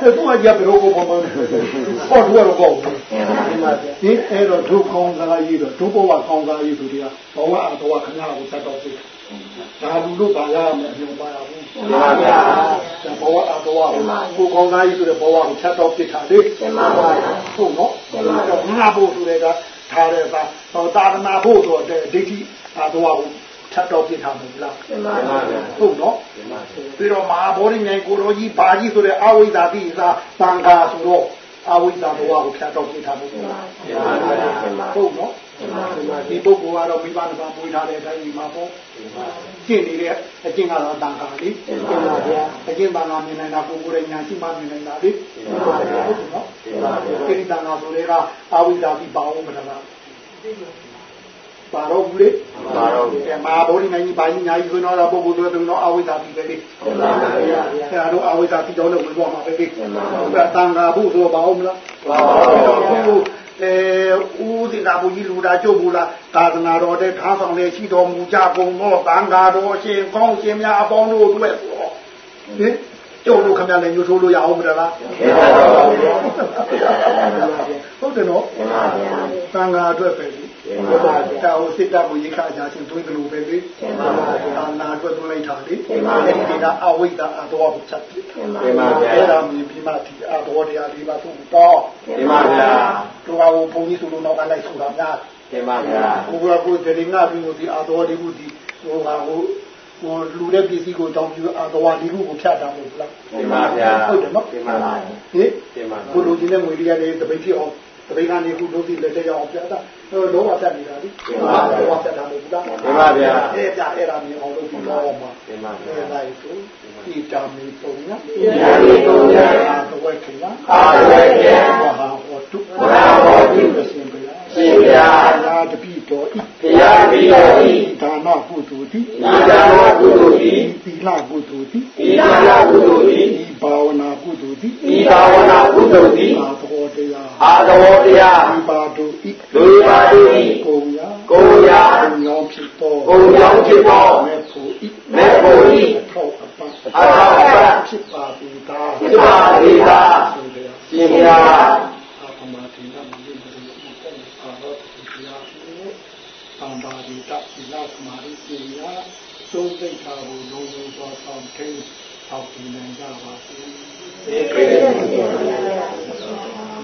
အဲ့တော့ကြဘယ်တော့ကောင်းမှမသိဘူးဟောတော့ကောင်းဘူးဒီအဲ့တော့ဒုကောင်းစားရေးတော့ဒုဘဝကောင်းစားရေးဆိုတဲ့ဘဝအတော်ခဏကိုတတ်တော့ပြီဒါလူတို့ပါရမယ်အမြင်ပါရဘူးမှန်ပါဗျာဘဝအဘဝကိုကောင်းသားကြီးဆိုတဲ့ဘဝကိုဖြတ်တော့ပြစ်တာလေမှန်ပါဗျာဟုတ်နော်တော့ငါဖို့ဆိုတဲ့ကထားတဲ့သာသာသနာဖို့ဆိုတဲ့ဒိဋ္ဌိအဘဝကိုဖြ တ်တော့ပြစ်တာမဟုတ်လားမှန်ပါဗျာဟုတ်နော်ပြီးတော့မဟာဗောဓိမြိုင်ကိုရောကြီးဘာကြီးဆိုတဲ့အဝိဇ္ဇာတိသာသံဃာဆိုတော့အဝိဇ္ဇာဘဝကိုဖြတ်တော့ပြစ်တာမဟုတ်လားဟုတ်နော်ဒီပုဂ္ဂိုလ်ကတော့မိဘနှစ်ပါးပွေးထားတဲ့အတိုင်းဒီမှာပေါ့ကျင့်နေတဲ့အကျင့်ကတော့တန်ခါလေကျင့်ပါဗျာအကျင့်တန်ခါမြင်နိုင်တာကိုယ်ကိုယ်ရဲ့ညာရှိမှမြင်နိုင်တာလေဟုတ်နော်ကိရိတန်ခါဆိုတဲ့ကအဝိဇ္ဇာတိပါအောင်မလား ပါတော့ဘူးလေပါတော့အဲမဟာဗောဓိမြိုင်ကြီးဘာကြီးညာကြီးဆိုတော့ပုဂ္ဂိုလ်တွေဆိုတော့အဝိဇ္ဇာတိပဲလေအဲဒါတော့အဝိဇ္ဇာတိတော့လည်းဝင်သွားမှာပဲလေအဲတန်ခါဖို့ဆိုတော့ပါအောင်မလားပါဘူးအဲဦးဒီကဘူကြီးလူတာကျုပ်ဘူးလားသာသနာတော်တဲ့ထားဆောင်တဲ့ရှိတော်မူကြကုန်တော့တန်ခါတော်ရှင်ကောင်းရှင်များအပေါင်းတို့အတွက်ဟင်ကျုပ်တို့ခမလည်းညှို့ထိုးလို့ရအောင်မလားဟုတ်တယ်နော်တန်ခါအတွက်ပဲလေ တာဟိုစစ်တပ်ကိုရိခါကြချင်းသွင်းတယ်လို့ပဲလေသာနာအတွက်သွင်းလိုက်တာလေဒီကအဝိဒ္ဓအတော်ကိုချက်တယ်ဒီမှာဗျာအဲ့ဒါမြင်ပြီးမှဒီအတော်တရားလေးပါသူ့တော့ဒီမှာဗျာသူကဟိုဘုန်းကြီးဆိုလို့တော့ကလိုက်ဆိုတာများဒီမှာဗျာကိုကကိုယ်တည်းငါပြီးလို့ဒီအတော်လေးခုဒီဟိုကဟိုဟိုလူတဲ့ပစ္စည်းကိုတောင်းပြီးအတော်လေးခုကိုဖြတ်တာမဟုတ်လားဒီမှာဗျာဟုတ်တယ်နော်ဒီမှာဟင်ဒီမှာကိုလူကြီးနဲ့ငွေလေးရတယ်တပိတ်ဖြစ်အောင် တပိတ်ကနေခုလို့ဒီလက်တရအောင်ပြတာဟိုလုံးဝဖြတ်နေတာလေလုံးဝဖြတ်တာမဟုတ်လားဒီမှာဗျာအဲ့ပြအဲ့ဒါမြင်အောင်လုပ်ပြီးတော့မှာဒီမှာအဲ့ဗျာဒါဆိုဒီတာမီပုံညာယာတိတုံညာတော့ဝဲခင်ဗျာအာဝေယမဟာဟောတုမဟာဟောတု ရှင်ဗျာရှင်ဗျာသာတပိတော်ဤဘုရားပြီးတော်ဤဒါနကုသိုလ်တိဤသာဝကုသိုလ်ဤသီလကုသိုလ်တိဤသာဝကုသိုလ်ဤဤဘာဝနာကုသိုလ်တိဤဘာဝနာကုသိုလ်ဤအာသောတရားအာသဝတရားဒီပါတုဤလူပါတုဤကိုရာကိုရာကိုရောင်းဖြစ်တော်ကိုကြောင့်ဖြစ်သောမေဖို့ဤမေဖို့ဤထောက်အပ္ပအထောက်အပံ့ဖြစ်ပါပြီသာဖြစ်ပါလေသာရှင်ဗျာရှင်ဗျာ အာပမတိနမယိမရိယဥပ္ပံအာရောတိယ အံပါတိတသီလသမာဓိပညာသုံးသိက္ခာကိုလုံးလုံးသောဆောင်ထိန်ထောက်ပြီးနိုင်ကြပါစေဒီကိစ္စ